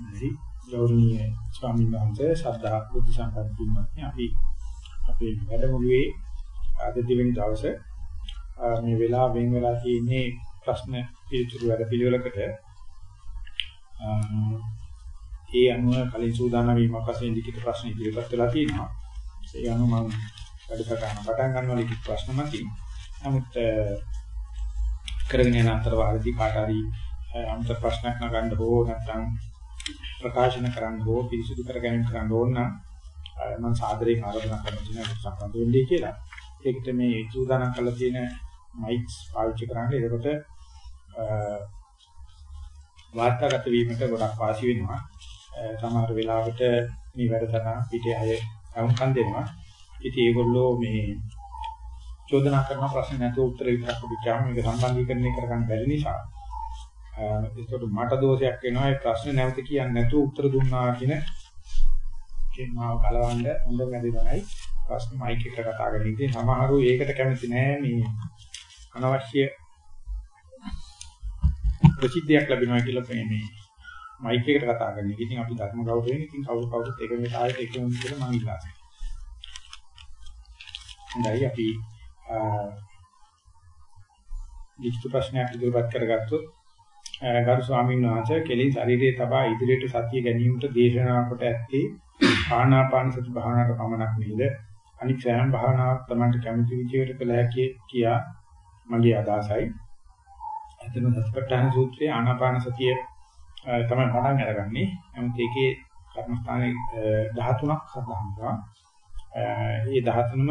හරි. ගෞරවනීය ස්වාමීන් වහන්සේ ශ්‍රද්ධා බුද්ධ සම්පන්න අපි අපේ වැඩමුළුවේ අද දෙවෙනි දවසේ මේ වෙලාව වෙන් වෙලා තියෙන්නේ ප්‍රශ්න පිළිතුරු වැඩ පිළිවෙලකට. ඒ අනුව කලින් සූදානම් වීමක් වශයෙන් ලිඛිත ප්‍රශ්න ඉදිරිපත් වෙලා තියෙනවා. ඒ අනුව මම වැඩසටහන පටන් ගන්නවා ලිඛිත ප්‍රශ්න මතින්. නමුත් කරගෙන යන අතරවාරදී කාට හරි අමතර ප්‍රශ්නයක් නගන්න හෝ නැත්නම් ප්‍රකාශන කරන්න හෝ පිරිසිදු කර ගැනීම කරන්න ඕන නම් මම සාදරයෙන් ආරාධනා කරනවා සම්බන්ධ වෙන්නේ කියලා. ඒකට මේ සූදානම් කරලා තියෙන මයික්ස් පාවිච්චි කරන්න. එතකොට වාර්තාගත වීමට ගොඩක් වාසි වෙනවා. සමහර වෙලාවට මේ වැඩසටහන පිටේ අය වුන්කම් දෙනවා. ඉතින් ඒගොල්ලෝ මේ චෝදනා කරන ප්‍රශ්න නැතුව උත්තර විතරක් පිටාම මේක සම්බන්ධීකරණය කරගන්න බැරි නිසා ඒකට මට දෝෂයක් වෙනවා ඒ ප්‍රශ්න නැවත කියන්නේ නැතුව උත්තර දුන්නා කියන කෙනාව කලවන්න හොඳ වැඩි තමයි ප්‍රශ්න මයික් එකට කතා කරන ඉතින් සමහරව ඒකට කැමති නෑ මේ අනවශ්‍ය ප්‍රසිද්ධියක් ලැබෙනවා කියලා මේ මයික් එකට කතා කරන එක. ඉතින් අපි ධර්ම ගෞරවයෙන් ඉතින් කවුරු කවුරුත් එක මේ ආයත එකම කියලා මම ඉල්ලා සිටිනවා. හොඳයි අපි ලිඛිත ප්‍රශ්නයක් ඉදිරිපත් කරගත්තොත් ගරු ස්වාමීන් වහන්සේ කෙලින් ශරීරයේ තබා ඉදිරියට සතිය ගැනීමට දේශනා කොට ඇත්තේ ආනාපාන සති භාවනාවට පමණක් නේද අනිත් සෑම භාවනාවක් තමයි කැමති විදියට කළ හැකි කියා මගේ අදහසයි. එතන සතිපට්ඨාන සූත්‍රයේ ආනාපාන සතිය තමයි පටන් අරගන්නේ. නමුත් ඒකේ කර්මස්ථානයේ 13ක් සඳහන් කරනවා. ඒ 13ම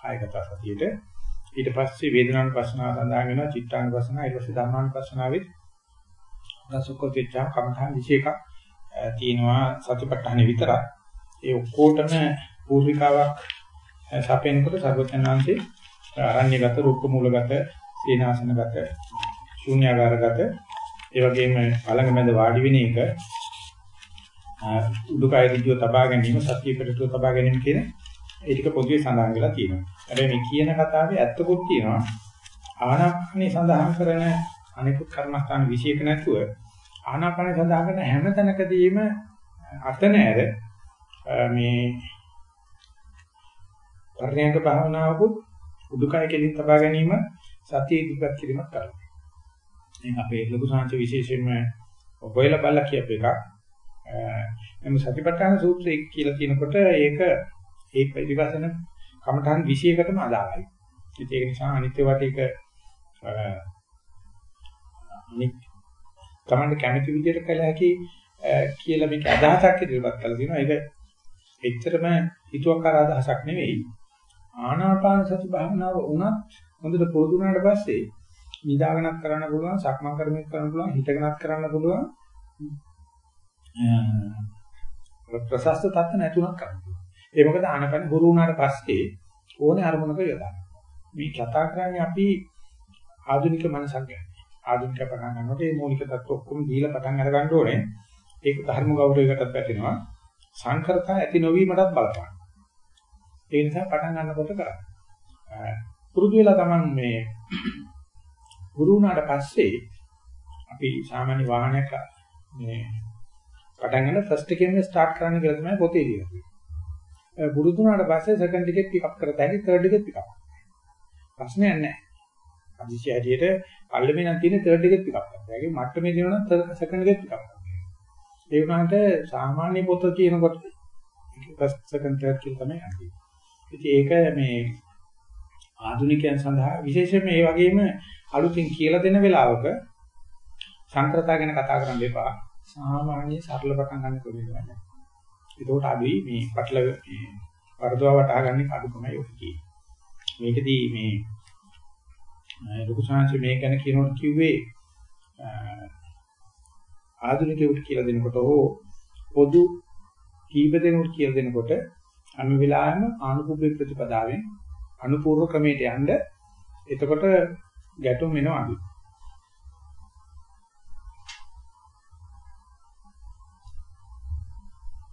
කායගත සතියේට. ඊට පස්සේ වේදනානුපස්සනාව සඳහන් වෙනවා චිත්තානුපස්සනාව ඊට පස්සේ ධම්මානුපස්සනාවෙත් දසුකොත් වෙච්චා කමඨාන් 21ක් තියෙනවා සතිපට්ඨානෙ විතරක්. ඒ ඔක්කොටම පූර්විකාවක් සපෙන්කොට සර්වඥාන්සේ ආරණ්‍යගත, රුක්ක මූලගත, සීනාසනගත, ශූන්‍යාකාරගත, ඒ වගේම අලංග මැද වාඩි වෙන එක උඩුකය ඍජුව තබා ගැනීම, සතිය පිටුව තබා ගැනීම කියන ඒ ටික පොදුවේ සඳහන් වෙලා තියෙනවා. හැබැයි මේ කියන කතාවේ ඇත්තකුත් තියෙනවා. ආනාපානේ සඳහන් කරන අනිකුත් කර්මස්ථාන විශේෂක නැතුව ආනාපාන සඳහා කරන හැම තැනකදීම අත නෑර මේ පරිණාමක භාවනාවකුත් උදුකය කෙලින් තබා ගැනීම සතිය ඉදිරිපත් කිරීමක් කරනවා. දැන් අපේ ලඝු සංච විශේෂයෙන්ම ඔබයිලා බලලා කියප එකක්. එම් සතිපට්ඨාන සූත්‍රය කියලා කියනකොට ඒක ඒක විවසන කමඨාන් විශේෂයකටම අදාළයි. ඒක නිසා අනිත්‍ය වට ඒක අනිත් තමන්ට කැමති විදිහට කළ හැකි කියලා මේක අදහසක් ඉදිරිපත් කරලා තියෙනවා. ඒක එච්චරම හිතුවක්කාර අදහසක් නෙවෙයි. ආනාපාන සති භාවනාව උනත් හොඳට පුරුදු වුණාට පස්සේ නිදාගෙනත් කරන්න පුළුවන්, සක්මන් කරමින් කරන්න පුළුවන්, හිටගෙනත් කරන්න පුළුවන්. ප්‍රසස්ත තත්ත්ව නැතුණක් කරන්න පුළුවන්. ඒ මොකද ආනාපාන හුරු වුණාට පස්සේ ඕනේ අරමුණක යොදන්න. මේ කතා කරන්නේ අපි ආධුනික මනසක් ගැන. ආධුනික පටන් ගන්නකොට මේ මූලික தত্ত্ব ඔක්කොම දීලා පටන් අර ගන්න ඕනේ. ඒක ධර්ම ගෞරවයකටත් වැටෙනවා. සංකර්තා ඇති නොවීමටත් බලපාන. ඒ නිසා පටන් ගන්නකොට කරන්න. පුරුදු වෙලා Taman මේ ගුරු වුණාට පස්සේ අපි සාමාන්‍ය වාහනයක් මේ පටන් ගන්න ෆස්ට් එකේම ස්ටාර්ට් කරන්න කියලා තමයි පොතේ තියෙන්නේ. ගුරු වුණාට පස්සේ සෙකන්ඩ් එකේ පිකප් කරතැයි තර්ඩ් එකේ පිකප්. ප්‍රශ්නයක් නැහැ. අදිසි හැටියට පල්ලමේ නම් තියෙන තර්ඩ් එකෙත් පිකප් කරනවා. ඒකේ මට්ටමේ දිනන සෙකන්ඩ් එකෙත් පිකප් කරනවා. ඒ වුණාට සාමාන්‍ය පොත කියනකොට ෆස්ට් සෙකන්ඩ් තර්ඩ් කියලා තමයි අහන්නේ. ඉතින් ඒක මේ ආධුනිකයන් සඳහා විශේෂයෙන් මේ වගේම අලුතින් කියලා දෙන වෙලාවක සංක්‍රතා ගැන කතා කරන්න එපා. සාමාන්‍ය සරල පටන් ගන්න කොහොමද? ඒකට අඩුයි මේ පටල මේ වර්ධව වටහා ගන්න අඩුකමයි ඔක කියන්නේ. මේකදී මේ ලොකු සංහස මේ ගැන කියනකොට කිව්වේ ආධුනිකයෙකුට කියලා දෙනකොට හෝ පොදු කීප දෙනෙකුට කියලා දෙනකොට හැම වෙලාවෙම ආනුභව ප්‍රතිපදාවෙන් අනුපූර්ව ක්‍රමයට යන්න එතකොට ගැටුම් වෙනවා අඩුයි.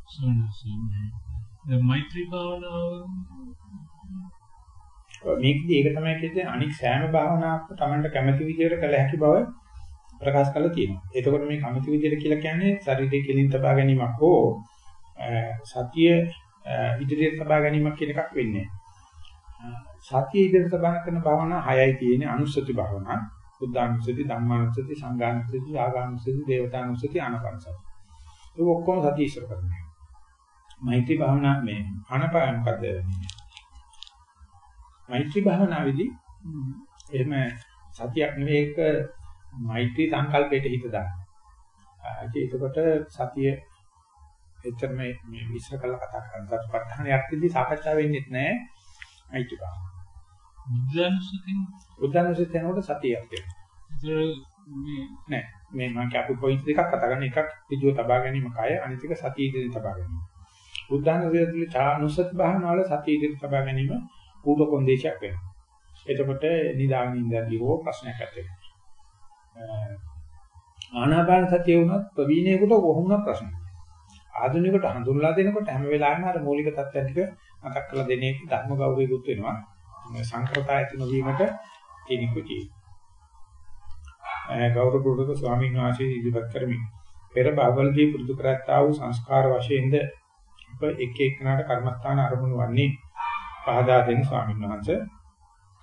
සෝනසම් මෛත්‍රී භාවනාව මේකදී ඒක තමයි කියන්නේ අනික් සෑම භාවනාවක්ම Tamanට කැමති විදිහට කළ හැකි බව ප්‍රකාශ කරලා තියෙනවා. එතකොට මේ කමිති විදියට කියලා කියන්නේ ශරීරයේ කෙලින් තබා ගැනීමක් හෝ සතිය ඉදිරියට තබා ගැනීමක් කියන එකක් වෙන්නේ සතිය ඉදිරියට තබා කරන භාවනා හයයි තියෙන්නේ අනුස්සති භාවනා, බුද්ධානුස්සති, ධම්මානුස්සති, සංඝානුස්සති, ආගානුස්සති, දේවතානුස්සති, ආනපනසති. ඒ ඔක්කොම සතිය ඉස්සර කරන්නේ. මෛත්‍රී භාවනා මේ ආනපාන මොකද? මෛත්‍රී භාවනාවේදී එහෙම සතියක් නෙවෙයි ඒක මෛත්‍රී සංකල්පයට හිත දාන්න. එතකොට සතිය එච්චර මේ මේ විශ්ල කළා කතා කරනවා. සතිපට්ඨානයක් විදිහට සාකච්ඡා වෙන්නේ නැහැ. මෛත්‍රී භාවනාව. බුද්ධානුස්සතිය බුද්ධානුස්සතියනකොට සතියක් නෑ මේ මම කියපු පොයින්ට් දෙකක් කතා කරන එකක් ඍජුව තබා ගැනීම කය අනිත් එක සතිය ඉදිරියට තබා ගැනීම. බුද්ධානුස්සතිය චානුස්සති භාවනාවල සතිය ඉදිරියට තබා ගැනීම පූර්ව කොන්දේශයක් වෙනවා. එතකොට නිදාගෙන ඉඳදී හෝ ප්‍රශ්නයක් ඇති ආනාපාන සතිය වුණත් ප්‍රවීණයෙකුට කොහොමද ප්‍රශ්න. ආධුනිකයට හඳුන්ලා දෙනකොට හැම වෙලාවෙම අර මූලික தත්ත්වයන් ටික මතක් කරලා දෙන එක ධර්ම ගෞරවයකුත් වෙනවා. සංකෘතය ඇති නොවීමට කෙනෙකුටි. ගෞරවපූර්වක ස්වාමීන් වහන්සේ ඉදිරිපත් කරමි. පෙර බවල්දී පුරුදු කරත්තා වූ සංස්කාර වශයෙන්ද අප එක එකනට කර්මස්ථාන අරමුණු වන්නේ පහදා දෙන ස්වාමීන් වහන්සේ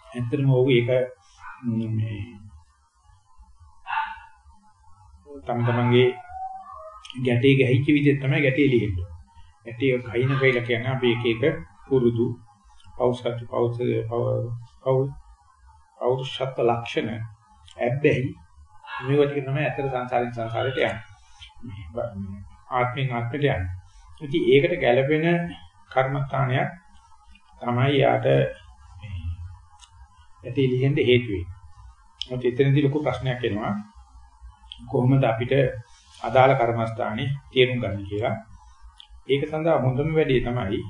ඇත්තටම ඕක ඒක මේ තම තමන්ගේ ගැටේ ගැහිච්ච විදිහ තමයි ගැටේ ලියෙන්නේ. ගැටේ කයින් කයිලා කියන්නේ අපි එක එක පුරුදු පෞෂත්ව පෞෂ පෞරුෂත්ව ලක්ෂණ ඇබ්බැහි මේවා ටික තමයි ඇත්තට සංසාරින් සංසාරයට යන්නේ. ආත්මෙන් ආත්මයට යන්නේ. ඉතින් ඒකට ගැළපෙන කර්මස්ථානයක් තමයි යාට ඇටි ලිහෙන්න හේතු වෙන්නේ. මොකද එතනදී ලොකු ප්‍රශ්නයක් එනවා. කොහොමද අපිට අදාළ කර්මස්ථානේ තේරුම් ගන්න කියලා. ඒක සඳහා හොඳම වැඩේ තමයි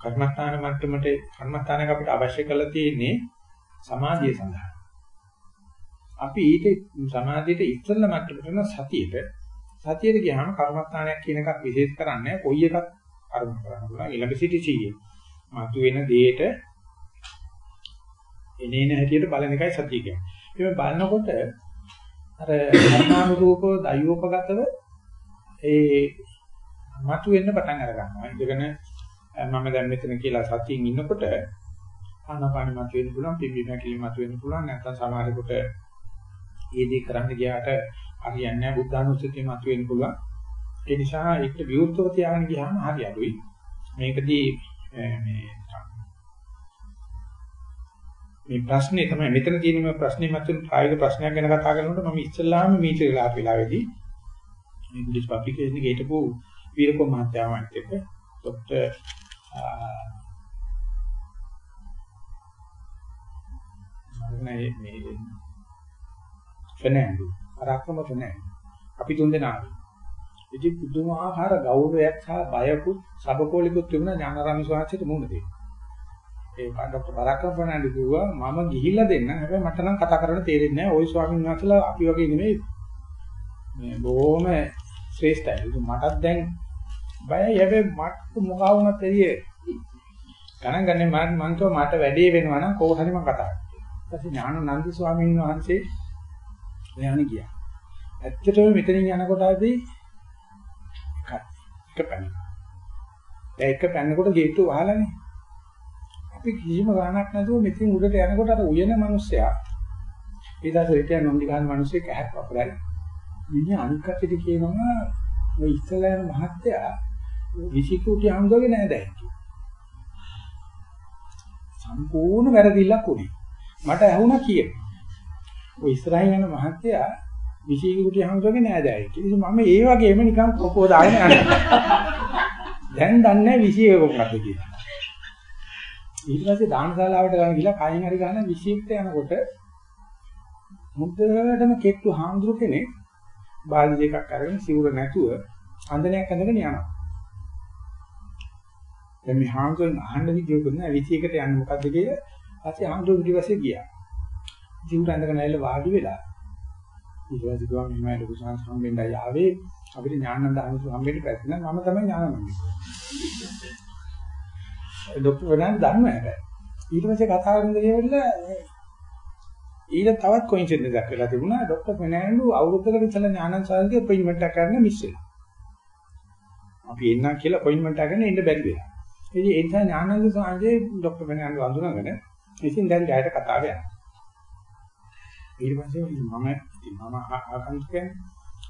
කර්මස්ථාන මට්ටමට කර්මස්ථානක අපිට අවශ්‍ය කරලා තියෙන්නේ සමාධිය සඳහා. අපි ඊට සමාධියට ඉස්සෙල්ලා මට්ටමට යන සතියට සතියට ගියාම කර්මස්ථානයක් කියන එකක් විශේෂ කරන්නේ කොයි එකක් අරමුණු කරන්න පුළුවන් ඊළඟ සිටි සීයේ. මතුවෙන දෙයට එනේන හැටියට බලන එකයි සතිය කියන්නේ. මේ බලනකොට අර ධර්මානුරූපව දයෝපගතව ඒ මතුවෙන්න පටන් අර ගන්නවා. ඉඳගෙන මම දැන් මෙතන කියලා සතියෙන් ඉන්නකොට ආනාපානෙ මතුවෙන්න පුළුවන්, පිම්බීම හැකිලිම මතුවෙන්න පුළුවන්. නැත්නම් සමහරෙකුට ඒ දේ කරන්න ගියාට හරියන්නේ නැහැ. බුද්ධානුස්සතිය මතුවෙන්න පුළුවන්. ඒ නිසා ඒකට විවෘතව තියාගෙන ගියාම හරි අඩුයි. මේකදී මේ මේ ප්‍රශ්නේ තමයි මෙතන තියෙන මේ ප්‍රශ්නේ මතුවෙන ප්‍රායෝගික ප්‍රශ්නයක් ගැන කතා කරනකොට මම ඉස්සෙල්ලාම මීටර් වෙලා වෙලාවේදී මේ ඉංග්‍රීසි පබ්ලිකේෂන් එකේ හිටපු වීරකෝ මහත්තයා වන්ට එක ડોક્ટર මේ මේ ෆෙනෑන්ඩෝ අරක්කම ෆෙනෑන්ඩෝ අපි තුන් දෙනා ඉති පුදුමාකාර ගෞරවයක් සහ බයකුත් සබකෝලිකුත් තිබුණා ඥානරාම ස්වාමීන් වහන්සේට ඒ වගේ බරක්කම් පණන්දි කිව්වා මම ගිහිල්ලා දෙන්න. හැබැයි මට නම් කතා කරන්න තේරෙන්නේ නැහැ. ওই ස්වාමීන් වහන්සේලා අපි වගේ නෙමෙයි. මේ බොහොම ශ්‍රේෂ්ඨයි. මටත් දැන් බයයි. හැබැයි මට මොකා වුණත් එළියේ ගණන් ගන්නේ මම මං කිව්වා මට වැඩේ වෙනවා නම් කොහොම හරි මම කතා කරනවා ඊට පස්සේ ඥානানন্দ ස්වාමීන් වහන්සේ එයානි ගියා. ඇත්තටම මෙතනින් යනකොටදී එක පැන. දැන් එක පැනනකොට ගේට්ටුව වහලානේ. අපි කිසිම ගාණක් නැතුව මෙතෙන් උඩට යනකොට අර උයන මිනිස්සයා ඊට පස්සේ නොන්දි ගන්න මිනිස්සෙක් ඇහක් වපරයි. ඉන්නේ අනික් කටට කියනවා ඔය ඉස්සලා යන මහත්තයා විසිකුටි හංගගේ නෑ දැන්. සම්පූර්ණ වැරදිල්ලක් උනේ. මට ඇහුණා කියන. ඔය ඉස්සරහින් යන මහත්තයා විසිකුටි හංගගේ නෑ දැන්. ඉතින් මම ඒ වගේම නිකන් කොකෝ දාගෙන යනවා. දැන් දන්නේ විසියක මොකක්ද කියලා. ඊට පස්සේ දානශාලාවට ගන්න ගිහලා කයින් හරි ගන්න විසියෙක්ට යනකොට මුද්දටම කෙට්ටු හාමුදුරු කෙනෙක් බාල්දි දෙකක් අරගෙන සිවුර නැතුව අන්දනයක් ඇඳගෙන යනවා. දැන් මේ හාමුදුරන් අහන්න විදියකුත් නැහැ විසියකට යන්නේ මොකද්ද කියලා. ඊපස්සේ හාමුදුරු පිටිපස්සේ ගියා. සිවුර ඇඳගෙන ඇවිල්ලා වාඩි වෙලා ඊට පස්සේ ගියා මම ලොකු සංස් හම්බෙන්නයි ආවේ අපිට ඥානන්ද හාමුදුරු හම්බෙන්න පැත්තන මම තමයි ඥානන්ද. ડોક્ટર වෙනන් දන්නවා හැබැයි. ඊට පස්සේ කතා කරන දේ වල ඊට තවත් කොයින්සිඩන්ස් එකක් වෙලා තිබුණා ડોક્ટર ෆෙනෑන්ඩු අවුරුද්දකට ඉස්සෙල්ලා ඥානන්ද සාන්තිගේ අපොයින්ට්මන්ට් එකක් ගන්න මිස් වෙලා. අපි එන්නම් කියලා අපොයින්ට්මන්ට් එකක් ගන්න ඉන්න බැරි වෙලා. ඉතින් ඒ නිසා ඥානන්ද සාන්තිගේ ડોક્ટર ෆෙනෑන්ඩු අඳුනගෙන ඉතින් දැන් ජයට කතාව යනවා. ඊට පස්සේ මම ඉතින් මම ආකාංශකයන්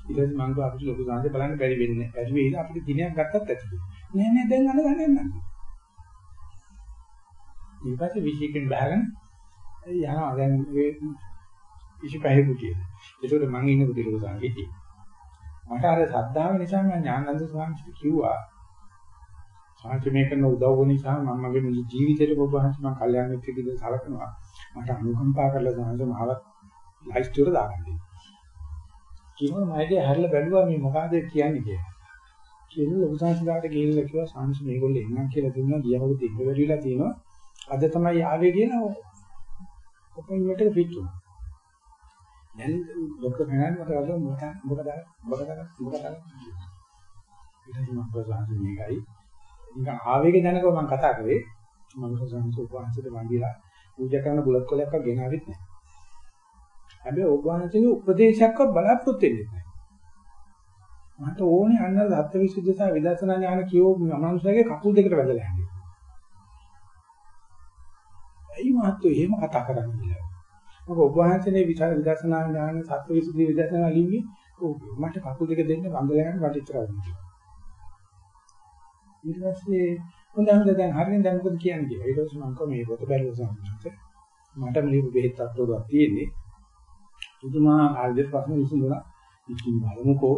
ඊට පස්සේ මම අපිට ලොකු සාන්තිය බලන්න බැරි වෙන්නේ. බැරි වෙයිද අපිට දිනයක් ගත්තත් ඇති. නෑ නෑ දැන් අද ගන්න යන්න. ඊට පස්සේ විශේෂයෙන් බහගෙන යනවා දැන් ඒ 25 කුටිය. ඒකට මම ඉන්න කුටිය ලොකු සාන්තිය. මට අර ශ්‍රද්ධාව නිසා මම ඥානන්ද ස්වාමීන් කිව්වා සාහිත්‍ය මේ කරන උදව්ව නිසා මම මගේ මුළු ජීවිතේට ඔබ වහන්සේ මම කල්යාණ මිත්‍ර කියලා සලකනවා. මට අනුකම්පා කරලා සාහිත්‍ය මාවත් ලයිස්ට් එකට දාගන්න. කියනවා මයිදී හැරලා බැලුවා මේ මොකಾದ කියන්නේ කියලා. කියන ලොකු සංස්කාරට ගිහිල්ලා කිව්වා සාංශ මේගොල්ලෝ එන්නම් කියලා දුන්නා ගියවුරුදු ඉන්න වෙලිලා තියෙනවා. අද තමයි ආවේ කියලා ඔපෙන්මන්ට් එක පිටු. දැන් ડોක්ටර් ෆෙනෑන්ඩ් මට අර මොකද මොකද මොකද මොකද ඊට මම ප්‍රසාද මේකයි නිකන් ආවේග දැනකව මම කතා කරේ මම සංසු උපවාසයට වඳිලා පූජා කරන බුලත් කොලයක්වත් ගෙනාවෙත් නැහැ. හැබැයි උපවාසයේ උපදේශයක්වත් බලාපොරොත්තු වෙන්නේ නැහැ. මට ඕනේ අන්න දත්තවිසුද්ධ සහ විදර්ශනා ඥාන කියෝ මනුස්සයගේ කකුල් දෙකට වැදලා යන්නේ. ඇයි මහත්තයෝ එහෙම කතා කරන්නේ කියලා. මොකද උපවාසයේ විදර්ශනා ඥාන සත්‍යවිසුද්ධි විදර්ශනා ලිව්වේ මට කකුල් දෙක දෙන්න වඳලා යන වටිච්ච කරන්නේ. ඊට පස්සේ හොඳ හොඳ දැන් හරියට දැන් මොකද කියන්නේ කියලා. ඊට පස්සේ මම කිව්වා මේ පොත බැලුවා සම්මත. මට මෙලිපු බෙහෙත් අත්දොරක් තියෙන්නේ. පුදුමා ආල්දේ ප්‍රශ්න විසඳුණා. ඉතින් බලමුකෝ.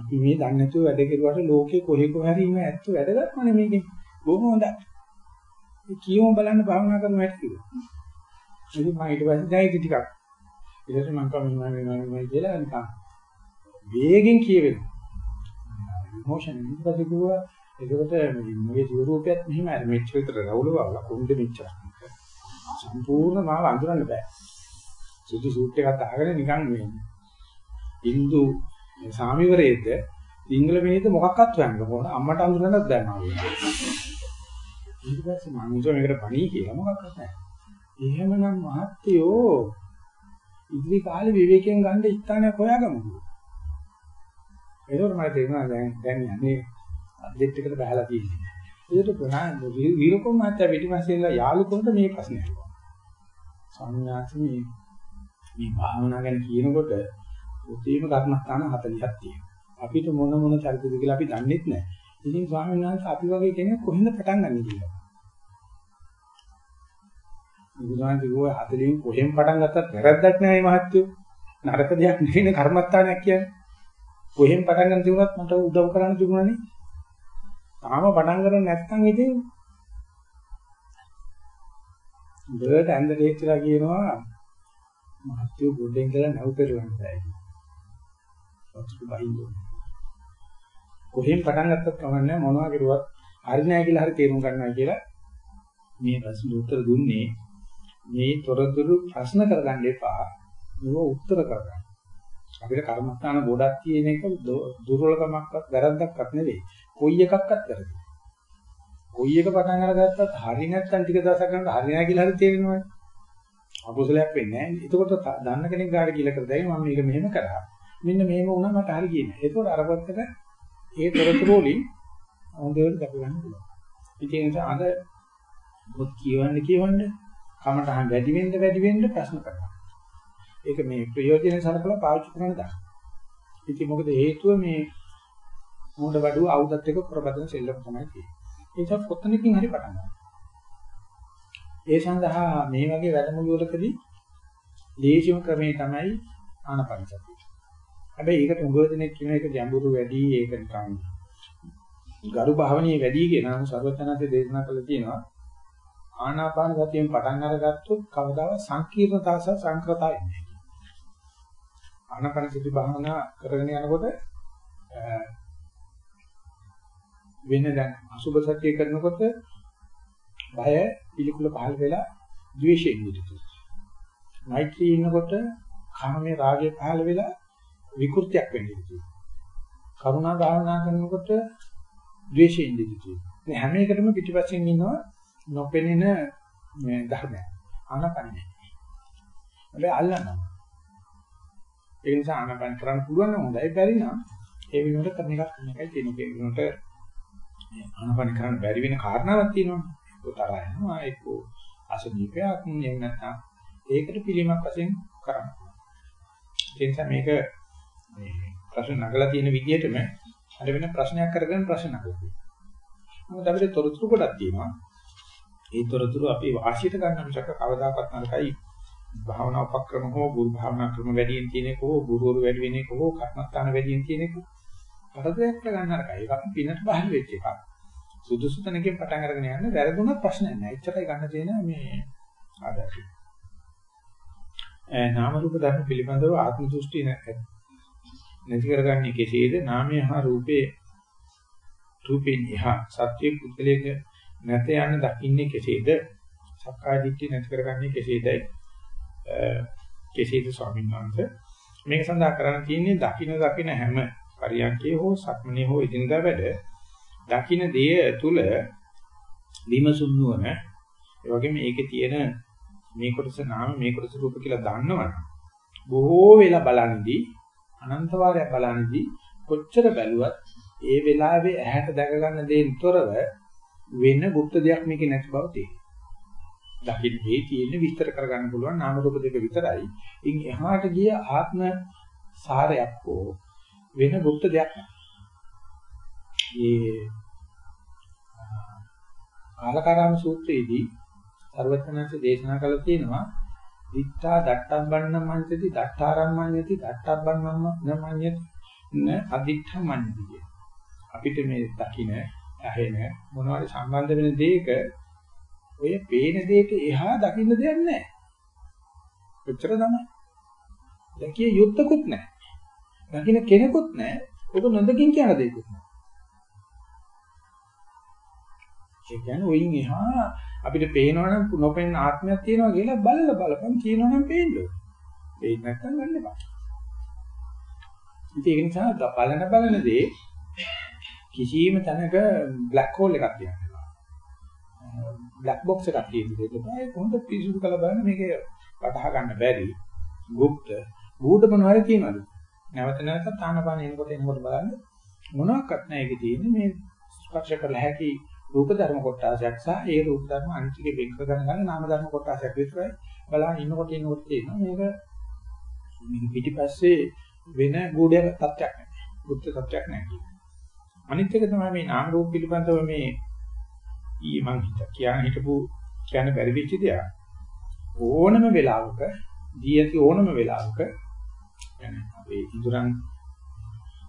අපි මේ දන්නේ නැතුව වැඩ කෙරුවාට ලෝකේ කොහේ කොහේ හරි ඉන්න ඇත්ත වැඩගත්මනේ මේකේ. බොහොම හොඳයි. ඒ කියවම බලන්න භාවනා කරන හැටි කිව්වා. ඉතින් මම ඊට පස්සේ දැන් ඒක ටිකක් ඊට පස්සේ මම කම මේ මේ කියලා නිකන් වේගෙන් කියවෙනවා. මොෂන් ඉස්සරහ කිව්වා ඒකට මගේ ස්වරූපයත් මෙහිම අර මෙච්චර විතර රවුලවලා කොණ්ඩෙ මෙච්චර සම්පූර්ණ මාව අඳුරන්න බෑ සුදු සූට් එකක් අහගෙන නිකන් මේ Hindu සාමිවරයේද සිංහල වෙනේද මොකක්වත් හොයන්න ඕන අම්මට අඳුරන්නත් දැනනවා ඊට පස්සේ මම උසම මේකට පණී කියලා. මොකක්වත් නැහැ. එහෙමනම් මහත්තයෝ ඉදිරි කාලේ විවේකයෙන් ගන්න ස්ථානයක් හොයාගමුකෝ ඒකෝර මම තේරුණා දැන් දැන් යන්නේ අද්දෙට් එකට බහලා තියෙන්නේ. ඒකට ප්‍රණාම වීරකම් මාත්‍ය පිටිපස්සෙන්ලා යාළුකොන්ට මේ ප්‍රශ්නේ අහුවා. සංඥාති මේ මේ භාවනා ගැන කියනකොට උදේම කර්මස්ථාන 40ක් තියෙනවා. අපිට මොන මොන චරිතද කියලා අපි දන්නේ නැහැ. ඉතින් ස්වාමීන් වහන්සේ අපි වගේ කෙනෙක් කොහෙන්ද පටන් ගන්නෙ කියලා. බුදුහාම කිව්වා 40න් කොහෙන් පටන් ගත්තත් වැරද්දක් නෑ මේ මහත්තයෝ. නරක දෙයක් නෙවෙයි කර්මස්ථානයක් කියන්නේ. කොහෙන් පටන් ගන්න තිබුණත් මට උදව් කරන්න තිබුණානේ. තාම පටන් ගන්න නැත්නම් ඉතින් බර්ඩ් ඇන්ද ලේච්චලා කියනවා මහත්යෝ ගොඩෙන් කියලා නැව් පෙරලන්න බෑ. සතුටු බයින්දෝ. කොහෙන් පටන් ගත්තත් කමන්නේ මොනවා කරුවත් හරි නෑ කියලා හරි තේරුම් ගන්නවා කියලා මේ ප්‍රශ්න උත්තර දුන්නේ මේ තොරතුරු ප්‍රශ්න කරගන්න එපා. මේව උත්තර කරගන්න. අපිට කර්මස්ථාන ගොඩක් තියෙන එක දුර්වලකමක්වත් වැරද්දක්වත් නෙවෙයි. කොයි එකක්වත් වැරදි. කොයි එක පටන් අරගත්තත් හරි නැත්නම් ටික දවසක් යනකොට හරි නැහැ කියලා හරි තේරෙනවා. අකුසලයක් වෙන්නේ නැහැ. එතකොට දන්න කෙනෙක් ගාඩ කියලා කරදැයි මම මේක මෙහෙම කරා. මෙන්න මේක වුණා මට හරි කියන්නේ. එතකොට අරපත්තට ඒ තොරතුරු වලින් හොඳට දක ගන්න පුළුවන්. ඉතින් ඒ නිසා අද පොත් කියවන්න කියවන්න කමටහන් වැඩි වෙන්න වැඩි වෙන්න ප්‍රශ්න කරනවා. ඒක මේ ප්‍රයෝජනෙ සලකලා පාවිච්චි කරන්න දාන්න. ඉතින් මොකද හේතුව මේ මොඩ වඩුව ආයුධත් එක්ක ප්‍රබදන සෙල්ලම තමයි තියෙන්නේ. ඒ නිසා කොතනකින් හරි පටන් ගන්න. ඒ සඳහා මේ වගේ වැඩමුළු වලකදී දේශිම ක්‍රමේ තමයි ආනපනසතිය. හැබැයි ඒකට උගෝදෙනෙක් කියන එක ගැඹුරු වැඩි ඒක නිකන් ගරු භාවනීය වැඩි කියන නම් සර්වඥාන්සේ දේශනා කළා තියෙනවා. ආනාපාන සතියෙන් පටන් අරගත්තොත් කවදාවත් සංකීර්ණතාව සහ සංක්‍රතාව එන්නේ ආනාපාන සති භාවනා කරගෙන යනකොට වෙන දැන් අසුබ සතිය කරනකොට බය පිළිකුල පහළ වෙලා ද්වේෂයෙන් යුතුයි. මෛත්‍රී ඉන්නකොට කාමයේ රාගය පහළ වෙලා විකෘතියක් වෙන්න යුතුයි. කරුණා භාවනා කරනකොට ද්වේෂයෙන් යුතුයි. මේ හැම එකටම පිටිපස්සෙන් ඉන්නවා නොපෙනෙන මේ ධර්මයක්. ආනපනේ. හැබැයි අල්ලනවා. ඒ නිසා ආනපන කරන්න පුළුවන් නම් හොඳයි බැරි නම් ඒ විනෝඩ කරන එකක් කරන එකයි තියෙන්නේ. ඒ විනෝඩ ආනපන කරන්න බැරි වෙන කාරණාවක් තියෙනවා. ඒක තරහ යනවා ඒක අසනීපයක් එහෙම නැත්නම් ඒකට පිළිමක් වශයෙන් කරන්න. ඒ නිසා මේක මේ ප්‍රශ්න නගලා තියෙන විදිහටම අර වෙන ප්‍රශ්නයක් කරගෙන ප්‍රශ්න නගලා. මොකද අපිට තොරතුරු කොටක් තියෙනවා. ඒ තොරතුරු අපි වාසියට ගන්න මිසක කවදාකවත් නරකයි භාවනා උපක්‍රම හෝ ගුරු භාවනා ක්‍රම වැඩියෙන් තියෙන එක හෝ ගුරුවරු වැඩි වෙන එක හෝ කර්මස්ථාන වැඩියෙන් තියෙන එක කරදරයක් කරගන්න නරකයි. ඒක අපි පිනට බහල් වෙච්ච එකක්. සුදුසු තැනකින් පටන් අරගෙන යන්න වැරදුනත් ප්‍රශ්නයක් නෑ. එච්චරයි ගන්න තියෙන මේ ආදායය. ඒ නාම රූප ධර්ම පිළිබඳව ආත්ම දෘෂ්ටි නැති කරගන්නේ කෙසේද? නාමය හා රූපේ රූපෙන් එහා සත්‍ය පුද්ගලයක නැත යන දකින්නේ කෙසේද? සක්කාය දිට්ඨිය නැති කරගන්නේ කෙසේදයි? කෙසේද ස්වාමීන් වහන්සේ? මේක සඳහා කරන්න තියෙන්නේ දකින්න දකින්න හැම පරියන්කේ හෝ සක්මනේ හෝ ඉදින්දා වැඩ දකින්න දේ තුල විමසුම් නුවණ ඒ වගේම ඒකේ තියෙන මේ කොටස නාම මේ කොටස රූප කියලා දන්නවනම් බොහෝ වෙලා බලන්නේදී අනන්ත වාරයක් බලන්නේදී කොච්චර බැලුවත් ඒ වෙලාවේ ඇහැට දැක ගන්න දේන් තොරව වෙන গুপ্ত දෙයක් මේකේ නැති බව තේරෙනවා. දකින්න මේ තියෙන විස්තර කරගන්න පුළුවන් නාම රූප දෙක විතරයි. ඉන් එහාට ගිය ආත්ම සාරයක් හෝ වෙන গুপ্ত දෙයක් නැහැ. ඒ කාලකාරාම සූත්‍රයේදී සර්වඥාන්ස දේශනා කළා තියෙනවා දිත්තා දට්ටම්බන්න මඤ්ඤති දට්ඨාරම් මඤ්ඤති දට්ටම්බන්නම නමඤ්ඤති න අදිත්ත මඤ්ඤති අපිට මේ දකින්න ඇහෙන මොනවාරි සම්බන්ධ වෙන දෙයක ඔය පේන දෙයක එහා දකින්න දෙයක් නැහැ. කොච්චර තමයි. දැකිය යුත්තකුත් නැහැ. දකින්න කෙනෙකුත් නැහැ. ඔබ නොදකින් කියන දෙයක්කුත් ඒ කියන්නේ ඔයින් එහා අපිට පේනවනම් නොපෙනෙන ආත්මයක් තියෙනවා කියලා බලලා බලපන් කියනවනම් පේන්නේ. ඒක නැත්තම් ගන්න එපා. ඉතින් ඒක නිසා බලන බලන දේ කිසියම් තැනක බ්ලැක් හෝල් එකක් තියෙනවා. බ්ලැක් බොක්ස් එකක් තියෙනවා. ඒක කොහොමද පිරිසුදු කරලා බලන්න මේකේ වටහා ගන්න බැරි. গুপ্ত ගුඩ මොනවාරි තියෙනවද? නැවත නැවත තානපාන එනකොට එනකොට බලන්න මොනවාක්වත් නැහැ ඒකේ තියෙන්නේ මේ ස්පර්ශ කරලා හැකි රූප ධර්ම කොටසක් සහ ඒ රූප ධර්ම අනිත්‍යක වෙන් කර ගන්න නාම ධර්ම කොටසක් විතරයි බලන්න ඉන්නකොට ඉන්නකොට තියෙනවා මේක මේක පිටිපස්සේ වෙන ගුඩයක් තත්යක් නැහැ. ගුප්ත තත්යක් නැහැ. අනිත් එක තමයි මේ නාම රූප පිළිබඳව මේ ඊ මං හිත කියන හිටපු කියන්න බැරි වෙච්ච දෙයක්. ඕනම වෙලාවක දී ඇති ඕනම වෙලාවක يعني අපේ ඉදurang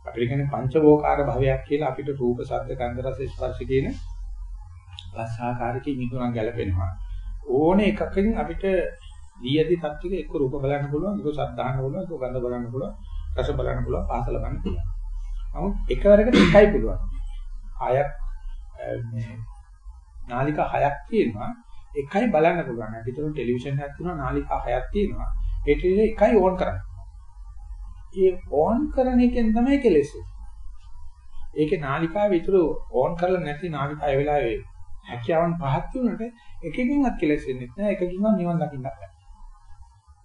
අපිට කියන්නේ පංචවෝකාර භවයක් කියලා අපිට රූප, ශබ්ද, ගන්ධ, රස, ස්පර්ශ කියන පස්සාකාරකේ ඉදurang ගැලපෙනවා. ඕන එකකින් අපිට දී ඇති තත්ත්වයක එක්ක රූප බලන්න පුළුවන්, ඒක ශබ්ද අහන්න පුළුවන්, ඒක ගන්ධ බලන්න පුළුවන්, රස බලන්න පුළුවන්, පහස ලබන්න පුළුවන්. නමුත් එකවරකට එකයි පුළුවන්. හයක් මේ නාලිකා හයක් තියෙනවා. එකයි බලන්න පුළුවන්. අපිටම ටෙලිවිෂන් එකක් තියෙනවා නාලිකා හයක් තියෙනවා. ඒ ටෙලිවිෂන් එකයි ඕන් කරන්නේ. ඒ ඕන් කරන එකෙන් තමයි කෙලෙන්නේ. ඒකේ නාලිකාව විතර ඕන් කරලා නැති නාලිකාව ඒ වෙලාවේ හැකියාවන් පහක් තුනට එකකින්වත් කෙලෙන්නේ නැහැ. එකකින්වත් නිවන් දකින්නත් බැහැ.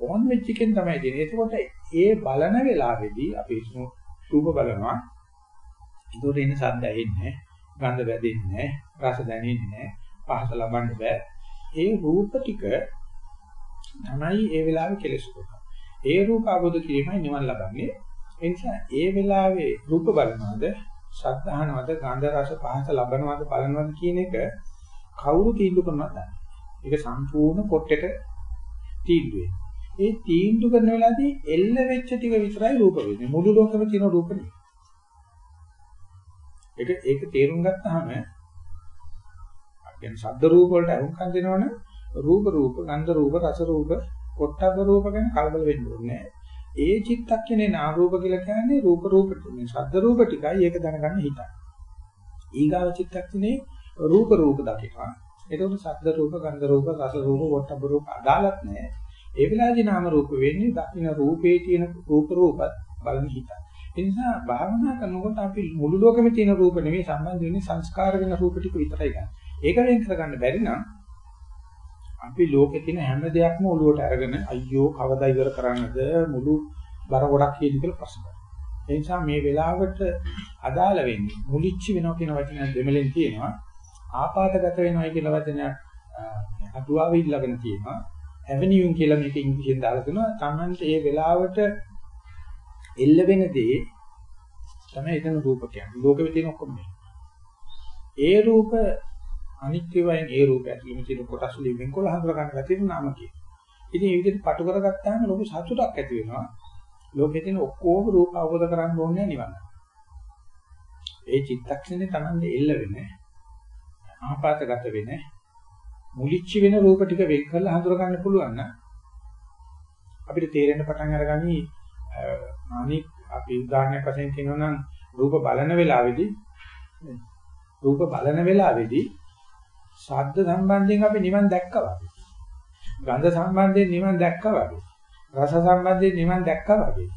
ඕන් වෙච්ච එකෙන් තමයි දෙන්නේ. එතකොට ඒ බලන වෙලාවේදී අපි රූප බලනවා ඒකට එන ශබ්ද ඇහෙන්නේ ගන්ධ වැදෙන්නේ රස දැනෙන්නේ පහස ලබන්න බෑ. ඒ රූප ටික තමයි ඒ වෙලාවේ කෙලෙස් කොට. ඒ රූප අවබෝධ කිරීමයි නිවන් ලබන්නේ. ඒ නිසා ඒ වෙලාවේ රූප බලනවාද, ශබ්ද අහනවාද, ගන්ධ රස පහස ලබනවාද, බලනවාද කියන එක කවුරු තීන්දුව කරනවද? ඒක සම්පූර්ණ පොට්ටේට තීන්දුවේ. ඒ තීන්දුව කරන වෙලාවේදී එල්ල වෙච්ච ටික විතරයි රූප වෙන්නේ. මුළු ලෝකෙම තියෙන රූප නෙවෙයි. ඒක ඒක තේරුම් ගත්තාම කියන්නේ ශබ්ද රූප වලට අහුම්කම් දෙනවනේ රූප රූප ගන්ධ රූප රස රූප පොට්ටබ්බ රූප ගැන කලබල වෙන්න ඕනේ ඒ චිත්තක්ෂණේ නාම රූප කියලා කියන්නේ රූප රූප මේ ශබ්ද රූප ටිකයි ඒක දැනගන්න හිතයි ඊගාව චිත්තක්ෂණේ රූප රූප දකිනවා. එතකොට ශබ්ද රූප ගන්ධ රූප රස රූප පොට්ටබ්බ රූප අදාළත් නැහැ. ඒ වෙලාවේදී නාම රූප වෙන්නේ දකින්න රූපේ තියෙන රූප රූපත් බලන හිතයි ඒ නිසා භාවනා කරනකොට අපි මුළු ලෝකෙම තියෙන රූප නෙමෙයි සම්බන්ධ වෙන්නේ සංස්කාර වෙන රූප ටික විතරයි ගන්න. ඒක වෙන් කරගන්න බැරි නම් අපි ලෝකේ තියෙන හැම දෙයක්ම ඔළුවට අරගෙන අයියෝ කවදා ඉවර කරන්නද මුළු බර ගොඩක් කියන කියලා ප්‍රශ්න. ඒ නිසා මේ වෙලාවට අදාළ වෙන්නේ මුලිච්ච වෙනවා කියන වචනය දෙමලෙන් තියෙනවා. ආපాతගත වෙනවා කියලා වචනයක් අටුවාවේ ඉල්ලගෙන තියෙනවා. ඇවෙනියුන් කියලා මේක ඉංග්‍රීසියෙන් දාලා දෙනවා. Tamante ඒ වෙලාවට එල්ල වෙන දේ තමයි එතන රූප කියන්නේ. ලෝකෙ තියෙන ඔක්කොම ඒ රූප අනිත්‍ය වයින් ඒ රූපය ඇතුළෙම තියෙන කොටස් වලින් වෙන්කොල්ල හඳුනා ගන්න ගැතින නාම කියන. ඉතින් මේ විදිහට පටු කරගත්තාම ලොකු සතුටක් ඇති වෙනවා. ලෝකෙ තියෙන ඔක්කොම රූප අවබෝධ කරගන්න ඕනේ නිවන. ඒ චිත්තක්ෂණේ Tamande එල්ල වෙන්නේ. ආපාතගත වෙන්නේ. මුලිච්ච වෙන රූප ටික වෙන් කරලා හඳුනා ගන්න පුළුවන් නම් අපිට තේරෙන්න පටන් අරගනි අනික් අපි උදාහරණයක් වශයෙන් කියනවා නම් රූප බලන වෙලාවේදී රූප බලන වෙලාවේදී ශබ්ද සම්බන්ධයෙන් අපි නිවන් දැක්කා වගේ. ගන්ධ සම්බන්ධයෙන් නිවන් දැක්කා වගේ. රස සම්බන්ධයෙන් නිවන් දැක්කා වගේ.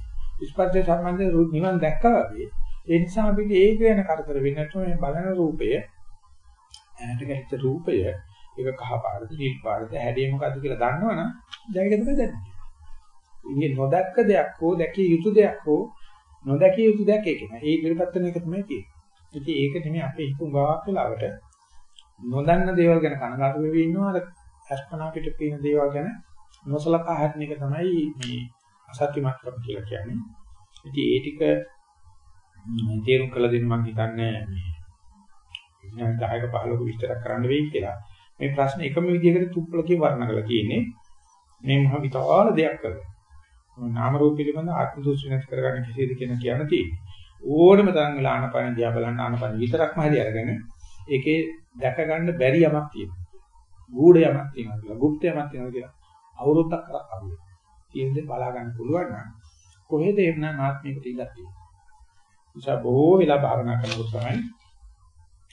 ස්පර්ශ සම්බන්ධයෙන් නිවන් දැක්කා වගේ. ඒ නිසා අපිට ඒක වෙන කරදර වෙන්නේ නැතුව මේ බලන රූපය ඇහැට ගැහිච්ච රූපය ඒක කහ පාටද නිල් පාටද හැඩේ මොකද්ද කියලා දන්නවනම් ජයක තමයි දැනෙන්නේ. ඉන්නේ නොදැක්ක දෙයක් හෝ දැකිය යුතු දෙයක් හෝ නොදැකිය යුතු දෙයක් ඒක නෑ. ඒ ඉදිරිපත් කරන එක තමයි තියෙන්නේ. ඉතින් ඒක නෙමෙයි අපේ හිත උගාවක් වෙලාවට නොදන්න දේවල් ගැන කනගාටු වෙවි ඉන්නවා අර අස්පනා පිට පේන දේවල් ගැන නොසලකා හරින එක තමයි මේ අසත්‍යමත් කම කියලා කියන්නේ. ඉතින් ඒ ටික තේරුම් කළ දෙන්න මම හිතන්නේ මේ විඥාන 10ක 15ක විස්තර කරන්න වෙයි කියලා. මේ ප්‍රශ්නේ එකම විදිහකට තුප්පලකින් වර්ණ කරලා තියෙන්නේ. මේ මහ විතාල දෙයක් කරලා. නාම රූප පිළිබඳ ආත්ම දෘෂ්ටි නැති කරගන්න කෙසේද කියන කියන තියෙන්නේ. ඕනම තරම් වෙලා ආනපන දිහා බලන්න ආනපන විතරක්ම හරි අරගෙන ඒකේ දැක ගන්න බැරි යමක් තියෙනවා. ගූඪ යමක් තියෙනවා කියලා, গুপ্ত යමක් තියෙනවා කියලා අවුරුද්දක් කරක් අහුවේ. තියෙන්නේ බලා ගන්න පුළුවන් නම් කොහෙද එන්න ආත්මික තීලක් තියෙන්නේ. නිසා බොහෝ වෙලා භාවනා කරනකොට තමයි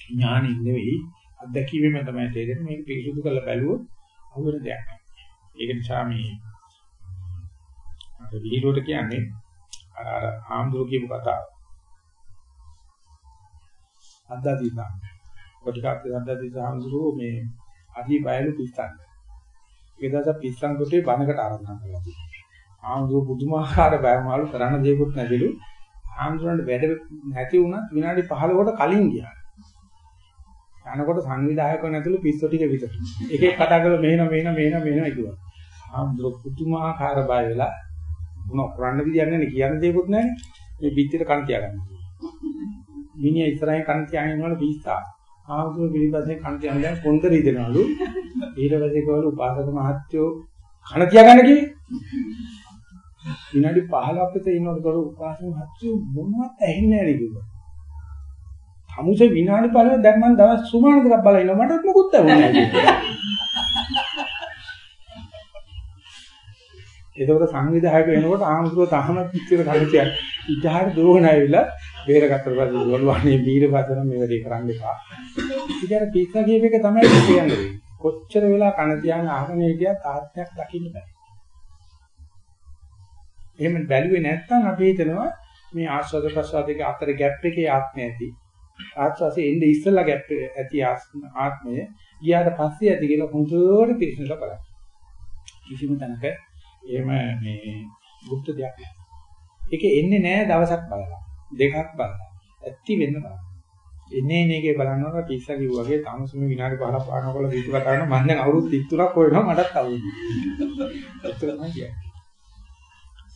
ඥානෙ නෙවෙයි අත්දැකීමෙන් තමයි තේරෙන්නේ මේක පිරිසුදු කරලා බැලුවොත් අහුවෙන දෙයක් නෑ. ඒක නිසා මේ අර විහිළුවට කියන්නේ අර අර ආම්දුරු කියපු කතාව. අද්දාදීපා. කොටිකාත් අද්දාදීපා ආම්දුරු මේ අදී බයලු පිස්සන්. ඒ දවස් පිස්සන් කොටේ බණකට ආරම්භ කළා. ආම්දුරු පුදුමාකාර බයමාලු කරන්න දෙයක්වත් නැතිලු. ආම්දුරන්ට වැඩ නැති වුණත් විනාඩි 15කට කලින් ගියා. යනකොට සංවිධායකව නැතුළු පිස්සෝ ටික විතර. එකෙක් කතා කරලා මෙහෙන මෙහෙන මෙහෙන මෙහෙන ඉදුවා. ආම්දුරු පුදුමාකාර බය වෙලා මොන කරන්න විදියක් නැහැ කියන්න දෙයක්වත් නැහැ. මේ පිටියට කන් තියාගන්න. මිනිහා ඉස්සරහින් කන් තියාගෙන ඉන්නවලු පිස්සා. ආවුදු පිළිපස්සේ කන් තියාගෙන දැන් කොන්ද රීදෙනවලු. ඊට පස්සේ කවලු උපාසක මහත්තයෝ කන තියාගන්න කිව්වේ. විනාඩි 15ක් විතර ඉන්නකොට කවලු උපාසක මහත්තයෝ මොනවත් ඇහෙන්නේ නැහැ කිව්වා. තමුසේ විනාඩි 15 දැන් මම දවස් සුමාන දෙකක් බලලා ඉන්නවා මටත් මොකුත් ඇහුන්නේ නැහැ. එතකොට සංවිධායක වෙනකොට ආමතුරු තහන පිටිර කඩතියක් ඉතහාට දෝහන ඇවිල්ලා බේරගත්තට පස්සේ ගොළුවානේ බීරපතන මේ වැඩේ කරන්න එපා. ඉතින් පිස්සා කියප එක තමයි කියන්නේ. කොච්චර වෙලා කන තියාගෙන අහගෙන හිටියත් ආත්මයක් දකින්න බෑ. එහෙම බැලුවේ නැත්නම් අපි හිතනවා මේ ආස්වාද ප්‍රසවාදයක අතර ગેප් එකේ ආත්මය ඇති. ආස්වාසේ එන්නේ ඉස්සලා ગેප් ඇති ආත්මය ගියාට පස්සේ ඇති කියලා හොඳට පිළිසඳලා බලන්න. කිසිම තැනක එහෙම මේ গুপ্ত දෙයක් නැහැ. ඒක එන්නේ නැහැ දවසක් බලලා. දෙකක් බලලා. ඇත්ති වෙන්න බලන්න. එන්නේ නේකේ බලනකොට පිස්සා කිව්වාගේ තාමසම විනාඩි 15ක් පානකොල දීතු කතා කරන මම දැන් අවුරුදු 33ක් වෙනවා මටත් අවුරුදු. ඒක තමයි කියන්නේ.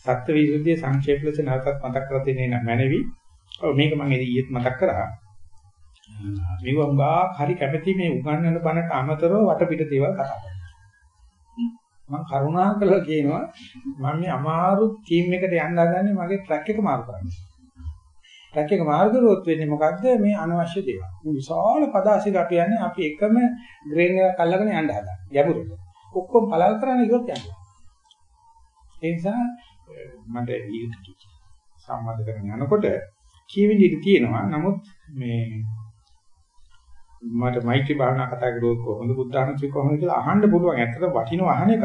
සත්‍ය විසුද්ධිය සංක්ෂේප ලෙස නැවතත් මතක් කරලා දෙන්නේ නම් මැනවි. ඔව් මේක මම ඊයේත් මතක් කරා. මේව හුඟා හරි කැමැති මේ උගන්වන බණට අමතරව වටපිට දේවල් කතා කරනවා. මම කරුණාකරලා කියනවා මම මේ අමාරු ටීම් එකට යන්න හදන්නේ මගේ ට්‍රැක් එක මාරු කරන්න. ට්‍රැක් එක මාරු කරුවොත් වෙන්නේ මොකද්ද මේ අනවශ්‍ය දේවල්. මේ විශාල පදාසික අපි යන්නේ අපි එකම ග්‍රේන් එකක් අල්ලගෙන යන්න හදන්නේ. ගැඹුරට. ඔක්කොම පළල් කරන්න ඉවත් යනවා. ඒ නිසා මට ඊට සම්බන්ධ කරගෙන යනකොට කියවිලි ඉඳී තියෙනවා. නමුත් මේ මට මෛත්‍රී භාවනා කතා කරුවොත් කොහොමද බුද්ධානුස්සතිය කොහොමද කියලා අහන්න පුළුවන්. ඇත්තට වටිනව අහන එක.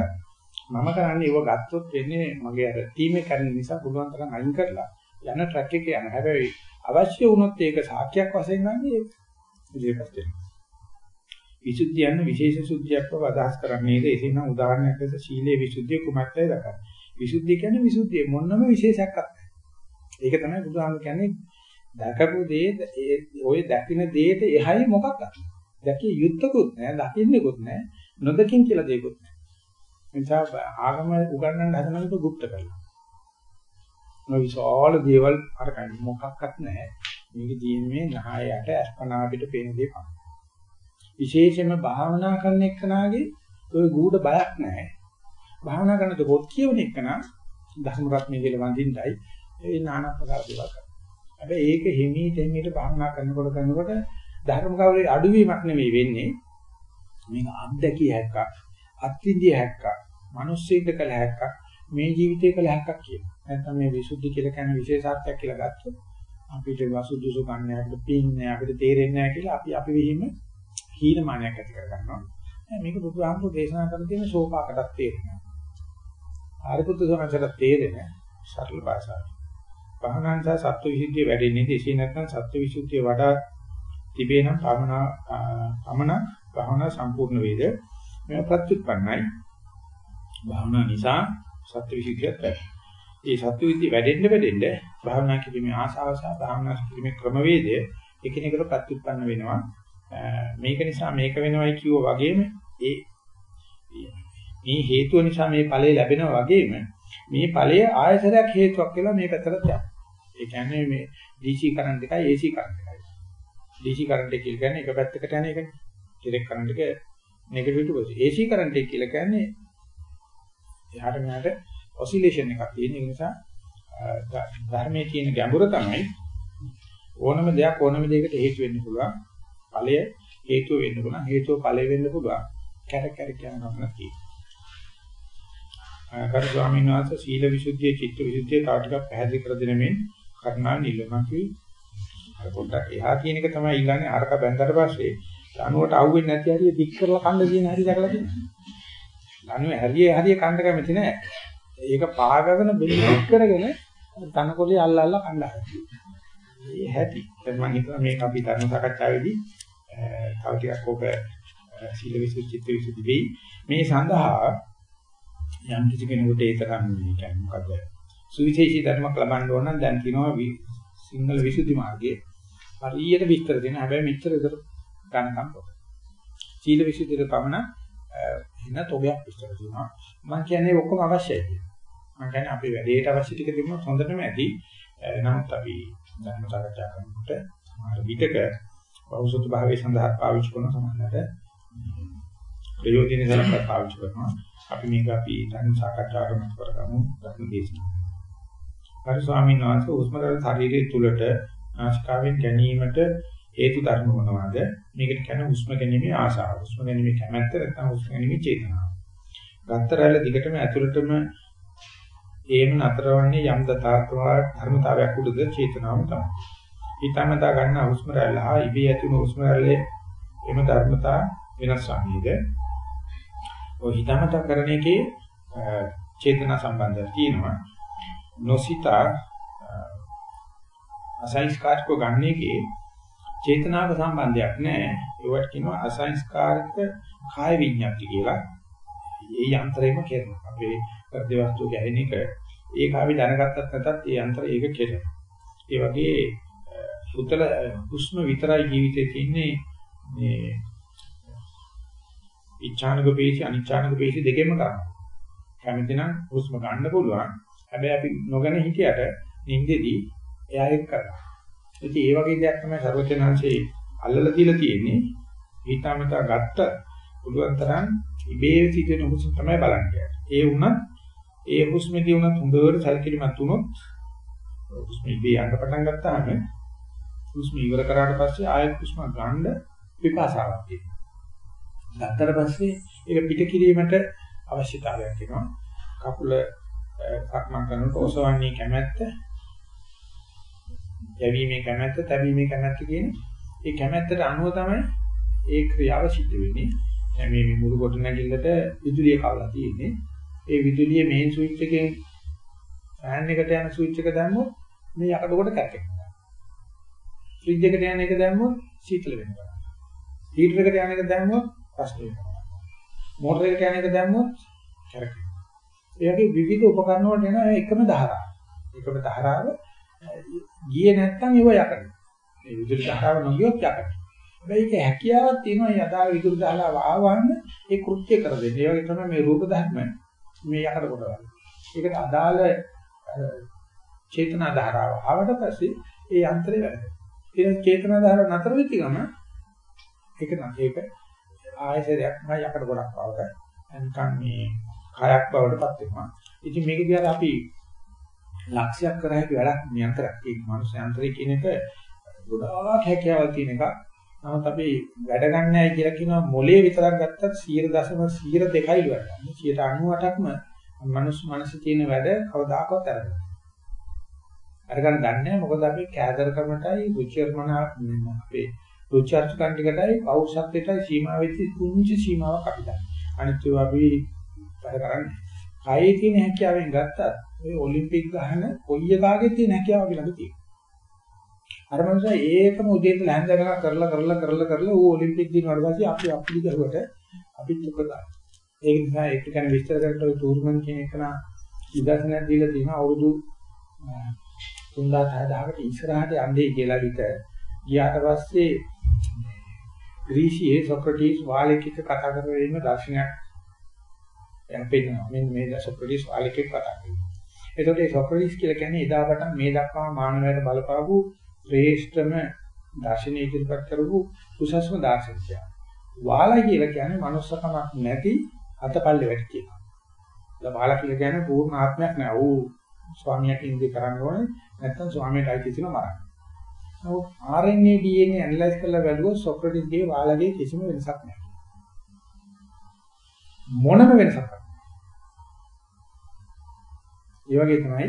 මම කරන්නේ ඒව ගත්තොත් වෙන්නේ මගේ අර ටීම් එක කරන නිසා පුළුවන් තරම් අයින් කරලා යන ට්‍රැක් එකේ යන. හැබැයි අවශ්‍ය වුණොත් ඒක සාක්ෂියක් වශයෙන් ගන්න ඒක ඉදිරියට වෙනවා. විසුද්ධිය යන විශේෂ සුද්ධියක් බව අදහස් කරන්නේද එසේනම් උදාහරණයක් ලෙස සීලේ විසුද්ධිය කුමක්දයි දක්වන්නේ. විසුද්ධිය කියන්නේ විසුද්ධිය මොනම විශේෂයක් නැහැ. ඒක තමයි බුදුහාම කියන්නේ දැකපු දේ ඔය දකින්න දේට එහයි මොකක්ද? දැකිය යුත්තකුත් නැහැ, දකින්නෙකුත් නැහැ, නොදකින් කියලා දෙයක්කුත් නැහැ. නිසා ආගම උගන්වන්න හදනකොට গুপ্ত කරලා. මොන විශාල දේවල් අර මොකක්වත් නැහැ. මේක තියෙන්නේ නහයට අස්පනා අපිට පේන දේ පමණයි. විශේෂයෙන්ම භාවනා කරන එක්කනාගේ ওই ගුඩ බයක් නැහැ. භාවනා කරනකොට පොත් කියවන එක්කනා ධර්ම රත්නය කියලා වඳින්නයි ඒ নানা ප්‍රකාර දේවල් කරනවා. හැබැයි ඒක හිමීට හිමීට භාවනා කරනකොට කරනකොට ධර්ම කවලේ අඩුවීමක් නෙවෙයි වෙන්නේ. මේක අත්දැකිය හැක්කක්, අත්විඳිය හැක්කක්, මිනිස්සෙක්ද කළ හැක්කක්, මේ ජීවිතේ කළ හැක්කක් කියන. නැත්නම් මේ විසුද්ධි කියලා කියන විශේෂාර්ථයක් කියලා ගත්තොත් අපිට වසුදුසු කන්නේ අපිට පින්නේ අපිට තේරෙන්නේ නැහැ කියලා අපි අපි විහිම හීනමානයක් ඇති කර ගන්නවා. මේක බුදුහාමුදුරු දේශනා කරන තියෙන ශෝපාකටත් තේරෙනවා. ආරිපුත්තු සෝනසට තේරෙන සරල භාෂාව. භාවනාංශ සත්ව විසුද්ධිය වැඩෙන්නේ එසේ නැත්නම් සත්ව විසුද්ධිය වඩා තිබේ නම් භාවනා පමණ භාවනා සම්පූර්ණ වේද මේ ප්‍රත්‍යুৎපන්නයි භාවනා නිසා සත්ව විසුද්ධියත් ඒ සත්ව විසුද්ධිය වැඩෙන්න වැඩෙන්න භාවනා කිරීමේ ආසාව සහ භාවනා කිරීමේ ක්‍රමවේදය එකිනෙකට ප්‍රත්‍යুৎපන්න වෙනවා මේක නිසා මේක වෙනවයි කිව්වා වගේම ඒ මේ හේතුව නිසා මේ ඵලය ලැබෙනවා වගේම මේ ඵලය ආයතරයක් හේතුවක් කියලා මේ පැත්තට යනවා. ඒ කියන්නේ මේ DC කරන්ට් එකයි AC කරන්ට් එකයි. DC කරන්ට් එක කියන්නේ එක පැත්තකට යන එකනේ. ඩිරෙක්ට් කරන්ට් එක negative to positive. AC current එක කියලා කියන්නේ එහාට මෙහාට ඔසිලේෂන් එකක් තියෙන නිසා ධර්මයේ තියෙන ගැඹුර තමයි ඕනම දෙයක් ඕනම දෙයකට හේතු වෙන්න පුළුවන්. ඵලය හේතුව වෙන්න පුළුවන්. හේතුව ඵලය වෙන්න පුළුවන්. කැරක් කැරක් යන ගමන තියෙනවා. කරු ස්වාමීන් වහන්සේ සීල විසුද්ධිය, චිත්ත විසුද්ධිය තව ටිකක් පැහැදිලි කර දෙන මෙන් කරුණා නිලමක් වී අර පොඩ්ඩක් එහා කියන එක තමයි ඊළඟේ අරක බැඳලා පස්සේ ලණුවට අහුවෙන්නේ නැති හරිය දික් කරලා කන්න දින හරිය දැකලා තියෙනවා. ලණුවේ හරිය හරිය කන්න කැමති නෑ. ඒක පාගගෙන බෙල්ල දික් කරගෙන තනකොළේ අල්ල අල්ල කන්න හදනවා. ඒ හැටි. දැන් මම හිතනවා මේක අපි ධර්ම සාකච්ඡාවේදී තව ටිකක් ඔබ සීල විසුද්ධි චිත්ත විසුද්ධි වෙයි. මේ සඳහා යම් කිසි කෙනෙකුට ඒ තරම් කියන්නේ මොකද සුවිශේෂී ධර්මයක් ලබන්න ඕන නම් දැන් කියනවා සිංහල විසුද්ධි මාර්ගයේ හරියට විස්තර දෙන හැබැයි මෙච්චර විතර ගන්නකම් පොත. සීල විසුද්ධියට පමණ හින තොගයක් විස්තර දෙනවා. මම කියන්නේ ඔක්කොම අවශ්‍යයි කියලා. මම කියන්නේ අපේ වැඩේට අවශ්‍ය ටික දෙමුත් හොඳටම ඇති. නමුත් අපි ධර්ම සාකච්ඡා කරනකොට සමහර විටක බෞද්ධ භාවයේ සඳහා පාවිච්චි කරන සමානකට ප්‍රයෝජනෙ සලකලා පාවිච්චි කරනවා. අපි මේක අපි ධර්ම සාකච්ඡාවට මත කරගමු ධර්ම දේශනාව. හරි ස්වාමීන් වහන්සේ උස්ම රට ශරීරයේ තුලට ආශකාවෙන් ගැනීමට හේතු ධර්ම මොනවාද? මේකට කියන්නේ උස්ම ගැනීමේ ආශාව. උස්ම ගැනීමේ කැමැත්ත නැත්නම් උස්ම ගැනීමේ චේතනාව. ගත්තරැල්ල දිගටම ඇතුළටම ඒම නතරවන්නේ යම් දතාත්වා ධර්මතාවයක් උඩද චේතනාවම තමයි. හිතමතා ගන්න උස්ම රැල්ල හා ඉබේ ඇතිවන උස්ම රැල්ලේ එම ධර්මතා වෙනස් වන්නේද? ඔය හිතමතා කරන එකේ චේතනා සම්බන්ධයක් තියෙනවා. නොසිතා අසංස්කාරක ගන්න එකේ චේතනාවක සම්බන්ධයක් නැහැ. ඒවට කියනවා අසංස්කාරක කාය විඤ්ඤාති කියලා. ඒ යන්ත්‍රයම කරනවා. අපේ හෘද වස්තු ගැහෙන එක ඒක අපි දැනගත්තත් නැතත් ඒ යන්ත්‍රය ඒක කරනවා. ඒ වගේ උතල හුස්ම විතරයි ජීවිතේ තියෙන්නේ මේ ඉච්ඡානක පේශි අනිච්ඡානක පේශි දෙකෙන්ම කරනවා. කැමති නම් හුස්ම ගන්න පුළුවන්. හැබැයි අපි නොගැන හිටියට නිින්දෙදී එයා ඒක කරනවා. ඉතින් ඒ වගේ දෙයක් තමයි සර්වචනංශේ අල්ලලා තියලා තියෙන්නේ. හිතාමතා ගත්ත පුළුවන් තරම් ඉබේ සිදුවෙන හුස්ම තමයි බලන්නේ. ඒ වුණත් ඒ හුස්මේදී වුණත් හොඳට සැලකිලිමත් වුණොත් හුස්ම ඉබේ යන්න පටන් ගත්තාම හුස්ම ඉවර කරාට පස්සේ ආයෙත් හුස්ම ගන්න විපාසාවක් තියෙනවා. ගත්තට පස්සේ ඒක පිට කිරීමට අවශ්‍යතාවයක් වෙනවා. කකුල සක්මන් කරනකොට ඔසවන්නේ කැමැත්ත, යැවීමේ කැමැත්ත, තැබීමේ කැමැත්ත කියන ඒ කැමැත්තට අනුව තමයි ඒ ක්‍රියාව සිද්ධ වෙන්නේ. දැන් මේ මුළු කොට නැගිල්ලට විදුලිය කවලා තියෙන්නේ. ඒ විදුලිය මේන් ස්විච් එකෙන් ෆෑන් එකට යන ස්විච් එක දැම්මොත් මේ යකඩ කොට කැටෙනවා. ෆ්‍රිජ් එකට යන එක දැම්මොත් සීතල වෙනවා. හීටර් එකට යන එක දැම්මොත් ප්‍රශ්නේ වෙනවා. මෝටර එකට යන එක දැම්මොත් කරකිනවා. ඒ වගේ විවිධ උපකරණ වලට එන එකම ධාරාව. එකම ධාරාව ගියේ නැත්තම් ඒව යකඩ. මේ විදුලි ධාරාව නොගියොත් යකඩ. හැබැයි ඒක හැකියාවක් තියෙනවා යදා විදුලි ධාරාව ආවම ඒ කෘත්‍ය කර දෙන්නේ. ඒ වගේ තමයි මේ රූප ධර්ම මේ යකඩ කොටවල. ඒකට අදාළ චේතනා ධාරාව ආවට පස්සේ ඒ යන්ත්‍රය වැඩ කරනවා. ඒ චේතනා ධාරාව නතර වෙච්ච ගමන් ඒක නම් ඒක ආයතනයක් මම යකඩ ගොඩක් බවට නිකන් මේ කයක් බවටපත් වෙනවා. ඉතින් මේක දිහා අපි ලක්ෂයක් කර හැකි වැඩක් නියන්ත්‍රයක්. ඒ මනුස්ස යන්ත්‍රය කියන එක ගොඩාක් හැකියාවල් තියෙන එකක්. නමුත් අපි වැඩ ගන්නයි කියලා කියනවා මොලේ විතරක් ගත්තත් 0.02යි වැඩ ගන්න. 98ක්ම මනුස්ස මනසේ තියෙන වැඩ කවදාකවත් අරගන්න. අරගන්න දන්නේ මොකද අපි කෑදරකමටයි රුචිර්මන අපේ රුචර්චකන් ටිකටයි පෞෂත්වයටයි සීමා වෙච්ච කුංචි සීමාවක් අපි දන්නේ. අනිත් ඒවා අපි වැඩ කරන්නේ. කයේ තියෙන හැකියාවෙන් ගත්තත් ඔය ඔලිම්පික් ගහන කොයි එකාගේ තියෙන හැකියාව අපි ළඟ තියෙනවා. අර මනුස්සයා ඒකම උදේට ලැන්දරක කරලා කරලා කරලා කරලා ඌ ඔලිම්පික් දිනුවාට පස්සේ අපි අපිලි ගහුවට අපි දුක ගන්න. ඒක නිසා ඒක ගැන විස්තර කරලා ඔය ටූර්නමන්ට් කියන එක නා ඉදර්ශනයක් දීලා තියෙනවා අවුරුදු 3600කට ඉස්සරහට යන්නේ කියලා විතර ගියාට පස්සේ ග්‍රීසියේ සොක්‍රටිස් වාලෙක් එක්ක කතා කරගෙන ඉන්න දර්ශනයක් දැන් පෙන්නනවා. මෙන්න මේ සොක්‍රටිස් වාලෙක් එක්ක කතා කරනවා. එතකොට මේ සොක්‍රටිස් කියලා කියන්නේ එදා පටන් මේ දක්වා මානවයාට බලපාපු ශ්‍රේෂ්ඨම දර්ශනය ඉදිරිපත් කරපු උසස්ම දාර්ශනිකයා. වාලා කියලා කියන්නේ manussකමක් නැති අතපල්ලේ වැඩි කියනවා. දැන් වාලා කියලා කියන්නේ පූර්ණ ආත්මයක් නෑ. ඌ ස්වාමියාට ඉන්දිය කරන්න ඕනේ. නැත්තම් ස්වාමියාට අයිති තියෙනවා මරන්න. නමුත් RNA DNA ඇනලයිස් කරලා බැලුවොත් සොක්‍රටිස්ගේ වාලාගේ කිසිම වෙනසක් නැහැ. මොනම වෙනසක් නැහැ. ඒ වගේ තමයි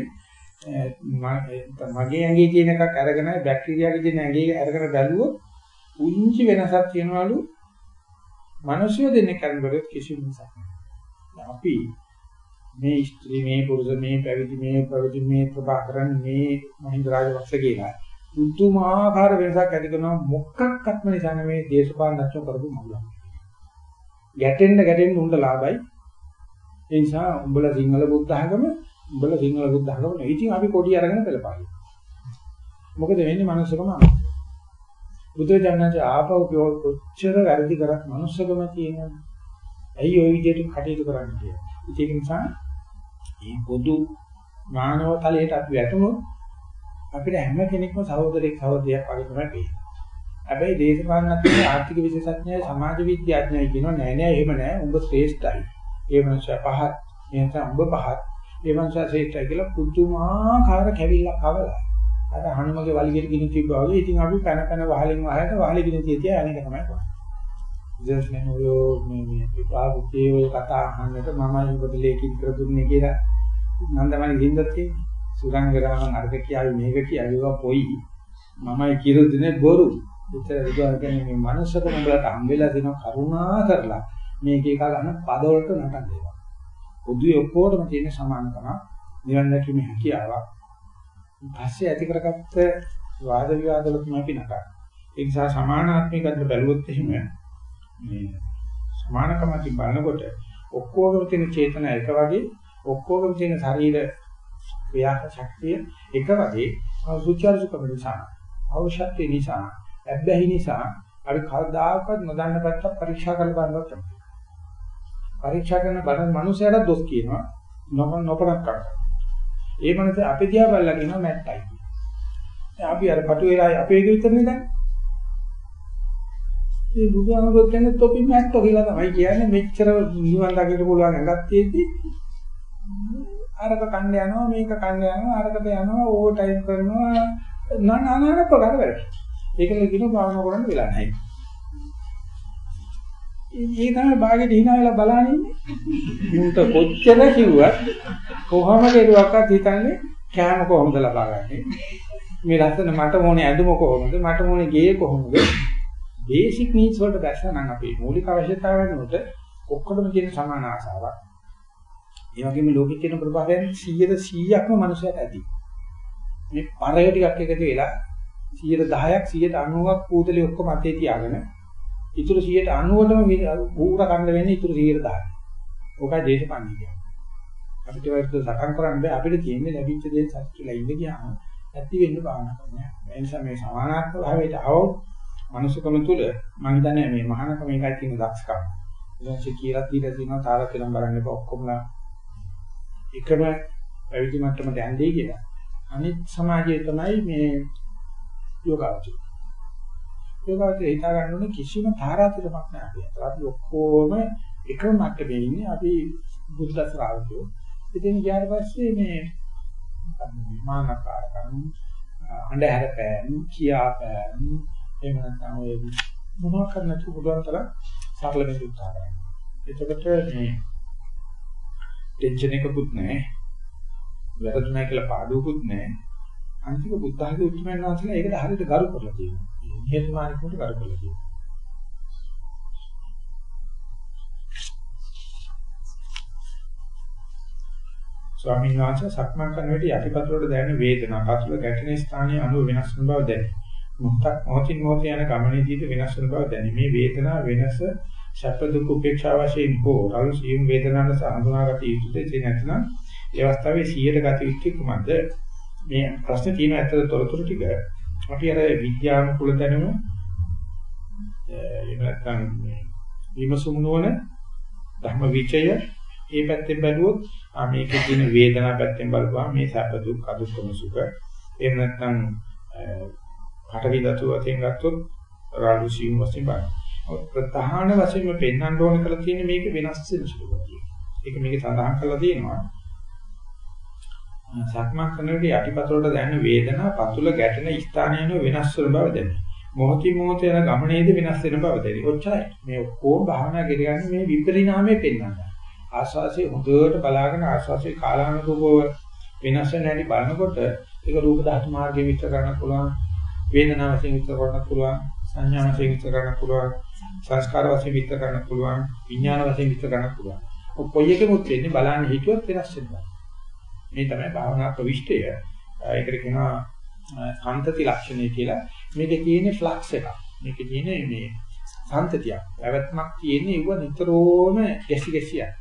මගේ ඇඟේ තියෙන එකක් අරගෙන බැක්ටීරියාගේ තියෙන ඇඟේ අරගෙන බැලුවොත් උන්චි වෙනසක් තියනවලු මිනිස්සු දෙන්නේ කරනකොට කිසිම වෙනසක් නැහැ. අපි මේ ස්ත්‍රී මේ පුරුෂ මේ පැවිදි මේ පැවිදි මේ ප්‍රභාකරන් මේ මහින්ද රාජපක්ෂ කියලා පුදුමාකාර වෙනසක් ඇති කරනවා මොකක්වත්ම නිසා නෙමේ දේශපාලනඥයෝ කරපු මූලක්. ගැටෙන්න ගැටෙන්න උන්ට ලාභයි. ඒ නිසා උඹලා සිංහල බුද්ධ ආගම උඹලා සිංහල බුද්ධ ආගම නෙවෙයි. ඉතින් අපි කොඩි අරගෙන පෙළපායි. මොකද වෙන්නේ මනුස්සකම බුදුජානක ආපහු කොච්චර වැරදි කරත් මනුස්සකම තියෙනවා. ඇයි ওই විදිහට කටයුතු කරන්නේ කියලා. ඒක නිසා මේ පොදු මානව තලයට අපි වැටුණොත් අපිට හැම කෙනෙක්ම සහෝදරෙක් සහෝදරියක් වගේ තමයි පේන්නේ. හැබැයි දේශපාලනඥයෝ ආර්ථික විශේෂඥයෝ සමාජ විද්‍යාඥයෝ කියනවා නෑ නෑ එහෙම නෑ උඹ ශ්‍රේෂ්ඨයි. ඒ මනුස්සයා පහත්. එහෙනම් උඹ පහත්. ඒ මනුස්සයා ශ්‍රේෂ්ඨයි කියලා පුදුමාකාර කැවිල්ලක් අවලා. අර හනුමගේ වලිගෙට ගිනි තිබ්බා වගේ ඉතින් අපි පැන පැන වහලින් වහයට වහලෙ ගිනි තියතිය අනේක තමයි කරන්නේ. විශේෂයෙන් ඔය මේ මේ විපාකයේ ඔය කතා අහන්නට මමයි ඔබට ලේඛිත කර දුන්නේ කියලා නන්දමණි ගින්දත් තියෙන්නේ. සුරංගරාමන් අර්ග කියාවි මේක කියාවි ඒවා පොයි. මමයි කිරු දිනේ බොරු. විතර විතර කියන්නේ මේ මනුස්සකම උඹලට හම්බෙලා දෙන කරුණා කරලා මේක එක ගන්න පදවලට නටන දේවල්. පොදුවේ ඔක්කොටම තියෙන සමානකම නිවන් දැකීමේ හැකියාවක්. පස්සේ ඇති කරගත්ත වාද විවාද වල තමයි අපි නටන්නේ. ඒ නිසා සමානාත්මිකව බැලුවොත් එහෙම මේ සමානකමකින් බලනකොට ඔක්කොගම තියෙන චේතන එක වගේ ඔක්කොගම තියෙන ශරීර ක්‍රියාක ශක්තිය එක වගේ සුචාරුකම නිසා අවශ්‍යත්වය නිසා ඇබ්බැහි නිසා අපි කවදාකවත් නොදන්න පැත්තක් පරීක්ෂා කරලා බලනවා තමයි. පරීක්ෂා කරන බලන මනුස්සයරට දොස් කියනවා නොකන නොකරක් කරනවා. ඒ මනස අපි දිහා බලලා කියනවා මැට්ටයි. දැන් අපි අර කටු වෙලා අපේ එක විතරනේ දැන්. මේ බුදුහාමුදුරුවෝ කියන්නේ තොපි මැට්ටෝ කියලා තමයි කියන්නේ මෙච්චර නිවන් දකින්න පුළුවන් ඇඟක් තියෙද්දි අරක කන්න යනවා මේක කන්න යනවා අරකට යනවා ඕවර් ටයිම් කරනවා නනාන ප්‍රකාර වැඩ. ඒකල කියන භාවනා කරන්න වෙලා නැහැ. ඒ තමයි භාගෙට hina වෙලා බලන්නේ. මුන්ට කොච්චර කිව්වත් කොහොම කෙරුවක්වත් හිතන්නේ කෑම කොහොමද ලබාගන්නේ. මේ ලස්සන මට ඕනේ ඇඳුම කොහොමද මට ඕනේ ගේ කොහොමද බේසික් නීඩ්ස් වලට දැස්ස නම් අපේ මූලික අවශ්‍යතාවයන් වලට ඔක්කොටම තියෙන සමාන ආසාවක්. ඒ වගේම ලෝකෙ තියෙන ප්‍රභාවයන් 100%ක්ම මනුස්සයට ඇති. මේ පරය ටිකක් එකතු වෙලා 110ක් 190ක් පූතලේ ඔක්කොම අතේ තියාගෙන ඉතුරු 190ටම ඌර කන්න වෙන්නේ ඉතුරු 110. ඕකයි දේශපාලනය කියන්නේ. අපිට වර්ග සටන් කරන්න බෑ අපිට තියෙන්නේ ලැබිච්ච දේ සත්‍යලා ඉඳ ගියාම ඇති වෙන්න බාහනා කරන්නේ. ඒ නිසා මේ සමානාත්මක භාවයට આવොත් මනුස්සකම තුල මම හිතන්නේ මේ මහානකම එකයි තියෙන දක්ෂකම. ඊළඟට කියලා දීලා තියෙනවා තාරක කියලා බලන්න එපා ඔක්කොමලා එකම පැවිදි මට්ටමට යන්නේ කියලා. අනිත් සමාජයේ තමයි මේ යෝගාවචර. යෝගාවචර හිතා ගන්න ඕනේ කිසිම තාරාතිරමක් නැහැ. අපි ඔක්කොම එකම මට්ටමේ ඉන්නේ. අපි බුද්ධ ශ්‍රාවකයෝ. ඉතින් ගියාට පස්සේ මේ මානකාරකම් අnder පෑම් කියා පෑම් එහෙම නැත්නම් ඔය මොනවා කරන්න පුළුවන් තරම් සරල වෙන්න උත්සාහ කරනවා. එතකොට මේ ටෙන්ෂන් එකකුත් නැහැ. වැරදුනා කියලා පාඩුවකුත් නැහැ. අන්තිම බුද්ධ ධර්මයේ උත්තරමයන් වහන්සේලා ඒකට හරියට ගරු කරලා තියෙනවා. නිහතමානීකමට කර කරලා තියෙනවා. ස්වාමීන් වහන්සේ සක්මන් කරන විට යටිපතුලට දැනෙන වේදනා පතුල ගැටෙන ස්ථානයේ අනුව වෙනස් වන බව දැනේ. මොහොතක් මොහොතින් මොහොත යන ගමනේදීද වෙනස් වන බව දැනේ. මේ වේදනා වෙනස සැප දුක් උපේක්ෂා වශයෙන් හෝ රළු සියුම් වේදනාවට සම්බන්ධනාගත යුතුද ඒ නැත්නම් ඒ අවස්ථාවේ 100ට ගත යුත්තේ කුමක්ද? මේ ප්‍රශ්නේ තියෙන ඇත්තට තොරතුරු ටික අපි අර විද්‍යානුකූල දැනුම එහෙම නැත්නම් විමසුම් නොවන ධර්ම විචය ඒ පැත්තෙන් බැලුවොත් ආ මේකේ තියෙන වේදනා පැත්තෙන් බලපුවා මේ සැප දුක් අදුක්කම සුඛ එහෙම නැත්නම් පටවි ධාතු වශයෙන් ගත්තොත් රාළු සීම වශයෙන් බලන්න. ප්‍රධාන වශයෙන්ම පෙන්වන්න ඕන කරලා තියෙන්නේ මේක වෙනස් වෙන සුළු ගතිය. ඒක මේකේ සඳහන් කරලා තියෙනවා. සක්මන් කරනකොට යටිපතුලට දැනෙන වේදනා පතුල ගැටෙන ස්ථානයන වෙනස් වෙන බව දැනේ. මොහොතින් මොහොත යන ගමනේද වෙනස් වෙන බව දැනේ. ඔච්චරයි. මේ ඔක්කොම භාවනා කරගන්නේ මේ විපරිණාමයේ පෙන්වන්න. ආස්වාසිය හොඳට බලාගෙන ආස්වාසිය කාලානුරූපව වෙනස් වෙන හැටි බලනකොට ඒක රූප ධාතු මාර්ගයේ විස්තර කරන්න පුළුවන්. වේදනාව වශයෙන් විස්තර කරන්න පුළුවන්. සංඥා වශයෙන් විස්තර කරන්න පුළුවන්. සංස්කාර වශයෙන් විස්තර කරන්න පුළුවන්. විඥාන වශයෙන් විස්තර කරන්න පුළුවන්. ඔය කොයි එකෙමුත් වෙන්නේ බලන්න හිතුවත් වෙනස් වෙනවා. මේ තමයි භාවනා ප්‍රවිෂ්ඨය. ඒකට කියනවා සම්තති ලක්ෂණය කියලා. මේකේ තියෙන ෆ්ලක්ස් එකක්. මේකේ තියෙන මේ සම්තතියක්. පැවැත්මක් තියෙන්නේ ඒව නිතරම ගැසි ගැසියක්.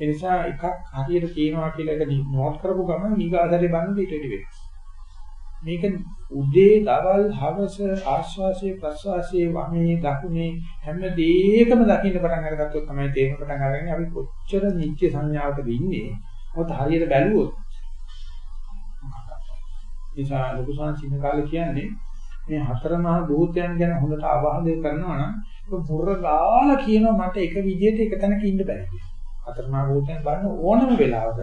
ඒ නිසා එකක් හරියට තියෙනවා කියලා එක නෝට් කරපු ගමන් ඊගාදරේ බලන්න ඊට වැඩි වෙනවා. මේක උදේ දවල් හවස ආශ්වාසයේ ප්‍රශ්වාසයේ වමේ දකුණේ හැම දෙයකම දකින්න පටන් අරගත්තොත් තමයි තේරෙන්න පටන් අරගන්නේ අපි කොච්චර නිත්‍ය සංඥාවකද ඉන්නේ. මොකද හරියට බැලුවොත් නිසා ලොකු සංසිඳ කාලේ කියන්නේ මේ හතර මහා භූතයන් ගැන හොඳට අවබෝධය කරනවා නම් ඒක පුර ගාලා කියනවා මට එක විදිහට එක තැනක ඉන්න බෑ කියලා. හතර මහා භූතයන් බලන ඕනම වෙලාවක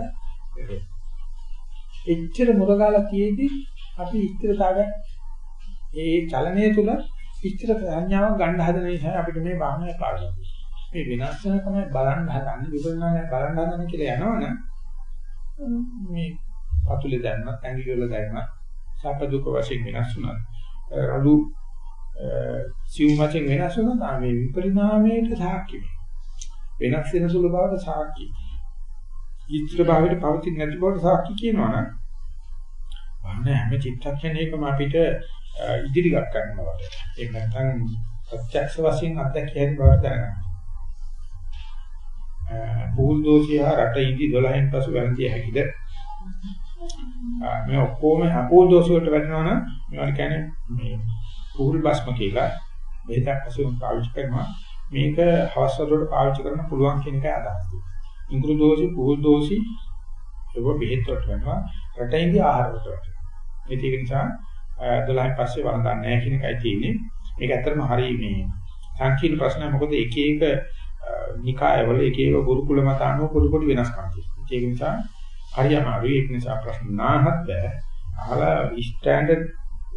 එච්චර මුර ගාලා තියේදී අපි ඉස්තරතාවය ඒ චලනය තුල ඉස්තර සංඥාවක් ගන්න හදන නිසා අපිට මේ භාවනාව පාඩම් මේ වෙනස් වෙන තමයි බලන්න හදන්නේ විපරණය බලන්න හදන කියලා යනවනම් මේ පතුලේ දැන්නත් ඇඟිලි වල දැන්නත් සැප දුක වශයෙන් වෙනස් වුණා. අලු සිව් වශයෙන් වෙනස් වුණා මේ විපරිණාමයට සාක්ෂි වෙනස් වෙන සුළු බවට සාක්ෂි. ඊත්‍ර භාවයට පවතින නැති බවට සාක්ෂි කියනවා නම් අන්න හැම චිත්තක්ෂණයකම අපිට ඉදිරියට ගන්නවා. ඒක නැත්නම් ප්‍රත්‍යක්ෂ වශයෙන් අත්දැකියන බව දැනගන්න. බුල් දෝෂිය රට ඉදි 12න් පසු වැළඳිය හැකිද? මේ ඔක්කොම අපෝල් දෝෂ වලට වැටෙනවා නම් මේවට කියන්නේ මේ පුහුල් භස්ම කියලා. බෙහෙතක් වශයෙන් පාවිච්චි කරනවා. මේක හවස් වලට පාවිච්චි කරන්න පුළුවන් කියන එකයි අදහස්. තියෙන්නේ ඉංග්‍රීසි දෝෂි පුහුල් දෝෂි ඒක බෙහෙත් වලට වෙනවා රටින්දී ආහාර වලට වෙනවා ඒක නිසා 12න් පස්සේ වරඳන්නේ නැහැ කියන එකයි තියෙන්නේ. මේක ඇත්තටම හරි මේ සංකීර්ණ ප්‍රශ්නයක්. මොකද එක එක නිකායවල එක එක ගුරුකුල මත අනුව පොඩි පොඩි වෙනස්කම් තියෙනවා. ඒක නිසා හරි අමාරුයි ඒක නිසා ප්‍රශ්න නාහත් බෑ. අහලා ස්ටෑන්ඩඩ්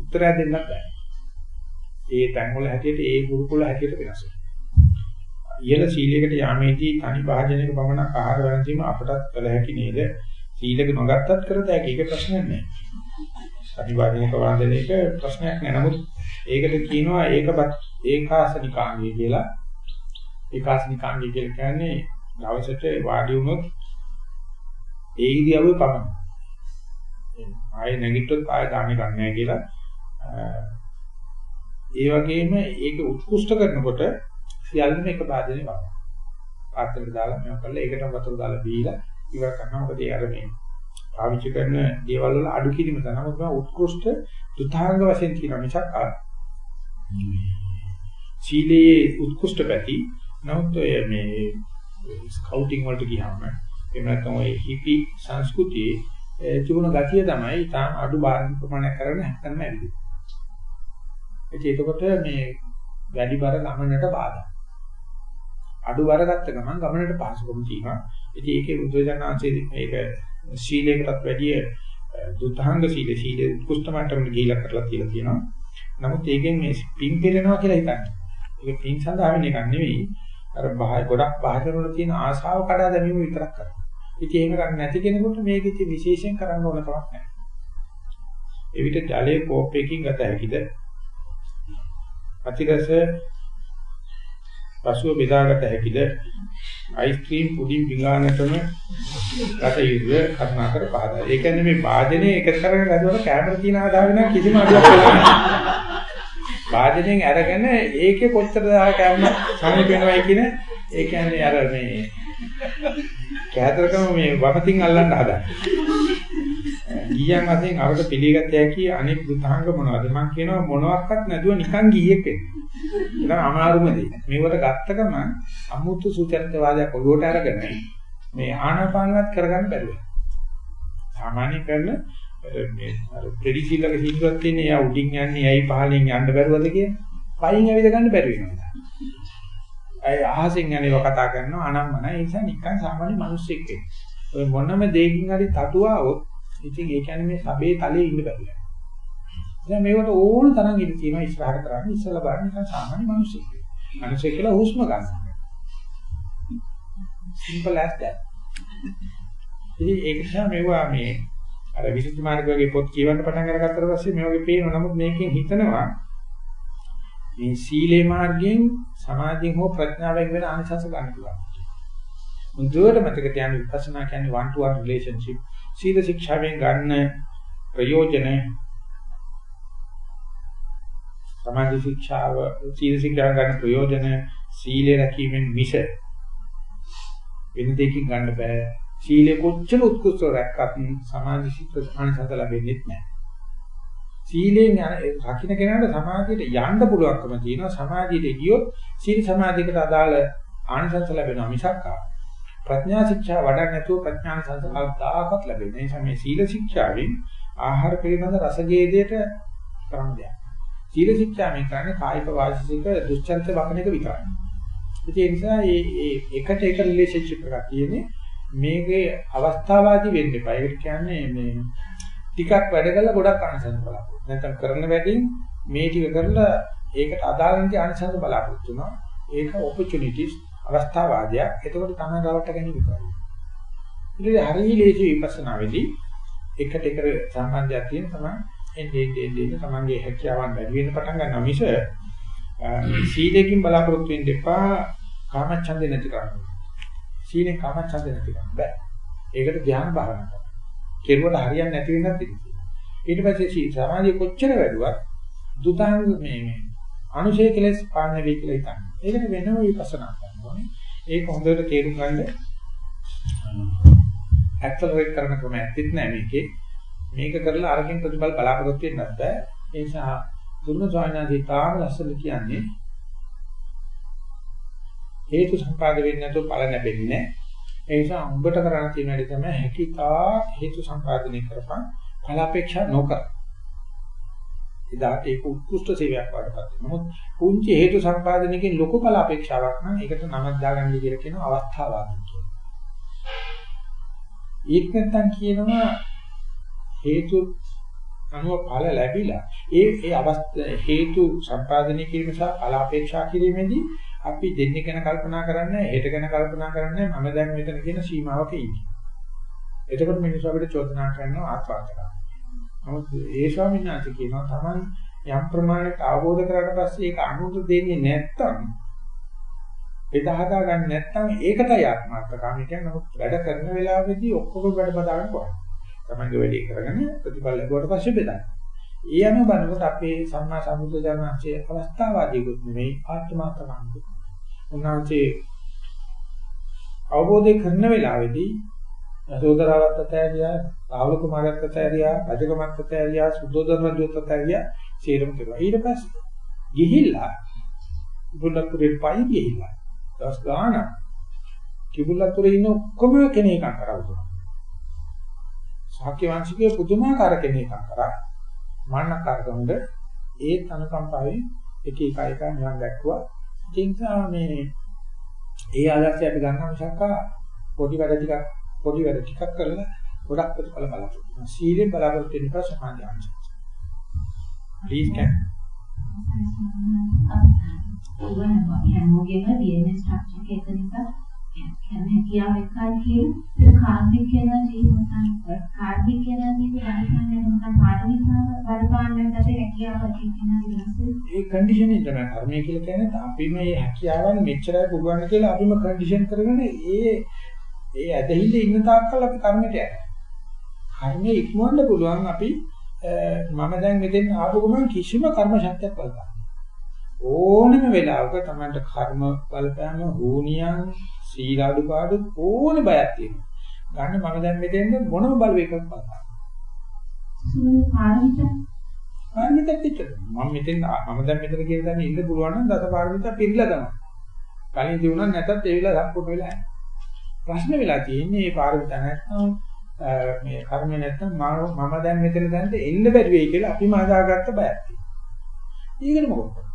උත්තරය දෙන්නත් බෑ. ඒ තැන් වල හැටියට ඒ ගුරුකුල හැටියට වෙනස් වෙනවා. ඉහළ සීලයකට යාමේදී තනි භාජනයක පමණක් ආහාර වැළඳීම අපටත් කළ හැකි නේද? සීලක නොගත්තත් කරත හැකි ඒක ප්‍රශ්නයක් නෑ. තනි භාජනයක වළඳන එක ප්‍රශ්නයක් නෑ. නමුත් ඒකට කියනවා ඒකපත් ඒකාසනිකාංගය කියලා. ඒකාසනිකාංගය කියලා කියන්නේ දවසට වාඩි වුණොත් ඒ ඉරියව්වේ පමණයි. ආයෙ නැගිට්ටොත් ආයෙ දාන්නේ ගන්නෑ කියලා. ඒ වගේම ඒක උත්කෘෂ්ඨ කරනකොට සියල්ලම එක භාජනේ වගේ. පාත්‍රෙට දාලා මේක කරලා ඒකටම වතුර දාලා බීලා ඉවර කරනවා. මොකද ඒ අර මේ පාවිච්චි කරන දේවල් වල අඩු කිරීම තමයි මොකද උත්කෘෂ්ඨ දුතාංග වශයෙන් කියන මිසක් සීලයේ උත්කෘෂ්ඨ පැති නමුත් ඔය මේ ස්කවුටින් වලට ගියාම එහෙම නැත්නම් ඔය හිපි සංස්කෘතියේ තිබුණ ගතිය තමයි තාම අඩු බාහිර ප්‍රමාණයක් කරගෙන හැටම ඇවිල්ලා. එතකොට මේ වැඩි බර ගමනට බාධා. අඩු බර ගත්ත ගමන් ගමනට පහසුකම් තියෙනවා. ඉතින් ඒකේ බුද්ධජනනාංශයේ මේක සීලයකටත් වැඩිය දුතාංග සීල සීල උත්කෘෂ්ඨ මට්ටමට ගිහිලා කරලා තියලා තියෙනවා. නමුත් ඒකෙන් මේ පින් පෙරෙනවා කියලා හිතන්නේ. ඒක පින් සඳහා වෙන එකක් නෙවෙයි. අර බාහිර ගොඩක් බාහිර වල තියෙන ආශාව කඩා දැමීම විතරක් කරනවා. ඉතින් ඒක කරන්නේ නැති කෙනෙකුට මේක ඉතින් විශේෂයෙන් කරන්න ඕන කමක් නැහැ. එවිට ජලයේ කෝප්පයකින් ගත හැකිද? අතිරස පසුව බෙදාගත හැකිද? අයිස්ක්‍රීම් පුඩින් පිඟානටම ගත යුතුය කරුණාකර පහදා. ඒ කියන්නේ මේ වාදනයේ එක කරගෙන ගලවන කැමරා තියන ආදාගෙන කිසිම අඩුවක් නැහැ. වාදනයෙන් අරගෙන ඒකේ කොච්චර දාලා කැම සමීප වෙනවයි කියන ඒ කියන්නේ අර මේ කෑදරකම මේ වමතින් අල්ලන්න හදා. ගියන් වශයෙන් අපිට පිළිගත හැකි අනෙක් දුතාංග මොනවද? මම කියනවා මොනවත් නැතුව නිකන් ගියෙක් වෙන්න. ඒක අමාරුම දෙයක්. මේවට ගත්ත ගමන් අමුතු සුචරිතවාදයක් ඔළුවට අරගෙන මේ ආනාපානවත් කරගන්න බැරුව. සාමාන්‍ය කරන මේ අර ප්‍රෙඩිසිල්ලක හිඳුවක් තියෙන එයා උඩින් යන්නේ ඇයි පහලින් යන්න බැරුවද කියන පයින් ඇවිද ගන්න බැරි වෙනවා. අය අහසෙන් යනේව කතා කරනවා අනම්මන ඒ නිසා නිකන් සාමාන්‍ය මිනිස්සෙක් වෙන්නේ. ඔය මොනම දෙයකින් හරි තටුවාවොත් ඉතින් ඒ කියන්නේ මේ සබේ තලයේ ඉන්න බැහැ. දැන් මේකට ඕන තරම් ඉඳ තියෙනවා ඉස්සරහට කරන්නේ ඉස්සලා බලන්න නිකන් සාමාන්‍ය මිනිස්සෙක්. මිනිස්සෙක් කියලා හුස්ම ගන්න. simple as that. ඉතින් ඒක නිසා මේවා මේ අර විසුද්ධි මාර්ග වගේ පොත් කියවන්න පටන් අරගත්තට පස්සේ මේ වගේ පේනවා. නමුත් මේකෙන් හිතනවා මේ සීලේ මාර්ගයෙන් සමාධියෙන් හෝ ප්‍රඥාවෙන් වෙන ආනිසංස ගන්න පුළුවන්. මුදුවට මතක තියාගන්න විපස්සනා කියන්නේ one to one relationship. සීල ශික්ෂාවෙන් ගන්න ප්‍රයෝජන සමාධි ශික්ෂාව සීල ශික්ෂාවෙන් ගන්න ප්‍රයෝජන සීලය රැකීමෙන් මිස වෙන දෙයකින් ගන්න බෑ. සීලෙ කොච්චර උත්කෘෂ්ඨව රැක්කත් සමාධි සිත් ප්‍රධානසත ලැබෙන්නේ නැහැ. සීලෙන් රකින්න කෙනාට සමාධියට යන්න පුළුවන්කම තියෙනවා. සමාධියට ගියොත් සීල සමාධියකට අදාළ ආනිසංස ලැබෙනවා මිසක් ප්‍රඥා ශික්ෂා වඩන්න නැතුව ප්‍රඥා සංසාරදාකත් ලැබෙන්නේ. ඒ නිසා මේ සීල ශික්ෂාවෙන් ආහාර පිළිබඳ රසගේදයට ප්‍රාණයක්. සීල ශික්ෂාවෙන් කරන්නේ කායික වාචික දුස්චරිත වකන එක විතරයි. ඒ නිසා මේ එකට එක රිලේෂන්ෂිප් එකක් තියෙන්නේ මේකේ අවස්ථාවාදී වෙන්න එපා. ඒකට කියන්නේ මේ ටිකක් වැඩ කළා ගොඩක් ආනිසංස බලාපොරොත්තු. නැත්නම් කරන වැඩින් මේ ටික කරලා ඒකට අදාළ නැති ආනිසංස බලාපොරොත්තු වෙනවා. ඒක opportunities අවස්ථාවාදයක්. එතකොට තමයි රවට්ට ගැනීම විතරයි. ඉතින් හරිය ලේසි විපස්සනාවේදී එකට එක සම්බන්ධයක් තියෙන තමයි එන්නේ එන්නේ තමන්ගේ හැකියාවන් වැඩි වෙන්න පටන් ගන්නවා මිස සීලයෙන් බලාපොරොත්තු වෙන්න එපා කාමච්ඡන්දේ නැති කරන්නේ. සීලෙන් කාමච්ඡන්ද නැති කරන්න බෑ. ඒකට ධ්‍යාන භාවනා කරනවා. කෙරුවට හරියන්නේ නැති වෙනත් ඉතින්. ඊට පස්සේ සී සමාධිය කොච්චර වැඩුවත් දුතාංග මේ මේ අනුශේ කෙලස් පාන්නේ වෙයි කියලා හිතන්නේ. ඒකනේ වෙනම විපස්සනා කරනවා. ඒක හොඳට තේරුම් ගන්න ඇක්සලරේට් කරන ක්‍රම ඇත්තෙත් නෑ මේකේ. මේක කරලා අරකින් ප්‍රතිඵල බලාපොරොත්තු වෙන්නත් බෑ. ඒ නිසා දුර්ණ ස්වාමීන් වහන්සේ තාම ලස්සන කියන්නේ හේතු සම්පාද වෙන්නේ නැතුව ඵල ලැබෙන්නේ නැහැ. ඒ නිසා උඹට කරන්න තියෙන වැඩි තමයි හැකිතා හේතු සම්පාදනය කරපන් ඵල අපේක්ෂා නොකර. එදාට ඒක උත්කෘෂ්ඨ සේවයක් වඩපත් වෙනවා. නමුත් පුංචි හේතු සම්පාදනයකින් ලොකු ඵල අපේක්ෂාවක් නම් ඒකට නමක් දාගන්න කියලා කියන අවස්ථාවාදී කියනවා. ඒක නැත්තම් කියනවා හේතු අනුව ඵල ලැබිලා ඒ ඒ අවස්ථා හේතු සම්පාදනය කිරීම සහ ඵල අපේක්ෂා කිරීමේදී අපි දෙන්නේ ගැන කල්පනා කරන්නේ හෙට ගැන කල්පනා කරන්නේ මම දැන් මෙතන කියන සීමාවක ඉන්නේ. එතකොට මිනිස්සු අපිට චෝදනා කරනවා ආත්මార్థ කරනවා. නමුත් ඒ ස්වාමීන් වහන්සේ කියනවා Taman යම් ප්‍රමාණයක් අවබෝධ කරගන්න පස්සේ ඒක අනුන්ට දෙන්නේ නැත්තම් බෙදා හදා ගන්න නැත්නම් ඒකටයි ආත්මార్థකාමී කියන්නේ නමුත් වැඩ කරන වෙලාවේදී ඔක්කොම වැඩ බදාගෙන කරනවා. තමන්ගේ වැඩේ කරගෙන ප්‍රතිඵල ලැබුවට පස්සේ බෙදන්න. ඒ අනුව බලනකොට අපේ සම්මා සම්බුද්ධ ජානනාචේ අවස්ථාවාදීකුත් නෙමෙයි ආත්මార్థකාමීකුත්. උන්වහන්සේ අවබෝධය කරන වෙලාවේදී යසෝදරාවත් අතෑරියා, රාහුල කුමාරයත් අතෑරියා, රජකමත් අතෑරියා, සුද්ධෝදන රජුත් අතෑරියා, සීරම කෙරුවා. ඊට පස්සේ ගිහිල්ලා බුල්ලත්තුරේ පයි ගිහිල්ලා. දවස් ගානක් කිඹුල්ලත්තුරේ ඉන්න ඔක්කොම කෙනෙක්ම කරවුවා. ශාක්‍ය වංශිකයේ පුදුමාකාර කෙනෙක්ම කරා. මාන්නකාරකමුද ඒ තනකම්පාවේ එක එක එක නිවන් දැක්කුවා. ඒ නිසා මේ ඒ ආදර්ශය අපි ගන්නවා මිසක් පොඩි වැඩ ටිකක් පොඩි වැඩ ටිකක් කරලා ගොඩක් ප්‍රතිඵල බලාපොරොත්තු වෙනවා. සීලෙන් බලාපොරොත්තු වෙන එක සමාධි අංශය. Please can. හැමෝගෙම DNA ස්ට්‍රක්චර් එක නිසා කියන හැකියාව එකයි කියන කාර්මික කියන ජීවිතය කාර්මික කියන ජීවිතය මොකක්ද පාරමිතාව බලපාන්නට අපේ හැකියාව තියෙන ඒ කන්ඩිෂන් එක තමයි කර්මය කියලා කියන්නේ අපි මේ හැකියාවන් මෙච්චරයි පුළුවන් කියලා අපිම කන්ඩිෂන් කරගෙන ඒ ඒ ඇදහිල්ල ඉන්න තාක්කල් අපි කර්මයට යනවා. කර්මයේ ඉක්මවන්න පුළුවන් අපි මම දැන් මෙතෙන් ආපු ගමන් කිසිම කර්ම ශක්තියක් බලපෑ. ඕනෙම වෙලාවක තමයි කර්ම බලපෑම හෝනියන් සීලාඩුපාඩු ඕනේ බයක් තියෙනවා. ගන්න මම දැන් මෙතෙන් මොනම බලවේගයක් බලපෑ. පාරමිතත් පිටර. මම මෙතෙන් මම දැන් මෙතන කියන තැන ඉන්න පුළුවන් නම් දස පාරමිත පිළිලා තමයි. කලින් දිනුනත් නැතත් ඒ වෙලාව සම්පූර්ණ වෙලා නැහැ. ප්‍රශ්න වෙලා තියෙන්නේ මේ පාරමිත නැත්නම් මේ කර්ම නැත්නම් මම දැන් මෙතන දැන්ට එන්න බැරි වෙයි කියලා අපිම හදාගත්ත බයක් තියෙනවා. ඒකට මොකද?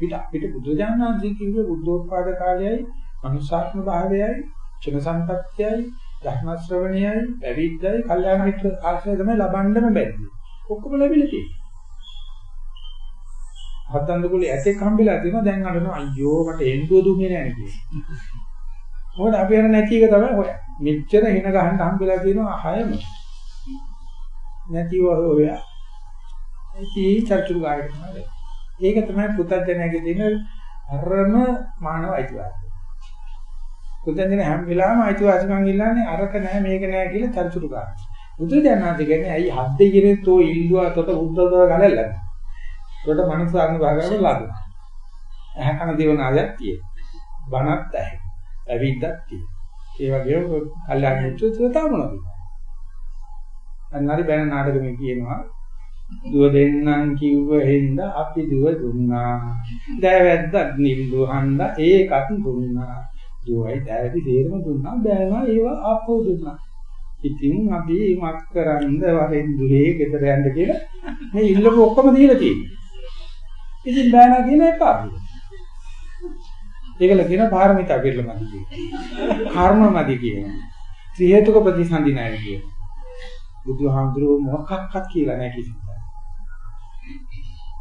පිට අපිට බුදුජානනාංශී කිව්වේ බුද්ධෝත්පාද කාලයයි, මනුෂ්‍යාත්ම භාවයයි, චන සම්පත්‍යයයි, ධර්ම ශ්‍රවණයයි, පැවිද්දයි, කල්යාණ මිත්‍ර ආශ්‍රය තමයි ලබන්නම බැරි. ඔක්කොම ලැබිලා තියෙනවා. හත්දන්දුකුලේ ඇතෙක් හම්බෙලා තියෙනවා දැන් අඬනවා අයියෝ මට එන්දුව දුන්නේ නැහැ කියලා. මොකද අපි අර නැති එක තමයි හොය. මෙච්චර හින ගහන්න හම්බෙලා තියෙනවා හයම. නැතිව හොයා. ඒකී චර්චුරු ගායක තමයි. ඒක තමයි පුතඥයාගේ දින අරම මානව අයිතිවාසිකම. පුතඥයා හැම වෙලාවෙම අයිතිවාසිකම් ඉල්ලන්නේ අරක නැහැ මේක නැහැ කියලා චර්චුරු ගන්න. බුදුදහමේ කියන්නේ ඇයි හද්දේ කියන්නේ තෝ ඉල්ලුවා තොට බුද්ධදව ගලල්ලා. තොට මනුස්ස අනුභවයම ලබන. ඇහැ කන දේවනාදයක් තියෙන. බණත් ඇහැ. ඇවිද්දක් තියෙන. ඒ වගේම කල්යාණ මිත්‍රත්වය තමනද. අන්නරි බැන නාටකෙම කියනවා දුව දෙන්නම් කිව්ව හින්ද අපි දුව දුන්නා. දෑවැද්දක් නිල්දුහන්ද ඒකත් දුන්නා. දුවයි දෑවැදි තේරම දුන්නා බෑනා ඒවා ආපහු දුන්නා. ඉතින් අපි මක් කරන්ද වරෙන් දුරේ ගෙදර යන්න කියලා මේ ඉල්ලපු ඔක්කොම දීලා තියෙනවා. ඉතින් බෑනා කියන එක අපිට. ඒකල කියන පාරමිතා කියලා මදි කියනවා. කර්ම මදි කියනවා. ත්‍රි හේතුක ප්‍රතිසන්දි නැහැ කියනවා. බුදුහාමුදුරුවෝ මොකක්වත් කියලා නැහැ කිසිම.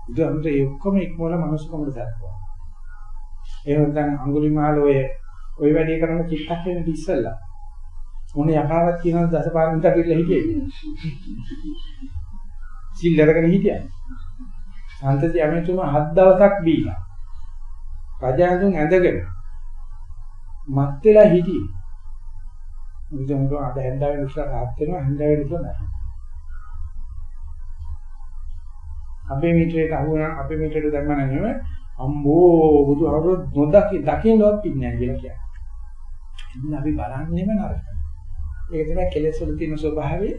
බුදුහාමුදුරුවෝ ඒ ඔක්කොම ඉක්මවල මනුස්සකමට දැක්වුවා. ඒ නැත්නම් අඟුලිමාල ඔය ඔය වැඩේ කරන චිත්තක්ෂණෙ ඉස්සල්ලා. මොන යකාවක් කියනවද දසපාරමිතා කියලා හිටියේ. සිල් අරගෙන හිටියා. සම්තති ඇමතුමා හත් දවසක් බීලා. රජාඳුන් ඇඳගෙන මත් වෙලා හිටියේ. මුදෙන්ක අද හැන්දාවෙන් ඉස්සර රාත් වෙනවා හැන්දාවෙන් ඉස්සර නැහැ. අපේ මීටරේට අහුවන අපේ මීටරේට දැම්ම නෙමෙයි අම්බෝ බුදුහාරු නොදකි දකින්නවත් ඉන්නේ නැහැ කියලා කියන්නේ. ඉතින් අපි බලන්නේම නරකයි. ඒක තමයි කෙලෙස් වල තියෙන ස්වභාවය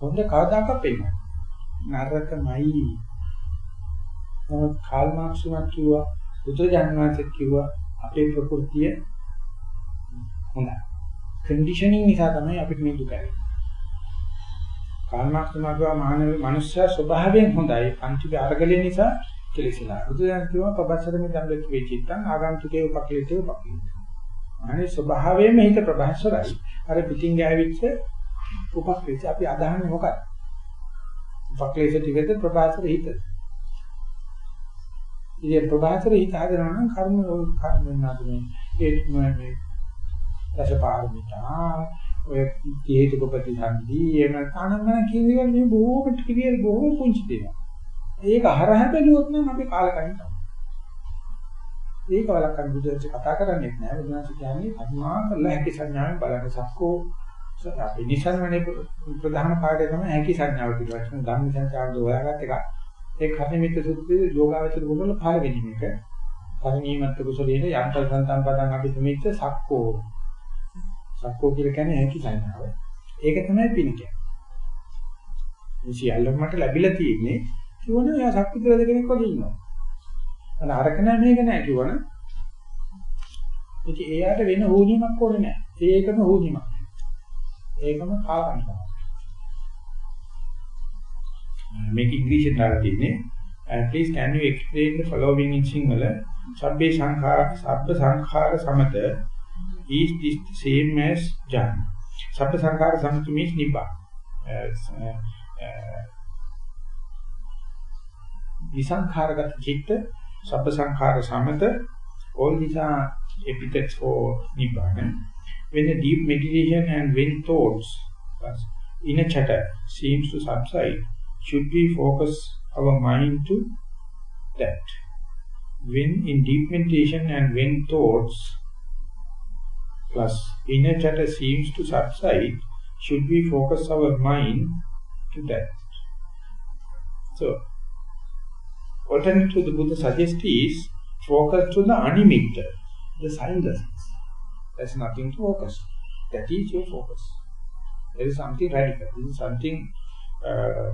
හොඳ කවදාකවත් පේන්නේ නරකමයි. නමුත් කාල් මාක්ස් උනත් කිව්වා බුදුජානනාථත් කිව්වා අපේ ප්‍රകൃතිය හොඳයි. කන්ඩිෂනින් නිසා තමයි අපිට මේ දුක ඇති. කාර්මාක්ෂමගා මානව මනුෂ්‍ය ස්වභාවයෙන් හොඳයි. පංච විහාරගලිය නිසා කෙලෙසිලා. බුදුදහම කියනවා පබස්සරමේ දම්බෙක් වෙචිත්තං ආගන්තුකේ උපක්ලිතේ උපක්ලිත. අනේ ස්වභාවයෙන්ම හිත ප්‍රභාස්වරයි. අර පිටින් ගෑවිච්ච උපක්ලිත අපි අදහන්නේ මොකක්ද? උපක්ලිත ටිකද ප්‍රභාස්වර හිතද? ඉතින් ප්‍රභාසර හිත හදනවා නම් කර්ම කර්ම වෙනාදුනේ ඒ මේ දසපාරමිතා ඔය හේතුක ප්‍රතිසන්දි එහෙම නැත්නම් කියන එක මේ බොහෝම ටිකේ බොහෝ පුංචි දෙයක්. ඒක හරහ බැලුවොත් නම් අපි කාලකණ්ණි තමයි. ඒක වලක්වන්න බුදුරජාණන් කතා කරන්නේ නැහැ. බුදුරජාණන් කියන්නේ අනුමා කරලා හැකි සංඥාවෙන් බලන්න සක්කෝ අපි නිසන්වනේ ප්‍රධාන පාඩේ තමයි හැකි සංඥාව කියලා. ධම්ම සංඥාව හොයාගත් එක. ඒ කර්ණිමිත සූත්‍රයේ යෝගාවචර බුදුල පහළ වෙන එක. පරිණීමත් කුසලයේ යන්තර සන්තම් පදං අපි තුමිච්ච සක්කෝ. සක්කෝ කියලා කියන්නේ හැකි සංඥාව. ඒක තමයි පින කියන්නේ. මේ සියල්ලම මට ලැබිලා තියෙන්නේ කිව්වනේ එයා ශක්තිප්‍රද කෙනෙක් වගේ ඉන්නවා. අන්න අරක නැහැ මේක නැහැ කිව්වනේ. ඉතින් එයාට වෙන හෝනියමක් ඕනේ නැහැ. ඒකම හෝනියමක්. ඒකම කාකන්නවා. මේක ඉංග්‍රීසියෙන් දාලා තියෙන්නේ. Uh, please can you explain the following in Sinhala? Sabbe sankhara sabba sankhara samata East is the same as Jhana. Sapta Sankhara Samyukta means Nibbana. Uh, uh, Visankharagata Chitta, Sapta Sankhara Samatha, all these are epithets for Nibbana. When the deep meditation and when thoughts, in a chatter seems to subside, should we focus our mind to that? When in deep meditation and when thoughts plus inner chatter seems to subside should we focus our mind to that so Alternative to the Buddha suggests is focus to the unimitta, the signlessness. There's nothing to focus. That is your focus. There is something radical. This is something uh,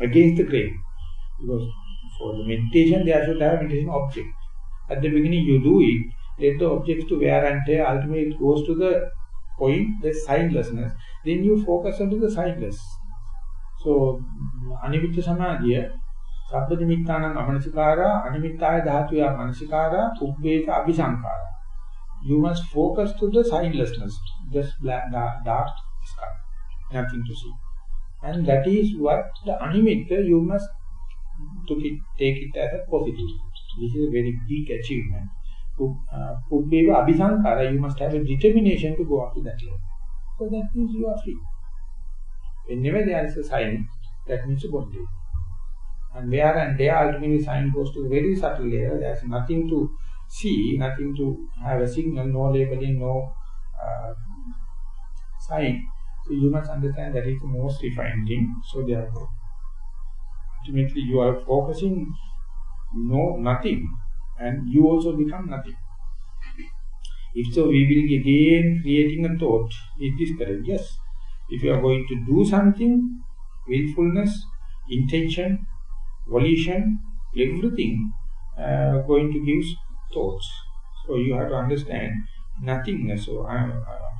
against the grain. Because for the meditation, there should have a meditation object. At the beginning, you do it, Let the object to wear and tear, ultimately it goes to the point, the signlessness. Then you focus on the signless. So, anivitta Samadhiya, සබ්බ නිමිත්තානං අමනසිකාරා anivittaya dhatuya manasikara උබ්බේක abhisankara you must focus to the signlessness just black dark, sky nothing to see and that is what the animitta you must to take it as a positive this is a very big achievement ubbeva uh, abhisankara you must have a determination to go up to that level so that means you are free whenever there is a sign that means a bondage And where and there ultimately sign goes to very subtle layer. There's nothing to see, nothing to have a signal, no labeling, no uh, sign. So you must understand that is the most refined thing. So therefore, ultimately you are focusing no nothing and you also become nothing. If so, we will be again creating a thought. Is this correct? Yes. If you are going to do something, willfulness, intention, volition, everything uh, going to give thoughts. So you have to understand nothingness. So uh, uh,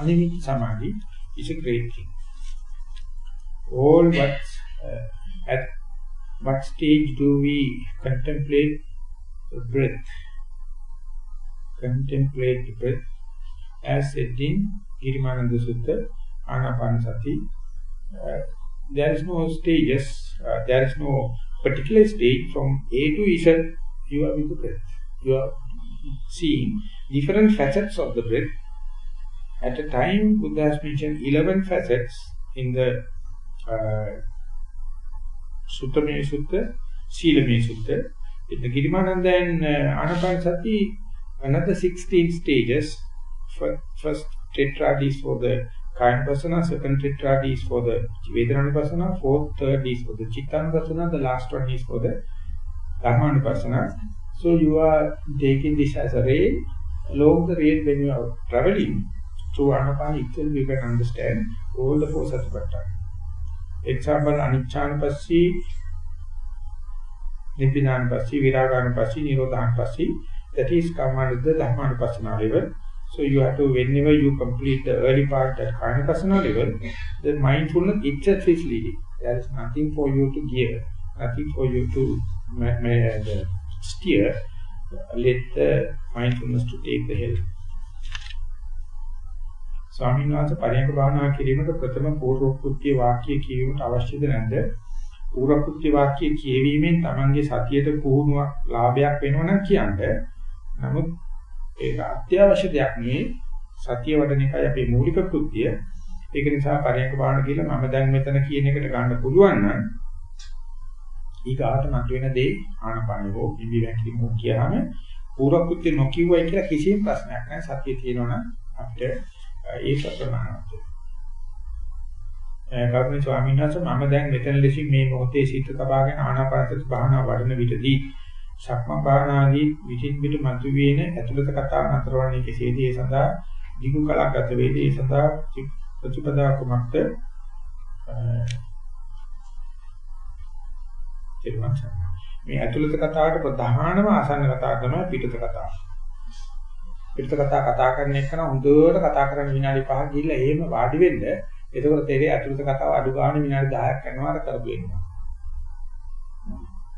unlimited samadhi is a great thing. All what uh, at what stage do we contemplate breath? Contemplate the breath as said in Girimananda Sutta, Anapanasati. Uh, there is no stages uh, there is no particular stage from A to Z, you are with the breath. You are seeing different facets of the breath. At a time, Buddha has mentioned 11 facets in the uh, Suttame Sutta, Silame Sutta. The Girimananda and uh, Anapanasati, another 16 stages. First tetrad is for the Kayanupassana, second tetrad is for the Vedananupassana, fourth, third is for the Chittanupassana, the last one is for the Dhammanupassana. So you are taking this as a rail. Along the rail when you are traveling through Anapana itself, you can understand all the four satipatthana. Example, Aniccanupassī, Nibbinanupassī, Viraganupassī, Nirodhanupassī. That is come under the Dhammanupassana level. So you have to, whenever you complete the early part at Kayanapasana level, the mindfulness itself is leading. There is nothing for you to gear, nothing for you to uh, steer. Let the mindfulness to take the helm. ස්වාමීන් වහන්සේ පරියන්ක භාවනා කිරීමට ප්‍රථම පූර්වකෘත්‍ය වාක්‍ය කියවීමට අවශ්‍යද නැද්ද? පූර්වකෘත්‍ය වාක්‍ය කියවීමෙන් Tamange සතියට පුහුණුවක් ලාභයක් වෙනවනම් කියන්න. නමුත් ඒක අත්‍යවශ්‍ය දෙයක් නෙවෙයි. සතිය වඩන එකයි අපේ මූලික කෘත්‍යය. ඒක නිසා පරයන්ක බාහන කියලා මම දැන් මෙතන කියන එකට ගන්න පුළුවන් නම් ඊගාට මත වෙන දේ ආනපාන හෝ ඉඳි වැක්කීම හෝ කියහම පූර්වකෘත්‍ය නොකියුවයි කියලා කිසිම ප්‍රශ්නයක් නැහැ. සතිය තියෙනවා නම් අපිට ඒක ප්‍රමාණවත්. කරුණී ස්වාමීන් වහන්සේ මම දැන් මෙතන ලෙසින් මේ මොහොතේ සිත තබාගෙන ආනාපානසති භාවනා වඩන විටදී සක්ම භාවනාදී විචින් පිට මතුවේන ඇතුළත කතා නතර වන්නේ කෙසේද? ඒ සඳහා දිගු කලක් ගත වේදී? ඒ සඳහා ප්‍රතිපදා කුමක්ද? මේ ඇතුළත කතාවට ප්‍රධානම ආසන්න කතාව තමයි පිටත කතාව. පිටත කතා කතා කරන එක නම් හොඳට කතා කරන විනාඩි 5ක් ගිහිල්ලා එහෙම වාඩි වෙන්න එතකොට තේරෙයි ඇතුළත කතාව අඩු ගන්න විනාඩි 10ක් කරනවා අර කරපු වෙනවා.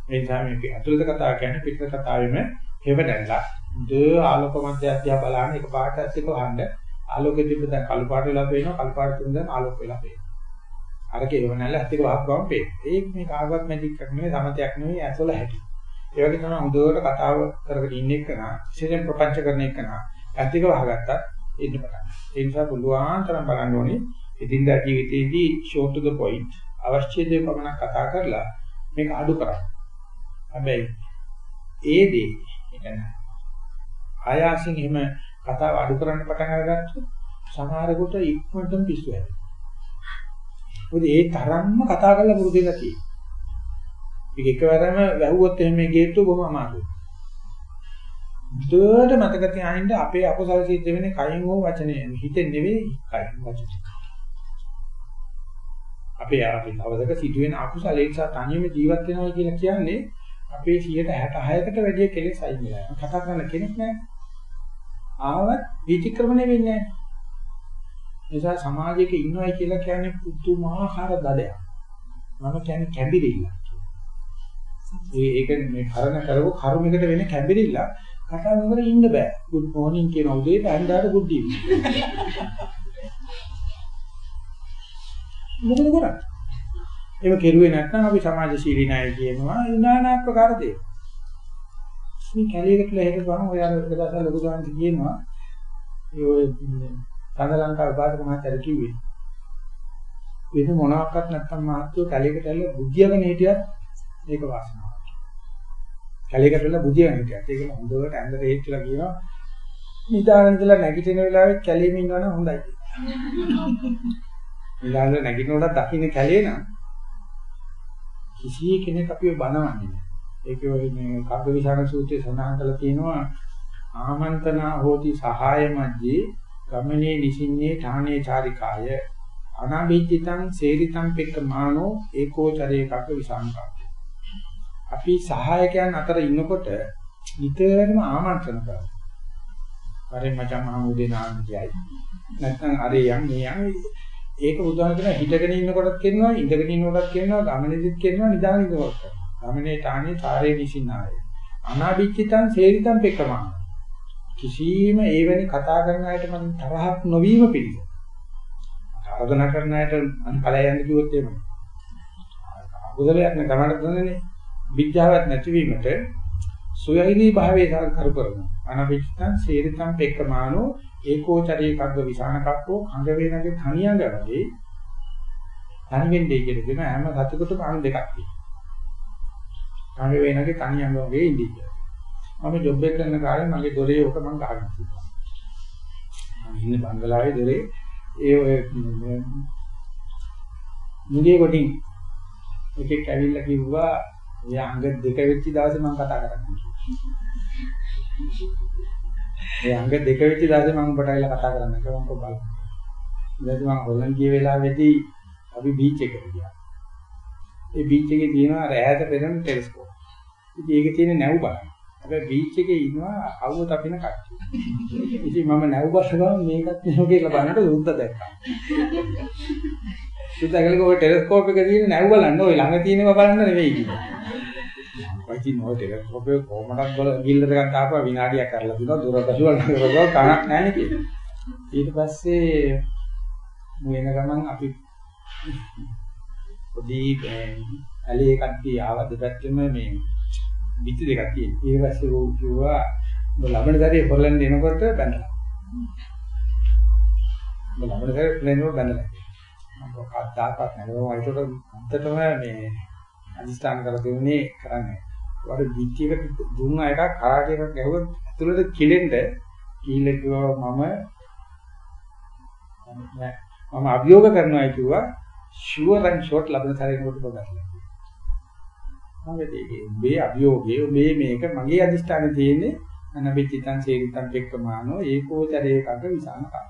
ඒ නිසා මේ ඇතුළත කතාව කියන්නේ පිටත කතාවෙම හේව දැන්ලා ද ආලෝක මැද අධ්‍යා බලන්න එක පාටත් එක වහන්න ආලෝකෙ තිබ්බ දැන් කළු පාට වෙලා පේනවා කළු පාට තුන දැන් ආලෝක වෙලා පේනවා. අරක ඒව නැල්ල ඇත්තක වහක් ගමන් පේනවා. ඒක මේ කාගවත් මැජික් එකක් නෙවෙයි සමතයක් නෙවෙයි ඇසොල හැටි. ඒ වගේ තමයි හොඳට කතාව කරගෙන ඉන්න එක නා විශේෂයෙන් ප්‍රපංච කරන එක නා ඇත්තක වහගත්තත් ඉන්න පටන්. ඒ නිසා පුළුවන් තරම් බලන්න ඕනේ ඉදින්දා ජීවිතයේදී short to the point අවශ්‍ය දේ පමණක් කතා කරලා මේක අඩු කරන්න. හැබැයි ඒ දේ කියන්නේ ආයාසින් එහෙම කතාව අඩු කරන්න පටන් අරගත්තොත් සමහරකට ඉක්මනටම පිස්සු හැදෙනවා. මොකද ඒ තරම්ම කතා කරලා පුරුදු වෙලා තියෙනවා. ඒක එකවරම වැහුවොත් එහෙම මේ ගේට්ටුව බොහොම අමාරුයි. දුරට මතක තියාගන්න අපේ අකුසල සිද්ධ වෙන්නේ කයින් හෝ වචනයෙන් හිතෙන් නෙවෙයි කයින් වචනයෙන්. අපේ අපි දවසක සිදුවෙන අකුසල ඒ නිසා තනියම ජීවත් වෙනවා කියලා කියන්නේ අපේ 166කට වැඩිය කෙලෙස් අයින් වෙලා. කතා කරන කෙනෙක් නැහැ. ආවත් විචක්‍රමණය වෙන්නේ නැහැ. නිසා සමාජයක ඉන්නවයි කියලා කියන්නේ පුදුමාකාර දඩයක්. මම කියන්නේ කැඹිරිල්ල. ඒ ඒක මේ කරන කරව කර්මයකට වෙන කැඹිරිල්ල කතා නොකර ඉන්න බෑ. good morning කියන උදේට අන්දාට good evening. මොකද කරන්නේ? එහෙම කෙරුවේ නැත්නම් අපි සමාජශීලී ණය කියනවා নানা ආකාර දේවල්. මේ කැලියකට ලහෙට ගමන් ඔය අර දවසල් ලොකු ගාන්ති කියනවා ඒ ඔය තන ලංකාවේ පාසක මහත්තයා කිව්වේ වෙන මොනවාක්වත් නැත්තම් මහත්තයෝ කැලියකට ඇවිල්ලා බුද්ධියගෙන හිටියත් ඒක වාසනාවක්. කැලියකට ඇවිල්ලා බුද්ධියගෙන හිටියත් ඒක හොඳට ඇඳට හේච්චලා කියනවා නිදාගෙන ඉඳලා නැගිටින වෙලාවෙත් කැලියෙම ඉන්නවනම් හොඳයි. නිදාගෙන නැගිටිනකොට දකින්න කැලිය නම් කිසි කෙනෙක් අපිව බනවන්නේ නැහැ. ඒක ඔය මේ කග්ගවිසාන සූත්‍රයේ සඳහන් කරලා තියෙනවා ආමන්ත්‍රණා හෝති සහාය මැජේ ගමනේ නිසින්නේ ඨානේ චාරිකාය අනාභිජිතං සේරිතං පෙක්කමානෝ ඒකෝචරේ කග්ග විසාංකප්ප අපි සහායකයන් අතර ඉන්නකොට නිතරම ආමන්ත්‍රණ කරනවා. වරේ මචං මහමුදේ නාන්න කියයි. නැත්නම් අරේ යන් මේ යන් ඒක බුදුහාම කියන හිටගෙන ඉන්නකොටත් කියනවා ඉඳගෙන ඉන්නකොටත් කියනවා ගමනේදිත් කියනවා නිදාගෙන ඉන්නකොටත් කියනවා. ගමනේ තානේ තාරේ විසිනාය. අනාභිච්චිතං සේරිතං පෙකමං. කිසිම ඒවැනි කතා කරන අයට මම තරහක් නොවීම පිළිස. ආරාධනා කරන අයට මම ඵලය යන්න කිව්වොත් එහෙම. අකුසලයක් නේ තමයි දන්නනේ. විඥාවක් නැතිවීමට සුයහිනී භාවයේ කරු කරනවා. අනාභිච්චිතං සේරිතං පෙකමානෝ ඒකෝචරී කග්ග විසානකක්කෝ කංග වේනගේ තනියඟ වගේ තනි වෙන්නේ කියන හැම සතුටකටම අංග දෙකක් තියෙනවා. කංග වේනගේ තනි අංග වගේ ඉඳී. මම ජොබ් එක කරන කාලේ මගේ දොරේ ඔක මම ගහගෙන තිබුණා. මම ඉන්නේ බංගලාවේ දොරේ ඒ ඔය මුගේ කොටින් එකෙක් ඇවිල්ලා කිව්වා ඔය අංග දෙක වෙච්ච දවසේ මම කතා කරන්නේ. ඒ අංග දෙක වෙච්ච දවසේ මම ඔබට ඇවිල්ලා කතා කරන්න කියලා මම බලන්න. ඊට මම හොලන්ඩ් ගිය වෙලාවේදී අපි බීච් එකට ගියා. ඒ බීච් එකේ තියෙනවා රැහැට පෙරෙන ටෙලස්කෝප්. ඉතින් ඒකේ තියෙන නැව් බලන්න. හැබැයි බීච් එකේ ඉන්නවා අවුව තපින කට්ටිය. ඉතින් මම නැව් බස් ගමන් මේකත් එහෙම කියලා බලනකොට සුද්ද දැක්කා. සුද්ද ඇගලක ඔය ටෙලස්කෝප් එක තියෙන නැව් බලන්න ඔය ළඟ තියෙනවා බලන්න නෙවෙයි කිව්වා. වයිති නෝ ටෙලස්කෝප් එක කොහමඩක් බල ගිල්ලද ගන්න ආපුවා විනාඩියක් කරලා දුන්නා දුර බැලුවා නේද කණක් නැහැ නේ කියලා. ඊට පස්සේ මුවෙන ගමන් අපි පොඩි ඇලේ කට්ටිය ආව දෙපැත්තෙම මේ පිටි දෙකක් තියෙන. ඊට පස්සේ ඌ කිව්වා ඔබ ලබන දරේ හොල්ලන්න එනකොට බැලලා. ඔබ ලබන දරේ ප්ලේන්වල බැලලා. මම කවදාකවත් නැහැ. මම ඒකට අන්තටම මේ අදිස්ථාන කරලා තියුනේ කරන්නේ. වල පිටියකට දුන්න එකක් කරාටි එකක් ගැහුවොත් ඇතුළට කිලෙන්න කීල කිව්වා මම මම අභියෝග කරනවා කිව්වා ෂුවර් ඇන්ඩ් ෂෝට් ලබන තරේ කොට බගලා. අවදීගේ උඹේ අභියෝගේ උඹේ මේක මගේ අදිෂ්ඨානේ තියෙන්නේ අනබිචිතං සේරිතං එක්කමානෝ ඒකෝචරේ එකක විසාන කම.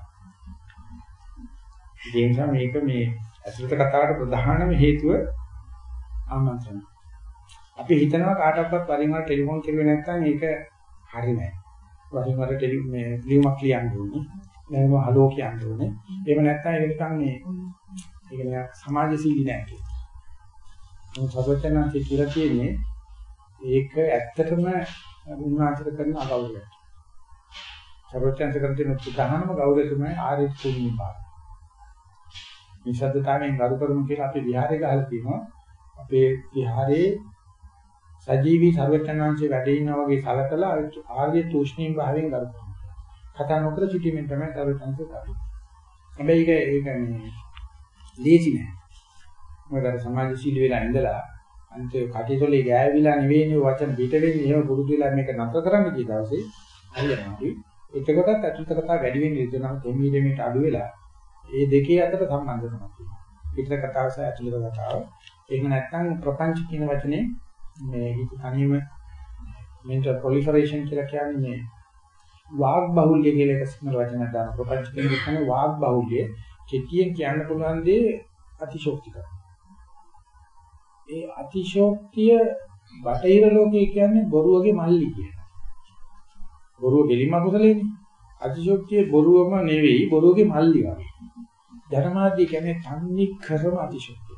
ඒ නිසා මේක මේ ඇතුළත කතාවට ප්‍රධානම හේතුව ආමන්ත්‍රණ. අපි හිතනවා කාටවත් වරින් වර ටෙලිෆෝන් කරුවේ නැත්නම් ඒක හරි නෑ. වරින් වර ටෙලි මේ ලියුමක් ලියන්න ඕනේ. නැත්නම් හලෝ කියන්න ඕනේ. එහෙම නැත්නම් ඒක නිකන් මේ ඒක නිකන් සමාජශීලී නෑ කියලා. මොකද සර්වඥාන්සේ කියලා කියන්නේ ඒක ඇත්තටම උන්වහන්සේට කරන අගෞරවය. සර්වඥාන්සේ කරන තියෙන ප්‍රධානම ගෞරවය තමයි ආර්ය පුණ්‍යපාත. මේ ශබ්දතාවයෙන් ගරු කරමු කියලා අපි විහාරේ ගහලා තියෙනවා. අපේ විහාරේ සජීවී සර්වඥාන්සේ වැඩ ඉන්නා වගේ සලකලා ආර්ය තුෂ්ණීම් භාවයෙන් ගරු කරනවා. කතා නොකර සිටීමෙන් තමයි සර්වඥාන්සේ කරන්නේ. හැබැයි ඒක ඒක මේ ලේසි නෑ. මොකද අර සමාජශීලී වෙලා ඉඳලා අන්ත කටිතොලේ ගෑවිලා නෙවෙයිනේ වචන පිට වෙන්නේ එහෙම පුරුදු වෙලා මේක නතර කරන්න කිය දවසේ හරියනවා. එතකොටත් අතුලත කතා වැඩි වෙන්නේ ඉතන දෙමීඩෙමීට අඩු වෙලා ඒ දෙකේ අතර සම්බන්ධතාවක් තියෙනවා. පිටත කතාව සහ අතුලත කතාව. එහෙම නැත්නම් ප්‍රපංච කියන වචනේ මේ හිත තනියම mental proliferation කියලා කියන්නේ මේ වාග් බහුල්‍ය කියලා එක සිංහල වචනයක් දාන ප්‍රපංච කියන එක වාග් බහුල්‍ය කෙටියෙන් කියන්න පුළුවන් දේ අතිශෝක්තිකයි. ඒ අතිශෝක්තිය බටහිර ලෝකයේ කියන්නේ බොරුවගේ මල්ලි කියලා. බොරුව දෙලිම කුසලේනේ. අතිශෝක්තිය බොරුවම නෙවෙයි බොරුවගේ මල්ලි වගේ. ධර්මාදී කියන්නේ තන්නේ කරම අතිශෝක්තිය.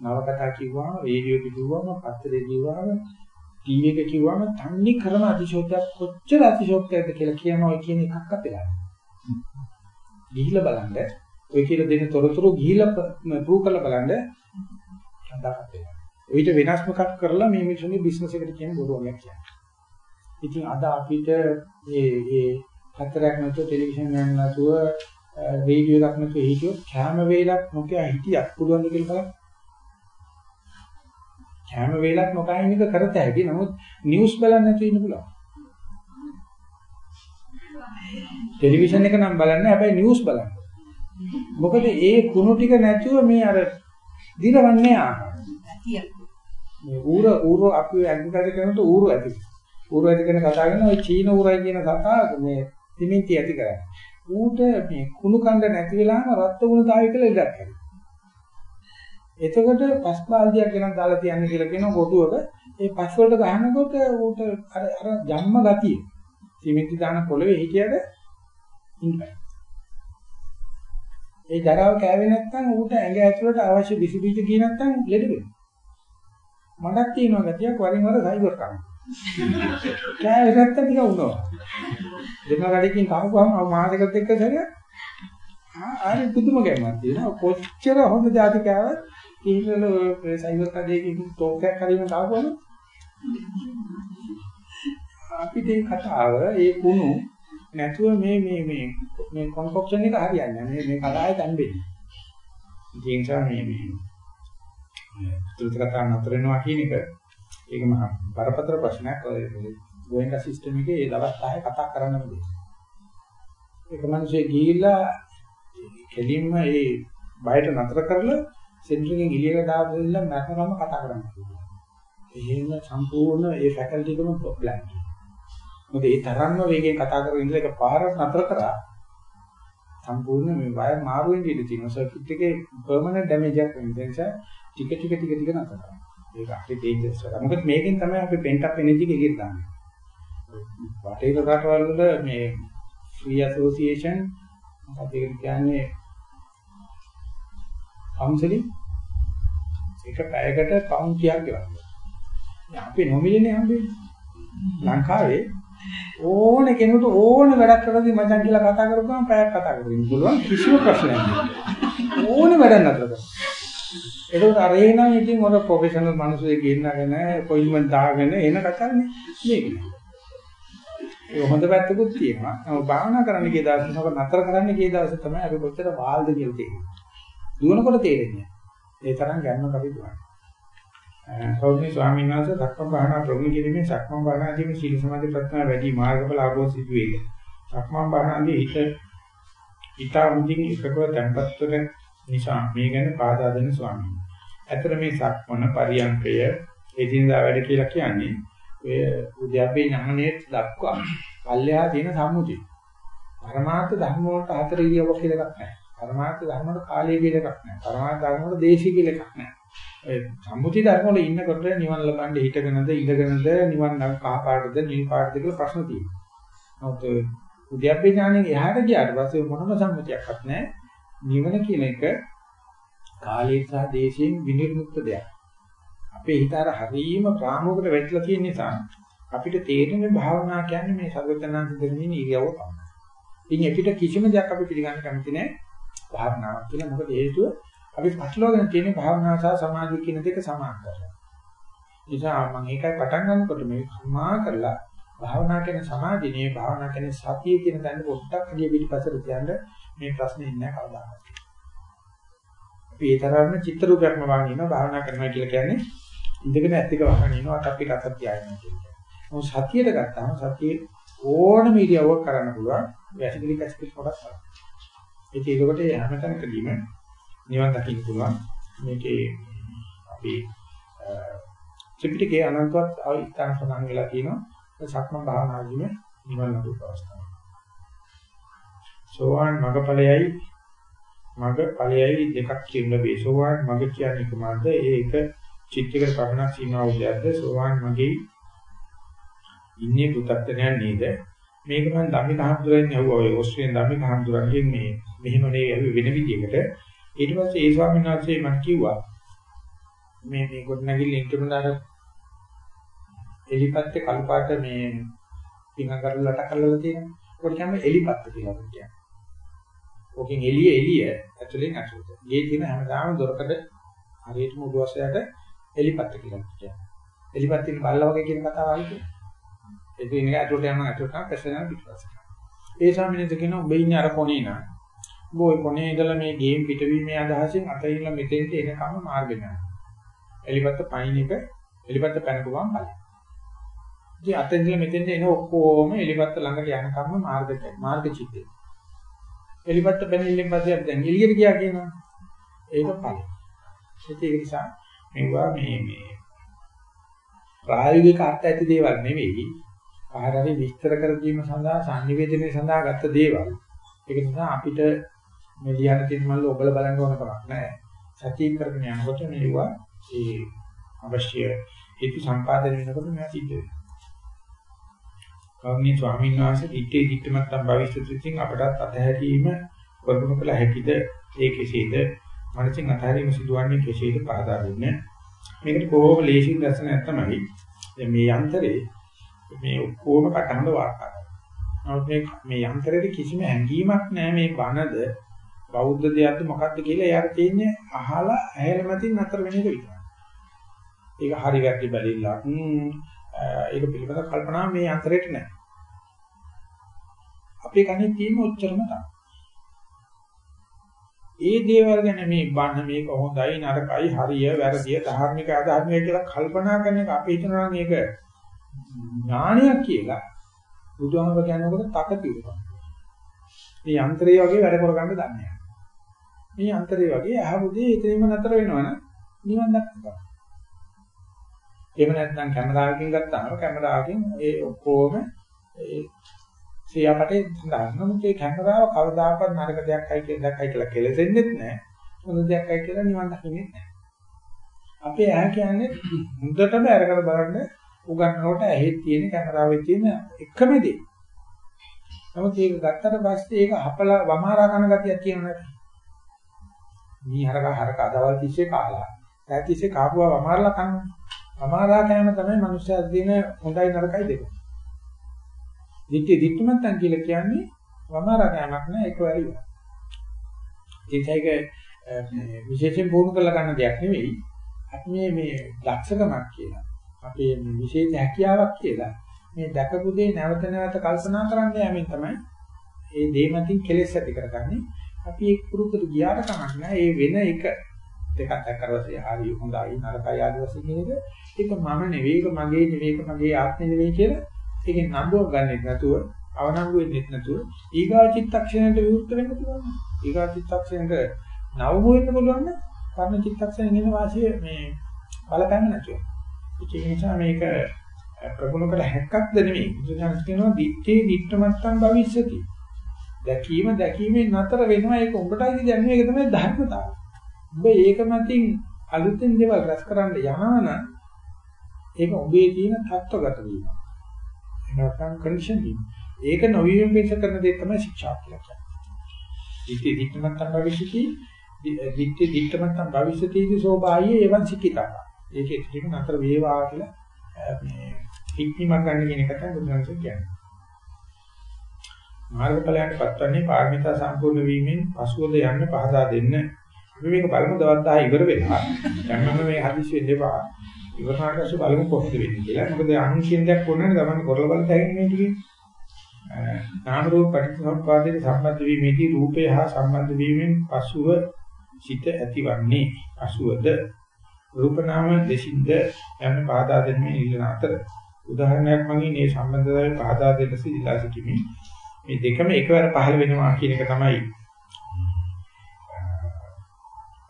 නවකතා කිව්වම, රේඩියෝ කිව්වම, පත්තරේ කිව්වම, ටීවී එක කිව්වම තන්නේ කරම අතිශෝක්තියක් කොච්චර අතිශෝක්තියක්ද කියලා කියන ඔය කියන එකක් අපේ ගිහිල්ලා බලන්න ඔය කියලා දෙන තොරතුරු ගිහිල්ලා ප්‍රූව් කරලා බලන්න අදාහත් වෙනවා. ඊට වෙනස් මොකක් කරලා මේ මිනිස්සුන්ගේ බිස්නස් එකට කියන බොරුවක් කියන්නේ. ඉතින් අද අපිට මේ මේ හතරක් නැතුව ටෙලිවිෂන් ගන්න නැතුව රේඩියෝ එකක් නැතුව හිටියොත් කැම වේලක් නොකිය හිටියක් පුළුවන් ද කියලා බලන්න. කැම වේලක් නොකයින් එක කරත හැකි. නමුත් නිවුස් බලන්න නැතුව ඉන්න පුළුවන්. ටෙලිවිෂන් එක නම් බලන්න හැබැයි නිවුස් බලන්න. මොකද ඒ කුණු ටික නැතුව මේ අර දිරවන්නේ ආහාර. මේ ඌර ඌර අපි ඇඟකට කරනකොට ඌර ඇති. ඌර ඇති කරන කතා කරන ওই චීන ඌරයි කියන කතා මේ සිමෙන්ති ඇති කරන්නේ. ඌට මේ කුණු කන්ද නැති වෙලාම රත් වුණතාවය කියලා ඉඩක් හැදෙනවා. එතකොට පස් බාල්දියක් ගෙනත් දාලා තියන්න කියලා කියන කොටුවක ඒ පස් වලට ගහනකොට ඌට අර අර ජම්ම ගතිය සිමෙන්ති දාන පොළවේ හිටියට ඉන්නයි. ඒ ජරාව කෑවේ නැත්නම් ඌට ඇඟ ඇතුළට අවශ්‍ය විස බීජ ගියේ නැත්නම් ලෙඩ වෙනවා. මඩක් තියෙනවා ගතියක් වරින් වර සයිබර් කරනවා. කෑවේ නැත්නම් ටික උනවා. දෙම කඩකින් කවපුවම මාසෙකට එක්ක සැරයක් ආරි පුදුම ගැම්මක් තියෙනවා. කොච්චර හොඳ જાති කෑවත් කීවල සයිබර් කඩේකින් ටෝක් එකක් හරිම කවපුවම අපිට මේ කතාව ඒ කුණු නැතුව මේ මේ මේ මේ කොන්කොක්ෂන් එක හරියන්නේ නැහැ. මේ මේ කතාවේ තැම්බෙන්නේ. ඒ නිසා මේ මේ තුල්තරතා නතර වෙනවා කියන එක ඒක මහ බරපතල ප්‍රශ්නයක්. ඔය ගෝයන්ගා සිස්ටම් එකේ ඒ දවස් 10 කතා කරන්නම දෙන්න. ඒක මිනිස්සේ ගිහිල්ලා කෙලින්ම ඒ බයට නතර කරලා සෙන්ටරින්ගෙන් එළියට දාලා මරනකම කතා කරන්න කිව්වා. එහෙම සම්පූර්ණ ඒ ෆැකල්ටි එකම බ්ලැන්ක්. මොකද ඒ තරම්ම වේගෙන් කතා කරගෙන ඉඳලා ඒක පාරක් නතර කරා සම්පූර්ණ මේ වයර් මාරු වෙන්න ඉඩ තියෙනවා. සර්කිට් එකේ පර්මනන්ට් ඩැමේජ් එකක් වෙන නිසා ටික ටික ටික ටික නතර කරනවා ඒක හරි ඩේන්ජරස් එකක් මොකද මේකෙන් තමයි අපි පෙන්ට් අප් එනර්ජි එක එළියට දාන්නේ. වටේට රටවල් වල මේ ෆ්‍රී ඇසෝසියේෂන් මොකද ඒක කියන්නේ? කවුන්සලින්? එක පැයකට කවුන්ට් 30ක් ගෙවනවා අපි නොමිලේනේ හම්බෙන්නේ. ලංකාවේ ඕන කෙනෙකුට ඕන වැඩක් කරද්දී මචං කියලා කතා කරපුවම පැයක් කතා කරගෙන පුළුවන්. කිසිම ප්‍රශ්නයක් නෑ. ඕන වැඩක් නතර කරලා ඒකෝට අර එනනම් ඉතින් ඔර ප්‍රොෆෙෂනල් මිනිස්සුෙක් ගෙන්නගෙන අපොයින්ට්මන්ට් දාගෙන එන කතාවනේ මේක. ඒ හොඳ පැත්තකුත් තියෙනවා. නමුත් භාවනා කරන්න ගිය දවසක නතර කරන්න ගිය දවසේ තමයි අපි කොච්චර වාල්ද කියලා තේරෙන්නේ. දුවනකොට තේරෙන්නේ ඒ තරම් ගැම්මක් අපි දුවන්නේ සෞම්‍ය ස්වාමීන් වහන්සේ සක්මන් භාවනා ප්‍රගුණ කිරීමේ සක්මන් භාවනාදී සීල සමාධි ප්‍රඥා වැඩි මාර්ගඵල ආභෝධ සිදු වේ. සක්මන් භාවනාදී හිත ඊතා මුදින් එකකව tempත් වෙන නිසා මේ ගැන පාදා දෙන ස්වාමීන්. ඇතර මේ සක්මන පරියන්කය එදිනදා වැඩ කියලා කියන්නේ ඔය උද්‍යප්පේ ඥානයේ දක්වා පල්ලෙහා තියෙන සම්මුතිය. පරමාර්ථ ධර්ම වලට හතර ඉරියව්ව කියලා එකක් නැහැ. පරමාර්ථ ධර්ම වල කාලය කියලා එකක් නැහැ. පරමාර්ථ ධර්ම වල දේශී කියලා එකක් නැහැ. ඒ සම්මුති ධර්ම වල ඉන්නකොට නිවන් ලබන්නේ හිටගෙනද ඉඳගෙනද නිවන් නම් කහ පාටද නිල් පාටද කියලා ප්‍රශ්න තියෙනවා. නමුත් උද්‍යප්පේ ඥානයෙන් එහාට ගියාට පස්සේ මොනම සම්මුතියක්වත් නැහැ. නිවන කියන එක කාලයෙන් සහ දේශයෙන් විනිර්මුක්ත දෙයක්. අපේ හිත අර හරීම ප්‍රාමෝගකට වැටලා තියෙන නිසා අපිට තේරෙන භාවනා කියන්නේ මේ සර්වඥාන්ත දෙන්නේ ඉරියව්ව තමයි. ඉතින් අපිට කිසිම දෙයක් අපි පිළිගන්න කැමති නැහැ භාවනාවක් කියලා. මොකද හේතුව අපි පටලවාගෙන තියෙන භාවනාව සහ සමාධිය කියන දෙක සමාන කරලා. නිසා මම ඒකයි පටන් ගන්නකොට මේ සමා කරලා භාවනා කියන සමාධිනේ භාවනා කියන සතිය කියන දන්න පොඩ්ඩක් අගිය පිටිපසට තියන්න මේ ප්‍රශ්නේ ඉන්නේ කවදාවත්. අපි ඒ තරම්ම චිත්ත රූපයක්ම වගේ ඉනවා භාවනා කරනවා කියලා කියන්නේ ඉඳගෙන ඇත්තක වහගෙන ඉනවා අපිට අතක් තියාගෙන කියන්නේ. මොකද සතියට ගත්තාම සතිය ඕනම ඉරියව්වක් කරන්න පුළුවන්. වැසිකිලි කැස්පිස් කොටස් කරන්න. ඒක ඒකට හැමතැනකදීම නිවන් දකින්න පුළුවන්. මේකේ අපි ත්‍රිපිටකයේ අනන්තවත් ආයතන සඳහන් වෙලා තියෙනවා. සක්මන් භාවනාදීම නිවන් ලබන අවස්ථාව. සෝවාන් මගපලයයි මග ඵලයයි දෙකක් කියන ලැබේ. සෝවාන් මග කියන්නේ කොහොමද? ඒක චිත්තයකට පමණක් සීමා උද්‍යද්ද සෝවාන් මගේ ඉන්නේ පුතත්ඥයන් නේද? මේක මම ධම්මික හඳුරන්නේ ඇහුවා ඔය ඕස්ට්‍රේලියානු ධම්මික හඳුරන්නේ මේ මෙහෙම නේ ඇහුවේ වෙන විදිහකට. ඊට පස්සේ ඒ ස්වාමීන් වහන්සේ මට කිව්වා මේ මේ ගොඩනැගිල්ල ඉන්ටර්නල් එලිපත්te කළු පාට මේ පිංගම් කරලා ලට කරලා තියෙනවා. ඒකට කියන්නේ එලිපත්ත කියලා කියන්නේ. ඕකෙන් එළිය එළිය ඇතුලෙන් ඇතුලට. ගේ තියෙන හැමදාම දොරකඩ හරියටම උඩුවසයට එලිපත්ත කියලා කියනවා. එලිපත් තියෙන බල්ලා වගේ කියන කතාව අහන්නේ. ඒක ඉන්නේ ඇතුලට යනවා ඇතුලට යනවා පස්සේ යනවා පිටපස්සට. ඒ ස්වාමීන් කියනවා ඔබ ඉන්නේ අර කොනේ නා. ගෝල් කොනේ ඉඳලා මේ ගේම් පිටවීමේ අදහසින් අතින්ලා මෙතෙන්ට එනකම් මාර්ග වෙනවා. එලිපත්ත පයින් එක එලිපත්ත පැනගුවම් බලන්න. ඉතින් අතින්ලා මෙතෙන්ට එන ඔක්කොම එලිපත්ත ළඟට යනකම් මාර්ග මාර්ග චිත්තේ. එලිපත්ත බැනිලින් පස්සේ අපි දැන් එළියට ගියා කියනවා. ඒක පළ. ඒක නිසා මේවා මේ මේ ප්‍රායෝගික අර්ථ ඇති දේවල් නෙවෙයි. කාරණේ විස්තර කර ගැනීම සඳහා සංනිවේදනය සඳහා ගත්ත දේවල්. ඒක නිසා අපිට මේ ලියන තියෙන මල්ල ඔබල බලන්න ඕන කමක් නැහැ. සතිය කරගෙන යනකොට මේවා ඒ අවශ්‍ය හේතු සම්පාදනය වෙනකොට මේවා සිද්ධ වෙනවා. කවුරුනි ස්වාමීන් වහන්සේ දිත්තේ දිත්තමත් භවිෂ්‍යත්‍රිසින් අපටත් අතහැරීම වරුණු කළ හැකිද? ඒ කෙසේද? මනසින් අතහැරීම සිදුවන්නේ කෙසේද? පහදා දෙන්න. මේකට කොහොම ලේසින් දැසනක් තමයි දැන් මේ යන්ත්‍රේ මේ ඔක්කොම කටහඬ වාර්තා කරනවා. මේ මේ යන්ත්‍රයේ කිසිම හැඟීමක් නැහැ මේ බනද බෞද්ධ දෙයක්ද මොකක්ද කියලා එයාට තියෙන්නේ අහලා ඇහෙල මතින් අතර වෙන එක විතරයි ඒක හරි වැරදි බැලිලා ඒක පිළිබඳ කල්පනා මේ අතරේට නැහැ. අපේ කනේ තියෙන ඔච්චරම තමයි. ඒ දේවල් ගැන මේ බන්න මේක හොඳයි නරකයි හරිය වැරදිය ධාර්මික අධාර්මික කියලා කල්පනා කරන එක අපි හිතනවා නම් ඒක ඥානයක් කියලා බුදුහාමර කියනකොට තක తీරුවා. මේ යන්ත්‍රය වගේ වැඩ කරගන්න දන්නේ නැහැ. මේ යන්ත්‍රය වගේ අහමුදී එතනම නතර වෙනවනම් නිවන් දක්වා. එහෙම නැත්නම් කැමරාවකින් ගත්තාම කැමරාවකින් ඒ ඔක්කොම ඒ සියාපටේ දාන්න මේ කැමරාව කවදාකවත් නරක දෙයක්යි කියලා දැක්කයි කියලා කෙලෙසෙන්නෙත් නැහැ. හොඳ දෙයක්යි කියලා නිවන් දකින්නෙත් නැහැ. අපේ ඇහැ කියන්නේ හොඳටම අරගෙන බලන්න උගන්නනකොට ඇහි තියෙන කැමරාවේ තියෙන එකම දේ. නමුත් ඒක ගත්තට පස්සේ ඒක හපලා වමාරා කරන ගතියක් තියෙනවා. මේ හරක හරක අදවල් තිස්සේ කාලා. ඈ තිස්සේ කාපුවා වමාරලා කනවා. අමාරා කෑම තමයි මනුස්සයා දින හොඳයි නරකයි දෙක. දිට්ඨි දිට්ඨිමත්යන් කියලා කියන්නේ වමාරා කෑමක් නෑ ඒක වැරදි. ඒකයික විශේෂයෙන් පුහුණු කරලා ගන්න දෙයක් නෙවෙයි. අපි මේ මේ දක්ෂකමක් කියලා. අපේ මේ විශේෂ හැකියාවක් කියලා. මේ දැකපු දේ නැවත නැවත කල්පනා කරන්න යමින් තමයි ඒ දේ මතින් කෙලෙස් ඇති කරගන්නේ. අපි ඒ පුරුද්දට ගියාට කමක් නෑ. ඒ වෙන එක දෙකක් දැක්කරවසේ හරි හොඳයි නරකයි ආදි වශයෙන් කියන එක ඒක මම නෙවෙයි ඒක මගේ නෙවෙයි ඒක මගේ ආත්මෙ නෙවෙයි කියලා ඒකෙන් නම්බුවක් ගන්නෙත් නැතුව අවනම්බු වෙන්නෙත් නැතුව ඊගා චිත්තක්ෂණයට විරුද්ධ වෙන්න පුළුවන් ඊගා චිත්තක්ෂණයට නවමු වෙන්න පුළුවන් නම් පරණ චිත්තක්ෂණයෙන් එන වාසිය මේ බලපෑම නැතුව. ඒක නිසා මේක ප්‍රගුණ කළ හැක්කක්ද නෙමෙයි. බුදුසසුන කියනවා දිත්තේ දිත්තමත්තන් භවිෂ්‍යති. දැකීම දැකීමෙන් නතර වෙනවා ඒක උඹටයි දැනෙන්නේ ඒක තමයි ධර්මතාවය. උඹ ඒක මතින් අලුතෙන් දේවල් රැස් කරන්න යනවනම් ඒක ඔබේ තියෙන தත්වගත වීම. එහෙනම් කන්ඩිෂන් වීම. ඒක නොවීම පිණිස කරන දේ තමයි ශික්ෂා කියලා කියන්නේ. ඉති දික්කමත්තන් භවිෂති දික්ටි දික්කමත්තන් භවිෂතිදී සෝභායේ එවන් සිකිතා. ඒකේ ටික නතර වේවා කියලා මේ හික්මීමක් ගන්න කියන එක තමයි බුදුන්සේ කියන්නේ. මාර්ගඵලයන්ට පත්වන්නේ පාරමිතා සම්පූර්ණ වීමෙන් පසුවද යන්න පහදා දෙන්න. අපි මේක බලමු දවස් 10 ඉවර වෙනවා. දැන් මම මේ හදිස්සි වෙන්න එපා. ඉවරනාට පස්සේ බලමු කොහොමද වෙන්නේ කියලා. මොකද අනුන් කියන දෙයක් ඕනනේ ගමන් කරලා බලන්න හැගෙන්නේ මේ ටිකේ. නාම රූප පටිච්චසමුප්පාදයේ සම්බන්ධ වීමේදී රූපය හා සම්බන්ධ වීමෙන් පසුව සිත ඇතිවන්නේ. පසුවද රූප නාම දෙසින්ද යන බාධා දෙන්නේ ඉල්ලන අතර උදාහරණයක් මගින් මේ සම්බන්ධතාවය පහදා දෙන්න සිතා සිටිමි. මේ දෙකම එකවර පහළ වෙනවා කියන එක තමයි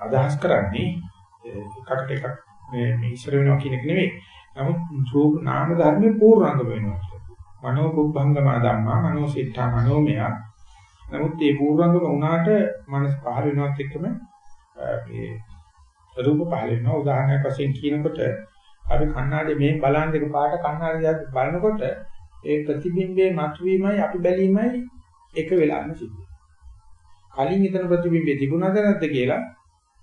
අදහස් කරන්නේ. එකකට එකක් මේ මේ ඉස්සර වෙනවා කියන එක නෙවෙයි. නමුත් රූප නාම ධර්මේ පූර්ණංග වෙනවා කියන්නේ. මනෝ කුබ්බංගම ධම්මා මනෝ සිතා මනෝමය. නමුත් මේ පූර්ණංගම වුණාට මනස පහළ වෙනවත් එක්කම මේ රූප පහළ වෙනවා. උදාහරණයක් වශයෙන් කියනකොට අපි කණ්ණාඩියේ මේ බලන් දෙක පාට කණ්ණාඩිය බලනකොට ඒ ප්‍රතිබිම්බයේ මතුවීමයි අපි බැලීමයි එක වෙලාවෙම සිද්ධ කලින් හිතන ප්‍රතිබිම්බය තිබුණාද නැද්ද කියලා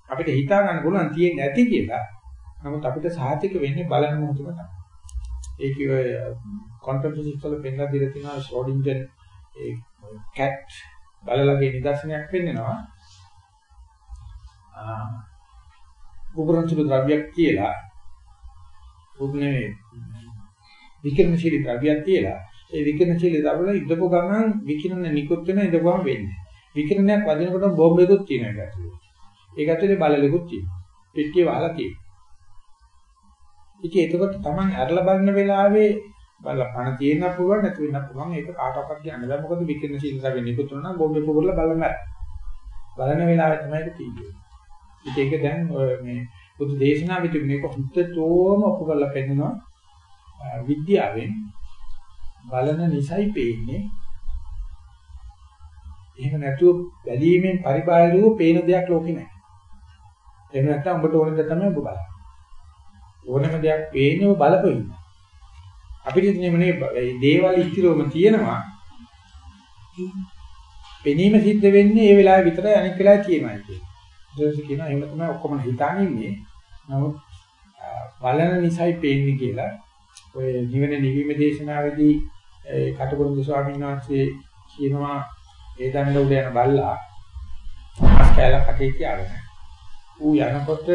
අපිට හිතා ගන්න පුළුවන් තියෙන්නේ නැති කියලා. නමුත් අපිට සාහිතික වෙන්නේ බලන මොහොතම තමයි. ඒක ක්වොන්ටම් ෆිසික්ස් වල පෙන්නලා දීලා තියෙනවා ෂෝඩින්ජර් ඒ කැට් බලලගේ නිදර්ශනයක් පෙන්නනවා. ආ උගරන්සුළු ද්‍රව්‍යයක් කියලා උන්නේ විකිරණශීලී ද්‍රව්‍යයක් කියලා ඒ විකිරණශීලී ද්‍රව්‍ය ඉදපු ගමන් විකිරණ නිකුත් වෙන ඉදපුවම වෙන්නේ. විකිරණයක් වදිනකොට බෝම්බෙකුත් තියෙන එක ඇතුලේ. ඒක ඇතුලේ බලලෙකුත් තියෙනවා. පිටිය වහලා තියෙනවා. ඉතින් එතකොට Taman අරලා බලන වෙලාවේ බලලා පණ තියෙන්න පුළුවන් නැති වෙන්න පුළුවන් ඒක කාටවත් කියන්න බෑ මොකද විකිරණශීලී ද්‍රව්‍ය නිකුත් වෙනවා නම් බෝම්බෙක පුරලා බලන්න බලන වෙලාවේ තමයි ඒක තියෙන්නේ. ඉතින් ඒක දැන් මේ බුදු දේශනාවේ තිබුණ එක හුත්තෝම ඔප්පු කරලා පෙන්නනවා විද්‍යාවෙන් බලන නිසයි පේන්නේ එහෙම නැතුව බැලීමෙන් පරිබාහිරව පේන දෙයක් ලෝකේ නැහැ. එහෙම නැත්නම් ඔබට ඕන දේ තමයි ඔබ බලන්නේ. ඕනම දෙයක් පේන්නේ ඔබ බලපොයි. අපිට නෙමෙයි දේවල් ඉතිරවම තියෙනවා. පෙනීම සිද්ධ වෙන්නේ ඒ වෙලාවේ විතරයි අනිත් වෙලාවේ තියෙනවා කියන්නේ. ඊට කියනවා එහෙම තමයි ඔක්කොම හිතාන ඉන්නේ. නමුත් බලන නිසයි පේන්නේ කියලා ඔය නිවන නිවීම දේශනාවේදී ඒ කටුකුරුඳු ස්වාමීන් වහන්සේ කියනවා ඒ දණ්ඩ උඩ යන බල්ලා කැල කටේ තියාගෙන ඌ යනකොට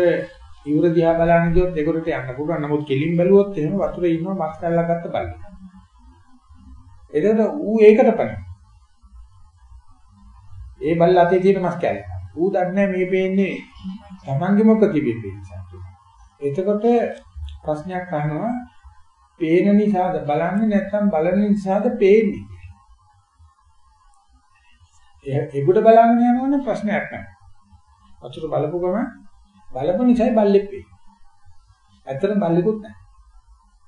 ඉවුර දිහා බලන්න ගියොත් ඒකට යන්න පුළුවන් නමුත් කෙලින් බැලුවොත් එහෙම වතුරේ ඉන්නවා මස් කැල්ලක් ගත්ත බල්ලෙක්. එතකොට ඌ ඒකට පණ. ඒ බල්ල අතේ තියෙන මස් කැල්ල. ඌ දන්නේ මේ පේන්නේ තමන්ගේම ප්‍රතිබිම්බේ නිසා. එතකොට ප්‍රශ්නයක් අහනවා පේන නිසාද බලන්නේ නැත්නම් බලන නිසාද පේන්නේ ඒ ඒකට බලන්න යනවනේ ප්‍රශ්නයක් නැහැ. වතුර බලපු ගමන් බලපු නිසායි බල්ලෙක් වෙන්නේ. ඇත්තටම බල්ලෙකුත් නැහැ.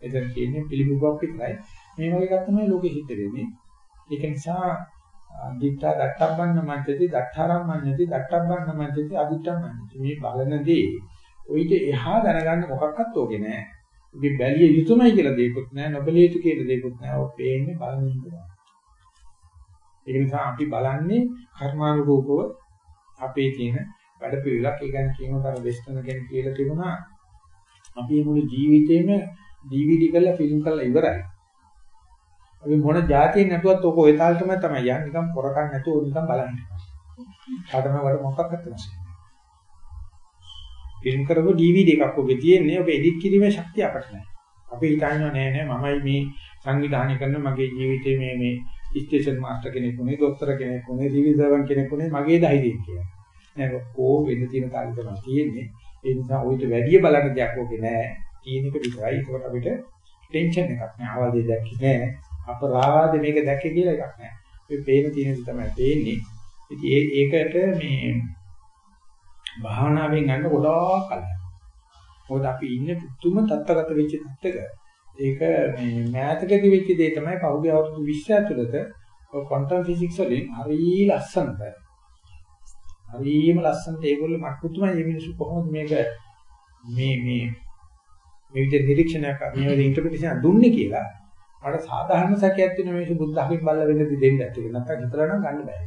එතන කියන්නේ පිළිබිඹුවක් විතරයි. මේ වගේ එකක් තමයි ලෝකෙ හිට වෙන්නේ. ඒක නිසා දිත්තා දත්තබ්බන්න මන්ත්‍රති දත්තරම් මන්ත්‍රති දත්තබ්බන්න මන්ත්‍රති අදිත්තම් මන්ත්‍රති මේ බලනදී ඔයිට එහා දැනගන්න මොකක්වත් ඕකේ නැහැ. ඔබ බැලිය යුතුමයි කියලා දෙයක්වත් නැහැ. නොබැලිය යුතු කියලා දෙයක්වත් නැහැ. ඔය පේන්නේ බලන ඉන්නවා. ඒ නිසා අපි බලන්නේ කර්මානුරූපව අපේ තියෙන වැඩ පිළිලක් ඒ කියන්නේ කියනකොට අර වෙස්ටර්න් කෙනෙක් කියලා තිබුණා අපි මුළු ජීවිතේම DVD කරලා ෆිල්ම් කරලා ඉවරයි. අපි මොන જાතියෙන් නැතුවත් ඔක ඔය තාලෙ තමයි තමයි යන්නේ නිකන් පොරකන් නැතුව නිකන් බලන්නේ. කාටම වට මොකක්වත් නැහැ. ෆිල්ම් කරපු DVD එකක් ඔගේ තියෙන්නේ ඔබ එඩිට් කිරීමේ ශක්තිය අපට නැහැ. අපි හිතන්නේ නෑ නෑ මමයි මේ සංවිධානය කරන මගේ ජීවිතේ මේ මේ ස්ටේෂන් මාස්ටර් කෙනෙක් උනේ, දොස්තර කෙනෙක් උනේ, සිවිල් සර්වන් කෙනෙක් උනේ මගේ ධෛර්යයෙන් කියලා. නෑ කො වෙන්න තියෙන තාලෙ තමයි තියෙන්නේ. ඒ නිසා ඔයිට වැඩි බලන්න දෙයක් ඕකේ නෑ. තියෙන එක විතරයි. ඒකට අපිට ටෙන්ෂන් එකක් නෑ. ආවල්දී දැක්කේ නෑ. අපරාධ මේක දැක්කේ කියලා එකක් නෑ. මේ පේන තියෙන දේ තමයි පේන්නේ. ඉතින් ඒකට මේ භාවනාවෙන් ගන්න ගොඩාක් කල. මොකද අපි ඉන්නේ පුදුම තත්ත්වගත වෙච්ච තත්ත්වක. ඒක මේ මෑතකදී වෙච්ච දේ තමයි පහුගිය අවුරුදු 20 ඇතුළත ඔය ක්වොන්ටම් ෆිසික්ස් වලින් හරි ලස්සනට. හරිම ලස්සනට ඒගොල්ලෝ මට පුදුමයි මේ මිනිස්සු කොහොමද මේක මේ මේ මේ විදිහට නිරීක්ෂණයක් මේ විදිහට ඉන්ටර්ප්‍රිටේෂන් දුන්නේ කියලා මට සාධාරණ සැකයක් තියෙන මේක බුද්ධ ධර්මයෙන් බල්ල වෙන්න දෙන්න ඇත්තේ. නැත්නම් හිතලා නම් ගන්න බෑ.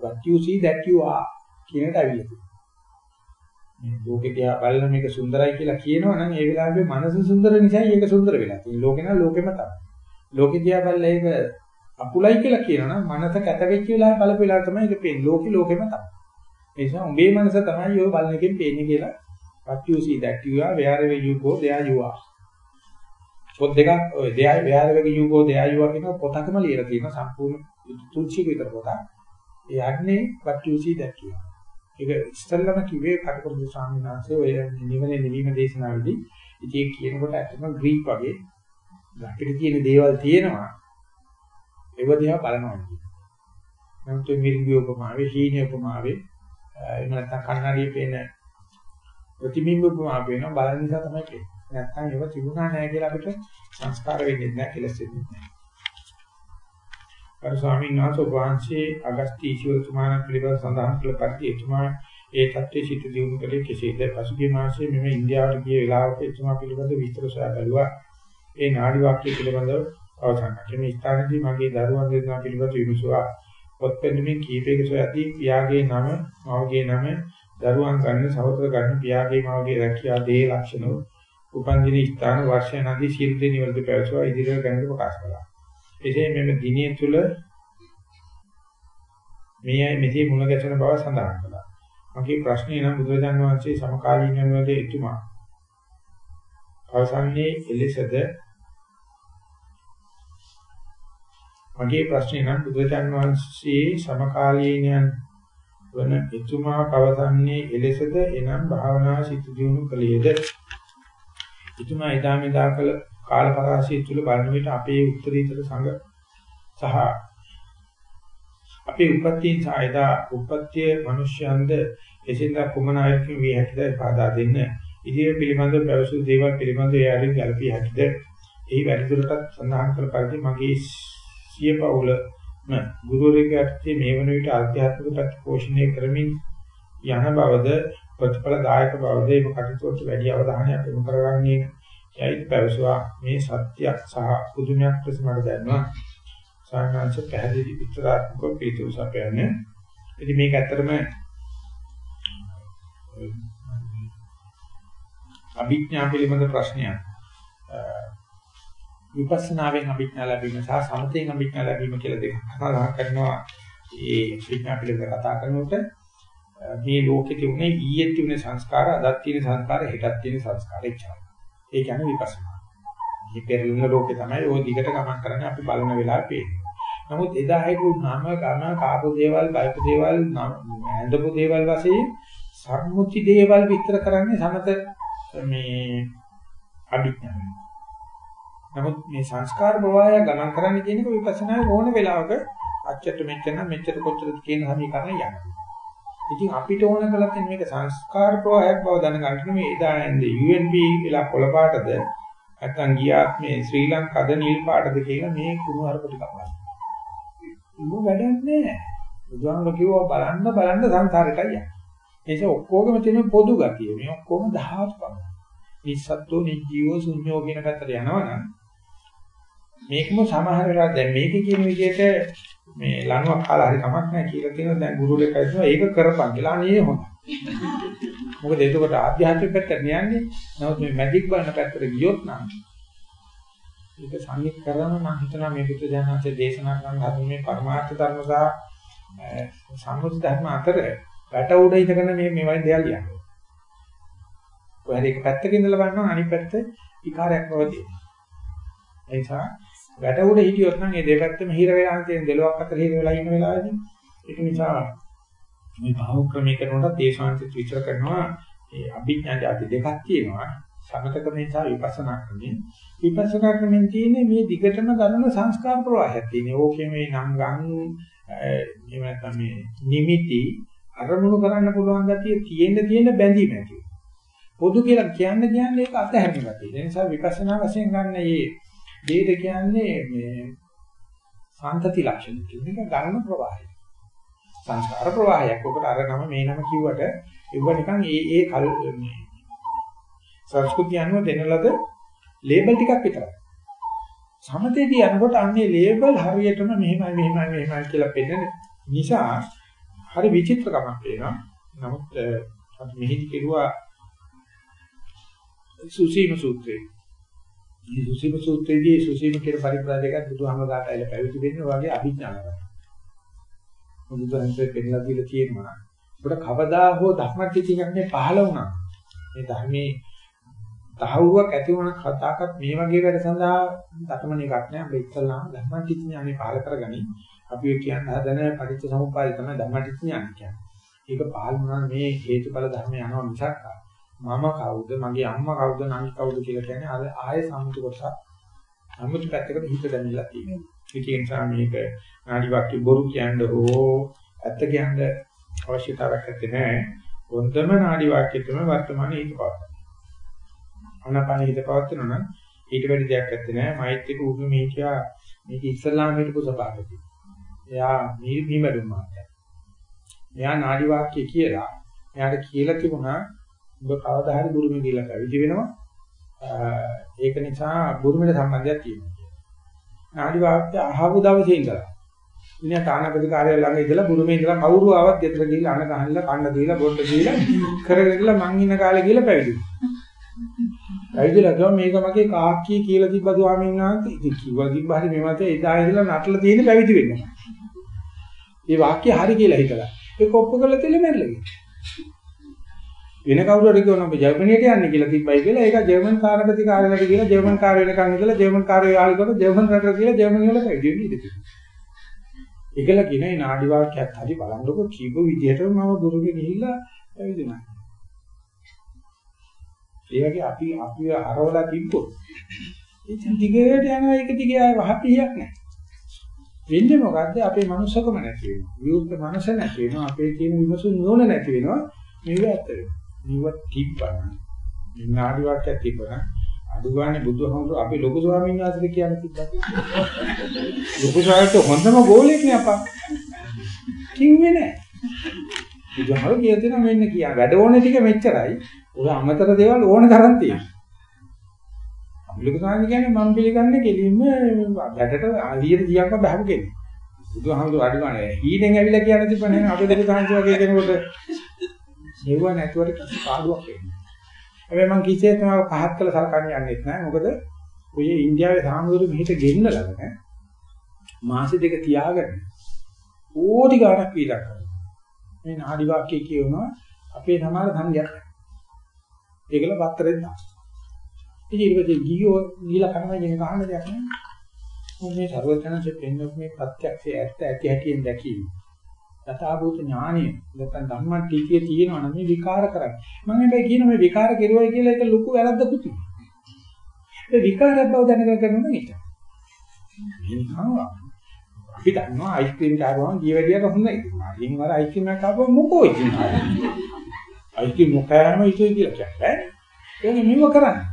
what you see that you are කියන එකට අවිල තියෙනවා. මේ ලෝකේ දිහා බලන මේක සුන්දරයි කියලා කියනවා නම් ඒ වෙලාවේ මනස සුන්දර නිසා ඒක සුන්දර වෙලා තියෙනවා. ලෝකේ නම් ලෝකෙම තමයි. ලෝකේ දිහා බලලා ඒක අකුලයි කියලා කියනවා නම් මනස කැත වෙච්ච වෙලාවේ බලපු වෙලාව තමයි ඒක පේන්නේ. ලෝකේ ලෝකෙම තමයි. ඒ නිසා උඹේ මනස තමයි ඔය බලන එකෙන් පේන්නේ කියලා what you see that you are wherever you go there you are. පොත් දෙකක් ඔය there wherever you go there you are කියන පොතකම ලියලා තියෙනවා සම්පූර්ණ තුන්සිය විතර පොතක්. ඒ යන්නේ what you see that you are. ඒක ඉස්සල්ලාම කිව්වේ කටුකුරු ස්වාමීන් වහන්සේ ඔය නිවනේ නිවීම දේශනාවේදී ඉතින් කියනකොට ඇත්තම ග්‍රීක් වගේ අපිට තියෙන දේවල් තියෙනවා ඒව දිහා බලනවා කියන්නේ. නමුත් මිරිඟු උපමාවේ, හීන උපමාවේ එහෙම නැත්නම් කන්නඩියේ පේන ප්‍රතිබිම්බ උපමාව වෙනවා බලන නිසා තමයි පේන්නේ. නැත්නම් ඒව තිබුණා නැහැ කියලා අපිට සංස්කාර වෙන්නේ නැහැ කියලා සිද්ධ නැහැ. අර ස්වාමීන් වහන්සේ වහන්සේ අගස්ටි ඊශ්වරතුමාන පිළිබඳ සඳහන් කළ පරිදි එතුමා ඒ தත්ත්වයේ සිට දියුණු කළේ කෙසේද? පසුගිය මාසයේ මෙම ඉන්දියාවට ගිය වෙලාවක එතුමා පිළිබඳ විස්තර සොයා බැලුවා. ඒ නාඩි වාක්‍ය පිළිබඳව අවසන් කළා. මේ ස්ථානදී මගේ දරුවන් දෙදෙනා පිළිබඳව විමසුවා. පොත් පෙන්නමින් කීපයක සොයදී පියාගේ නම, මවගේ නම, දරුවන් ගන්න, සහෝදර ගන්න, පියාගේ මවගේ රැකියා දේ ලක්ෂණ උපන්දින ස්ථාන වර්ෂය නදී සියලු දේ නිවැරදි පැවසුවා ඉදිරියට ගැනීම ප්‍රකාශ කළා. එසේ මෙම දිනේ තුල මේ අය මෙසේ මුණ ගැසෙන බව සඳහන් කළා. මගේ ප්‍රශ්නේ නම් බුදුරජාණන් වහන්සේ සමකාලීන වෙනවලේ එතුමා. අවසන්නේ එලෙසද මගේ ප්‍රශ්නේ නම් බුදුරජාණන් වහන්සේ සමකාලීනයන් වන එතුමා පවසන්නේ එලෙසද? එනම් භාවනා සිත දියුණු කලේද එතුමා එදා මෙදා කළ කාල පරාසය තුල බලන විට අපේ උත්තරීතර සංඝ සහ අපේ උපත්යෙන් සායදා උපත්ය මිනිස්යන්ද එසේද කුමන ආයතන වේ හැකිද පාදා දෙන්න. ඉදිරිය පිළිබඳ පැවසු දේවල් පිළිබඳ ඒ අරින් ගැළපී හැකිද? එහි වැඩිදුරටත් සඳහන් කළ පරිදි මගේ සිය පවුලම ගුරුවරයෙකුට මේ වන විට ආධ්‍යාත්මික ප්‍රතිපෝෂණය කරමින් යන බවද ප්‍රතිඵලදායක බවද මේ කටයුතු වැඩි අවධානයක් යොමු කරගන්නේ? යයිත් පැවසුවා. මේ සත්‍යයක් සහ පුදුමයක් ලෙස මට දැනුණා. සාමාන්‍ය පැහැදිලි විස්තරාත්මක පිළිතුරු සපයන්නේ. ඉතින් මේක ඇත්තටම අභිඥා පිළිබඳ ප්‍රශ්නයක්. විපස්සනාවෙන් අභිඥා ලැබීම සහ සමතෙන් අභිඥා ලැබීම කියලා දෙකක් කතා කරනවා. ඒ විඥා පිළිබඳ කතා කරනකොට මේ ලෝකෙ තිබුණේ ඊයේ තිබුණේ සංස්කාර අදත් තියෙන සංස්කාර හෙටත් තියෙන සංස්කාර එච්චරයි. ඒ කියන්නේ විපස්සනා. මේ පෙරළුන ලෝකේ තමයි ওই දිගට ගමන් කරන්නේ අපි බලන වෙලාවේ පේන්නේ. නමුත් එදා හිටු නාම ගාන කාපු දේවල්, බයිපු දේවල්, ඇඳපු දේවල් වශයෙන් සම්මුති දේවල් විස්තර කරන්නේ සමත මේ අභිඥාවයි. නමුත් මේ සංස්කාර ප්‍රවාහය ගණන් කරන්න කියන එක විපස්සනායේ ඕන වෙලාවක අච්චට මෙච්චර මෙච්චර කොච්චරද කියන සමීකරණ යනවා. ඉතින් අපිට ඕන කරලා තියෙන මේක සංස්කාර ප්‍රවාහයක් බව දැනගන්න මේ එදා ඇන්ද UNB වෙලා කොළපාටද නැත්නම් ගියාත් මේ ශ්‍රී ලංකාද නිල් පාටද කියලා මේ කුණු හරප ටිකක් බලන්න. ඉන්න වැඩක් නැහැ. බුදුහාමුදුරුවෝ කිව්වා බලන්න බලන්න සංසාරෙටයි යන්නේ. ඒක ඔක්කොගම තියෙන පොදු ගතිය. මේ ඔක්කොම දහස් පමණ. නිස්සත්තු නිජීව ශුන්‍යෝ කියන පැත්තට යනවනම් මේකම සමහර වෙලාවට දැන් මේක කියන විදිහට මේ ලණුවක් කාලා හරි කමක් නැහැ කියලා කියන දැන් ගුරුලෙක් කියනවා ඒක කරපන් කියලා අනේ හොඳයි. මොකද එතකොට ආධ්‍යාත්මික පැත්තට යන්නේ. නමුත් මේ මැජික් බලන පැත්තට ගියොත් නම් ඒක සංයුත් කරන නම් හිතනවා මේ පිටු දැනන්සේ දේශනා කරන ධර්මයේ පරමාර්ථ ධර්ම සහ සම්මුති ධර්ම අතර වැට උඩ ඉඳගෙන මේ මේ වගේ දේවල් ලියන්නේ. කොහරි එක පැත්තක ඉඳලා බලනවා අනිත් පැත්ත විකාරයක් බව තියෙනවා. ඒ නිසා වැට උඩ හිටියොත් නම් ඒ දෙපැත්තම හිර වෙලා තියෙන දෙලොක් අතර හිර වෙලා ඉන්න වෙලාවේදී ඒක නිසා මේ භාව ක්‍රමී කරනකොට දේශාන්තිත් විචාර කරනවා. ඒ අභිඥා જાති දෙකක් තියෙනවා. සමත ක්‍රමයෙන් සහ විපස්සනා ක්‍රමයෙන් විපස්සනා ක්‍රමයෙන් තියෙන්නේ මේ දිගටම ගණන සංස්කාර ප්‍රවාහයක් තියෙනවා ඕකේ මේ නම් ගන්න එහෙම නැත්නම් මේ නිමිති අරමුණු කරන්න පුළුවන් ගතිය තියෙන්න තියෙන්න බැඳීම ඇති පොදු කියලා කියන්න කියන්නේ ඒක අතහැරන ගතිය. ඒ නිසා විපස්සනා වශයෙන් ගන්න මේ දෙයට කියන්නේ මේ සාන්තති ලක්ෂණ කියන එක ගන්න ප්‍රවාහය. සංස්කාර ප්‍රවාහයක්. ඔකට අර නම මේ නම කිව්වට ඒව නිකන් ඒ ඒ කල් මේ සංස්කෘතිය අනුව දෙන ලද ලේබල් ටිකක් විතරයි. සමතේදී යනකොට අන්නේ ලේබල් හරියටම මෙහෙමයි මෙහෙමයි මෙහෙමයි කියලා පෙන්නන නිසා හරි විචිත්‍රකමක් වෙනවා. නමුත් අපි මෙහිදී කෙරුවා සුසීම සූත්‍රය. මේ සුසීම සූත්‍රයේදී සුසීම කියන පරිප්‍රාජකත් බුදුහාමදාට ඇල පැවිදි වෙන්න වගේ අභිඥාවක්. බුදුදහමේ පෙන්නලා දීලා තියෙනවා. උඩ කවදා හෝ ධර්මටිචිකන්නේ පහළ වුණා. මේ ධර්මයේ තහවුරක් ඇති වුණ කතාකත් මේ වගේ වැඩ සඳහා දතමන එකක් නෑ. අපි ඉස්සල්ලාම ධර්මටිචිඥානේ පහළ කරගනි. අපි කියන්න හදන පටිච්ච සමුප්පාදය තමයි ධර්මටිචිඥාන කියන්නේ. ඒක පහළ වුණා මේ හේතුඵල ධර්මය යනවා මිසක් මම කවුද මගේ අම්මා කවුද නංගි කවුද කියලා කියන්නේ අර ආය සම්මුති කොටස සම්මුති පැත්තකට හිත දැමිලා තියෙනවා. ඒ නිසා මේක නාඩි වාක්‍ය බොරු කියන්නේ හෝ ඇත්ත කියන්නේ අවශ්‍යතාවයක් නැත්තේ. හොඳම නාඩි වාක්‍ය තමයි වර්තමානයේ හිත පවත්වන. අනපන හිත පවත්වනවා නම් ඊට වැඩි දෙයක් නැත්තේ නෑ. මෛත්‍රික උගම මේ කියා මේක ඉස්සල්ලාම හිටපු සපාගතිය. එයා මේ නිමඩුම් මාත්‍යයි. එයා නාඩි වාක්‍ය කියලා එයාට කියලා තිබුණා ඔබ කවදා හරි බුරුමෙ ගිහිල්ලා පැවිදි වෙනවා. ඒක නිසා බුරුමෙට සම්බන්ධයක් තියෙනවා. නාඩි වාක්‍ය අහපු දවසේ ඉඳලා ඉන්නේ තානාපති කාර්යාලය ළඟ ඉඳලා බුරුමේ ඉඳලා කවුරු ආවත් ගෙදර ගිහිල්ලා අන ගහනලා කන්න දීලා බොන්න දීලා කරගෙනලා මං ඉන්න කාලේ ගිහිල්ලා පැවිදි වුණා. පැවිදිලා ගියා මේක මගේ කාක්කී කියලා තිබ්බ ස්වාමීන් වහන්සේ ඉතින් කිව්වා තිබ්බ හරි මේ මතේ එදා ඉඳලා නටලා තියෙන පැවිදි වෙන්න. මේ වාක්‍ය හරි කියලා හිතලා ඒක ඔප්පු කරලා තියලා මැරලා වෙන කවුරු හරි කියනවා ඔබ ජර්මනියට යන්නේ කියලා තිබ්බයි කියලා ඒක ජර්මන් තානාපති කාර්යාලයට ගිහලා ජර්මන් කාර්ය වෙනකන් ඉඳලා ජර්මන් කාර්ය යාළුවකට ජර්මන් රටට ගිහලා ජර්මනි වල පැවිදි වෙන්න ඉඳී. ඒකල කියන මේ නාඩි වාක්‍යයක් හරි බලන්නකො කීප විදිහටම මම ගුරුගේ ගිහිල්ලා ඇවිදිනා. ඒ වගේ අපි අපි අරවලා තිබ්බොත් ඉතින් දිගට යනවා ඒක දිගේ ආය වහපියක් නැහැ. වෙන්නේ මොකද්ද අපේ මනුස්සකම නැති වෙනවා. විවුර්ත මනස නැති වෙනවා. අපේ තියෙන විමසුම් නෝන නැති වෙනවා. මේව ඇත්ත වෙනවා. මේව තිබ්බනම් නාඩි වාක්‍යයක් තිබ්බනම් අඩු ගානේ බුදුහමෝ අපි ලොකු ස්වාමීන් වහන්සේට කියන්න තිබ්බා. ලොකු ස්වාමීන්ට හොඳම ගෝලෙක් නේ අපා. කිව්වේ නෑ. බුදුහමෝ කියන දේ මෙන්න කියා. වැඩ ඕනේ ටික මෙච්චරයි. ඔය අමතර දේවල් ඕන තරම් තියෙනවා. ලොකු ස්වාමීන් කියන්නේ මම පිළිගන්නේ කෙලින්ම වැඩට ආලියට 100ක්ම බහපු කෙනෙක්. බුදුහමෝ අඩු ගානේ හීනෙන් ඇවිල්ලා කියන තිබ්බනේ අපේ දෙක සාංශ වගේ කෙනෙකුට. මෙව නැතුවට කිසි පාඩුවක් වෙන්නේ හැබැයි මම කිසිසේත්ම පහත් කළ සලකන්නේ යන්නේත් නැහැ. මොකද ඔය ඉන්දියාවේ සාමුදුරු මෙහෙට ගෙන්නලාගෙන මාස දෙක තියාගෙන ඕටි ගාණක් වීදක් කරනවා. මේ නාඩි වාක්‍ය කියනවා අපේ සමාන සංඥා. ඒකල පත්තරෙන් දානවා. ඉතින් ඊට පස්සේ ගියෝ ගිහිලා කරනවා කියන කහන්න දෙයක් නෑ. මේ සර්වඥාන්සේ පෙන්වපු මේ ප්‍රත්‍යක්ෂය ඇත්ත ඇති හැටියෙන් දැකීම. යථාභූත ඥානය නැත්නම් ධම්ම ටීකිය තියෙනවා නම් මේ විකාර කරන්නේ. මම හැබැයි කියන මේ විකාර කෙරුවයි කියලා ඒක ලොකු වැරද්දකුත් තියෙනවා. ඒ විකාරයක් බව දැනගන්න කරනවා නේද? අපි දන්නවා අයිස්ක්‍රීම් කාපුවම ගිය වැඩියට හොඳයි. මාරින් වර අයිස්ක්‍රීම් එකක් කාපුවම මොකෝ ඉතින්. අයිස්ක්‍රීම් නොකෑම ඉතින් කියලා කියන්නේ. ඒක මෙව කරන්නේ.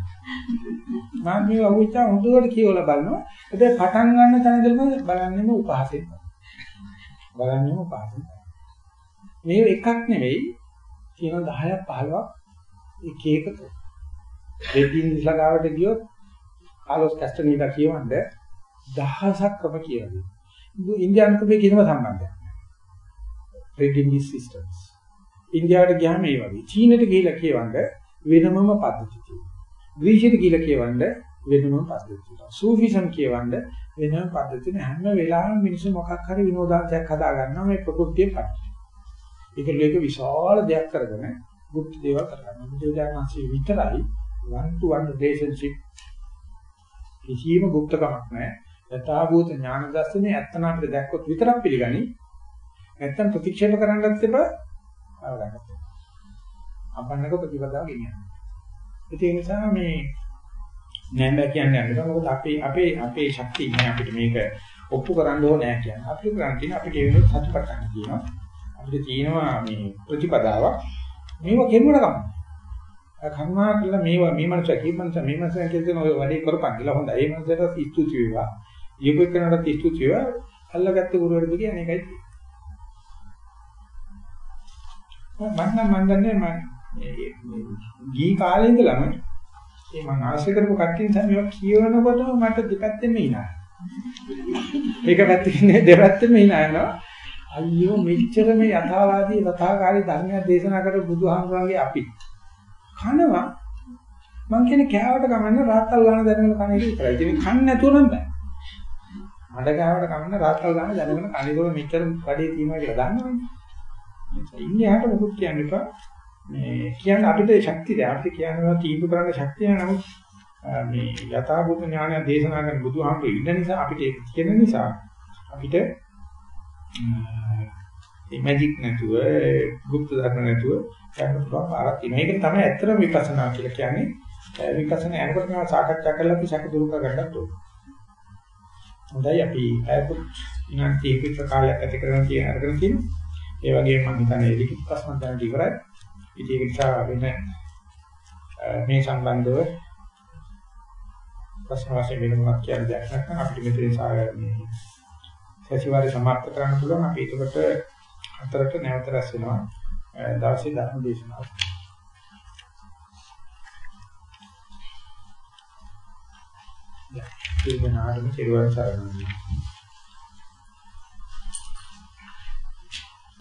මම මේ අහුවෙච්චා හොඳට කියවලා බලනවා. හැබැයි පටන් ගන්න තැනදීම බලන්නේම උපහාසයෙන්. බලන්නේම පාසෙන්. මේ එකක් නෙවෙයි තියෙන 10ක් 15ක් එක එකතු. දෙකින් ඉස්ලාගාවට ගියොත් කාලොස් කැස්ටනීලා කියවන්න දහසක් ක්‍රම කියනවා. ඉන්දියානු කමේ කිසිම සම්බන්ධයක් නැහැ. රෙඩින් සිස්ටම්ස්. ඉන්දියාවට ගියාම ඒ වගේ. චීනට ගිහිලා කියවන්න වෙනමම පද්ධති තියෙනවා. ග්‍රීසියට ගිහිලා කියවන්න වෙනම පද්ධතියක්. සූෆිසම් කියවන්නේ වෙනම පද්ධතියක් හැම වෙලාවෙම මිනිස්සු මොකක් හරි විනෝදාංශයක් හදා ගන්නවා මේ ප්‍රകൃතිය පැත්තට. ඒකල එක විශාල දෙයක් කරගෙන গুপ্ত දේවල් කරගන්න. බුදුදානන්සේ විතරයි one to one relationship කිසිම গুপ্তකමක් නැහැ. යථාභූත ඥාන දර්ශනේ ඇත්තන අපිට දැක්කොත් විතරක් පිළිගනි. නැත්තම් ප්‍රතික්ෂේප කරන්නත් එපා. අවලංගත. අපන්නක ප්‍රතිපදාව ගෙනියන්න. ඒ නිසා මේ නෑ බෑ කියන්නේ නැහැ. මොකද අපේ අපේ අපේ ශක්තිය නෑ අපිට මේක ඔප්පු කරන්න ඕනේ නෑ කියන්නේ. අපිට කරන්න තියෙන අපිට ඒ වෙනුවට සතුටක් ගන්න කියනවා. අපිට තියෙනවා මේ ප්‍රතිපදාවක්. මේව කෙරුවට කමක්. කර්මා කළා මේවා මේ මනස කී මනස මේ මනස කියන ඔය වැඩේ කරපන් කියලා හොඳයි. ඒ මනසට ස්තුති වේවා. ඊපෙ කරනට ස්තුති වේවා. අල්ලගත්ත ගුරුවරයෙක් කියන්නේ ඒකයි තියෙන්නේ. මම නම් මන් දන්නේ මම ගී කාලේ ඉඳලම ඒ මම ආශ්‍රය කරපු කට්ටිය නිසා මේවා කියවනකොටම මට දෙපැත්තෙම ඉනා. එක පැත්තකින් දෙපැත්තෙම ඉනානවා. අයියෝ මෙච්චර මේ යථාවාදී තථාකාරී ධර්මයක් දේශනා කරපු බුදුහාමුදුරන්ගේ අපි කනවා මං කියන්නේ කෑවට කමන්න රාත්තල් ගන්න දැනගෙන කන එක විතරයි. ඉතින් කන්න නැතුව නම් බෑ. මඩ කෑවට කමන්න රාත්තල් ගන්න දැනගෙන කණේකම මෙච්චර කඩේ තියෙනවා කියලා දන්නවනේ. ඉන්නේ යාට මොකුත් කියන්න එපා. මේ කියන්න අපිට ශක්තිය දැන් අපිට කියනවා තීන්දුව කරන්න ශක්තිය නමුත් මේ යථාභූත ඥානය දේශනා කරන බුදුහාමුදුරු ඉන්න නිසා අපිට ඒක කියන නිසා අපිට මේ මැජික් නැතුව গুপ্ত ධර්ම නැතුව යන්න පුළුවන් පාරක් තියෙනවා. ඒක තමයි ඇත්තටම විපස්සනා කියලා කියන්නේ. විපස්සනා යනකොට මම සාකච්ඡා කරලා අපි සැක දුරු කරගන්නත් ඕනේ. හොඳයි අපි අයපුත් විනාඩි 30 විතර කාලයක් ඇති කරගෙන තියෙන අරගෙන තියෙනවා. ඒ වගේම මම හිතන්නේ ලිඛිත ප්‍රශ්න දැන් ඉවරයි. ඉතින් ඒක නිසා වෙන මේ සම්බන්ධව ප්‍රශ්න වශයෙන් වෙන මොකක් කියන දෙයක් නැත්නම් අපිට මෙතන මේ සතිವಾರය සමාප්ත කරන්න පුළුවන්. අපි ඒකට හතරට නැවත රැස් වෙනවා. දවසේ ධර්ම දේශනාව. දැන් ඒ වෙනාටම කෙරුවන් සරණයි.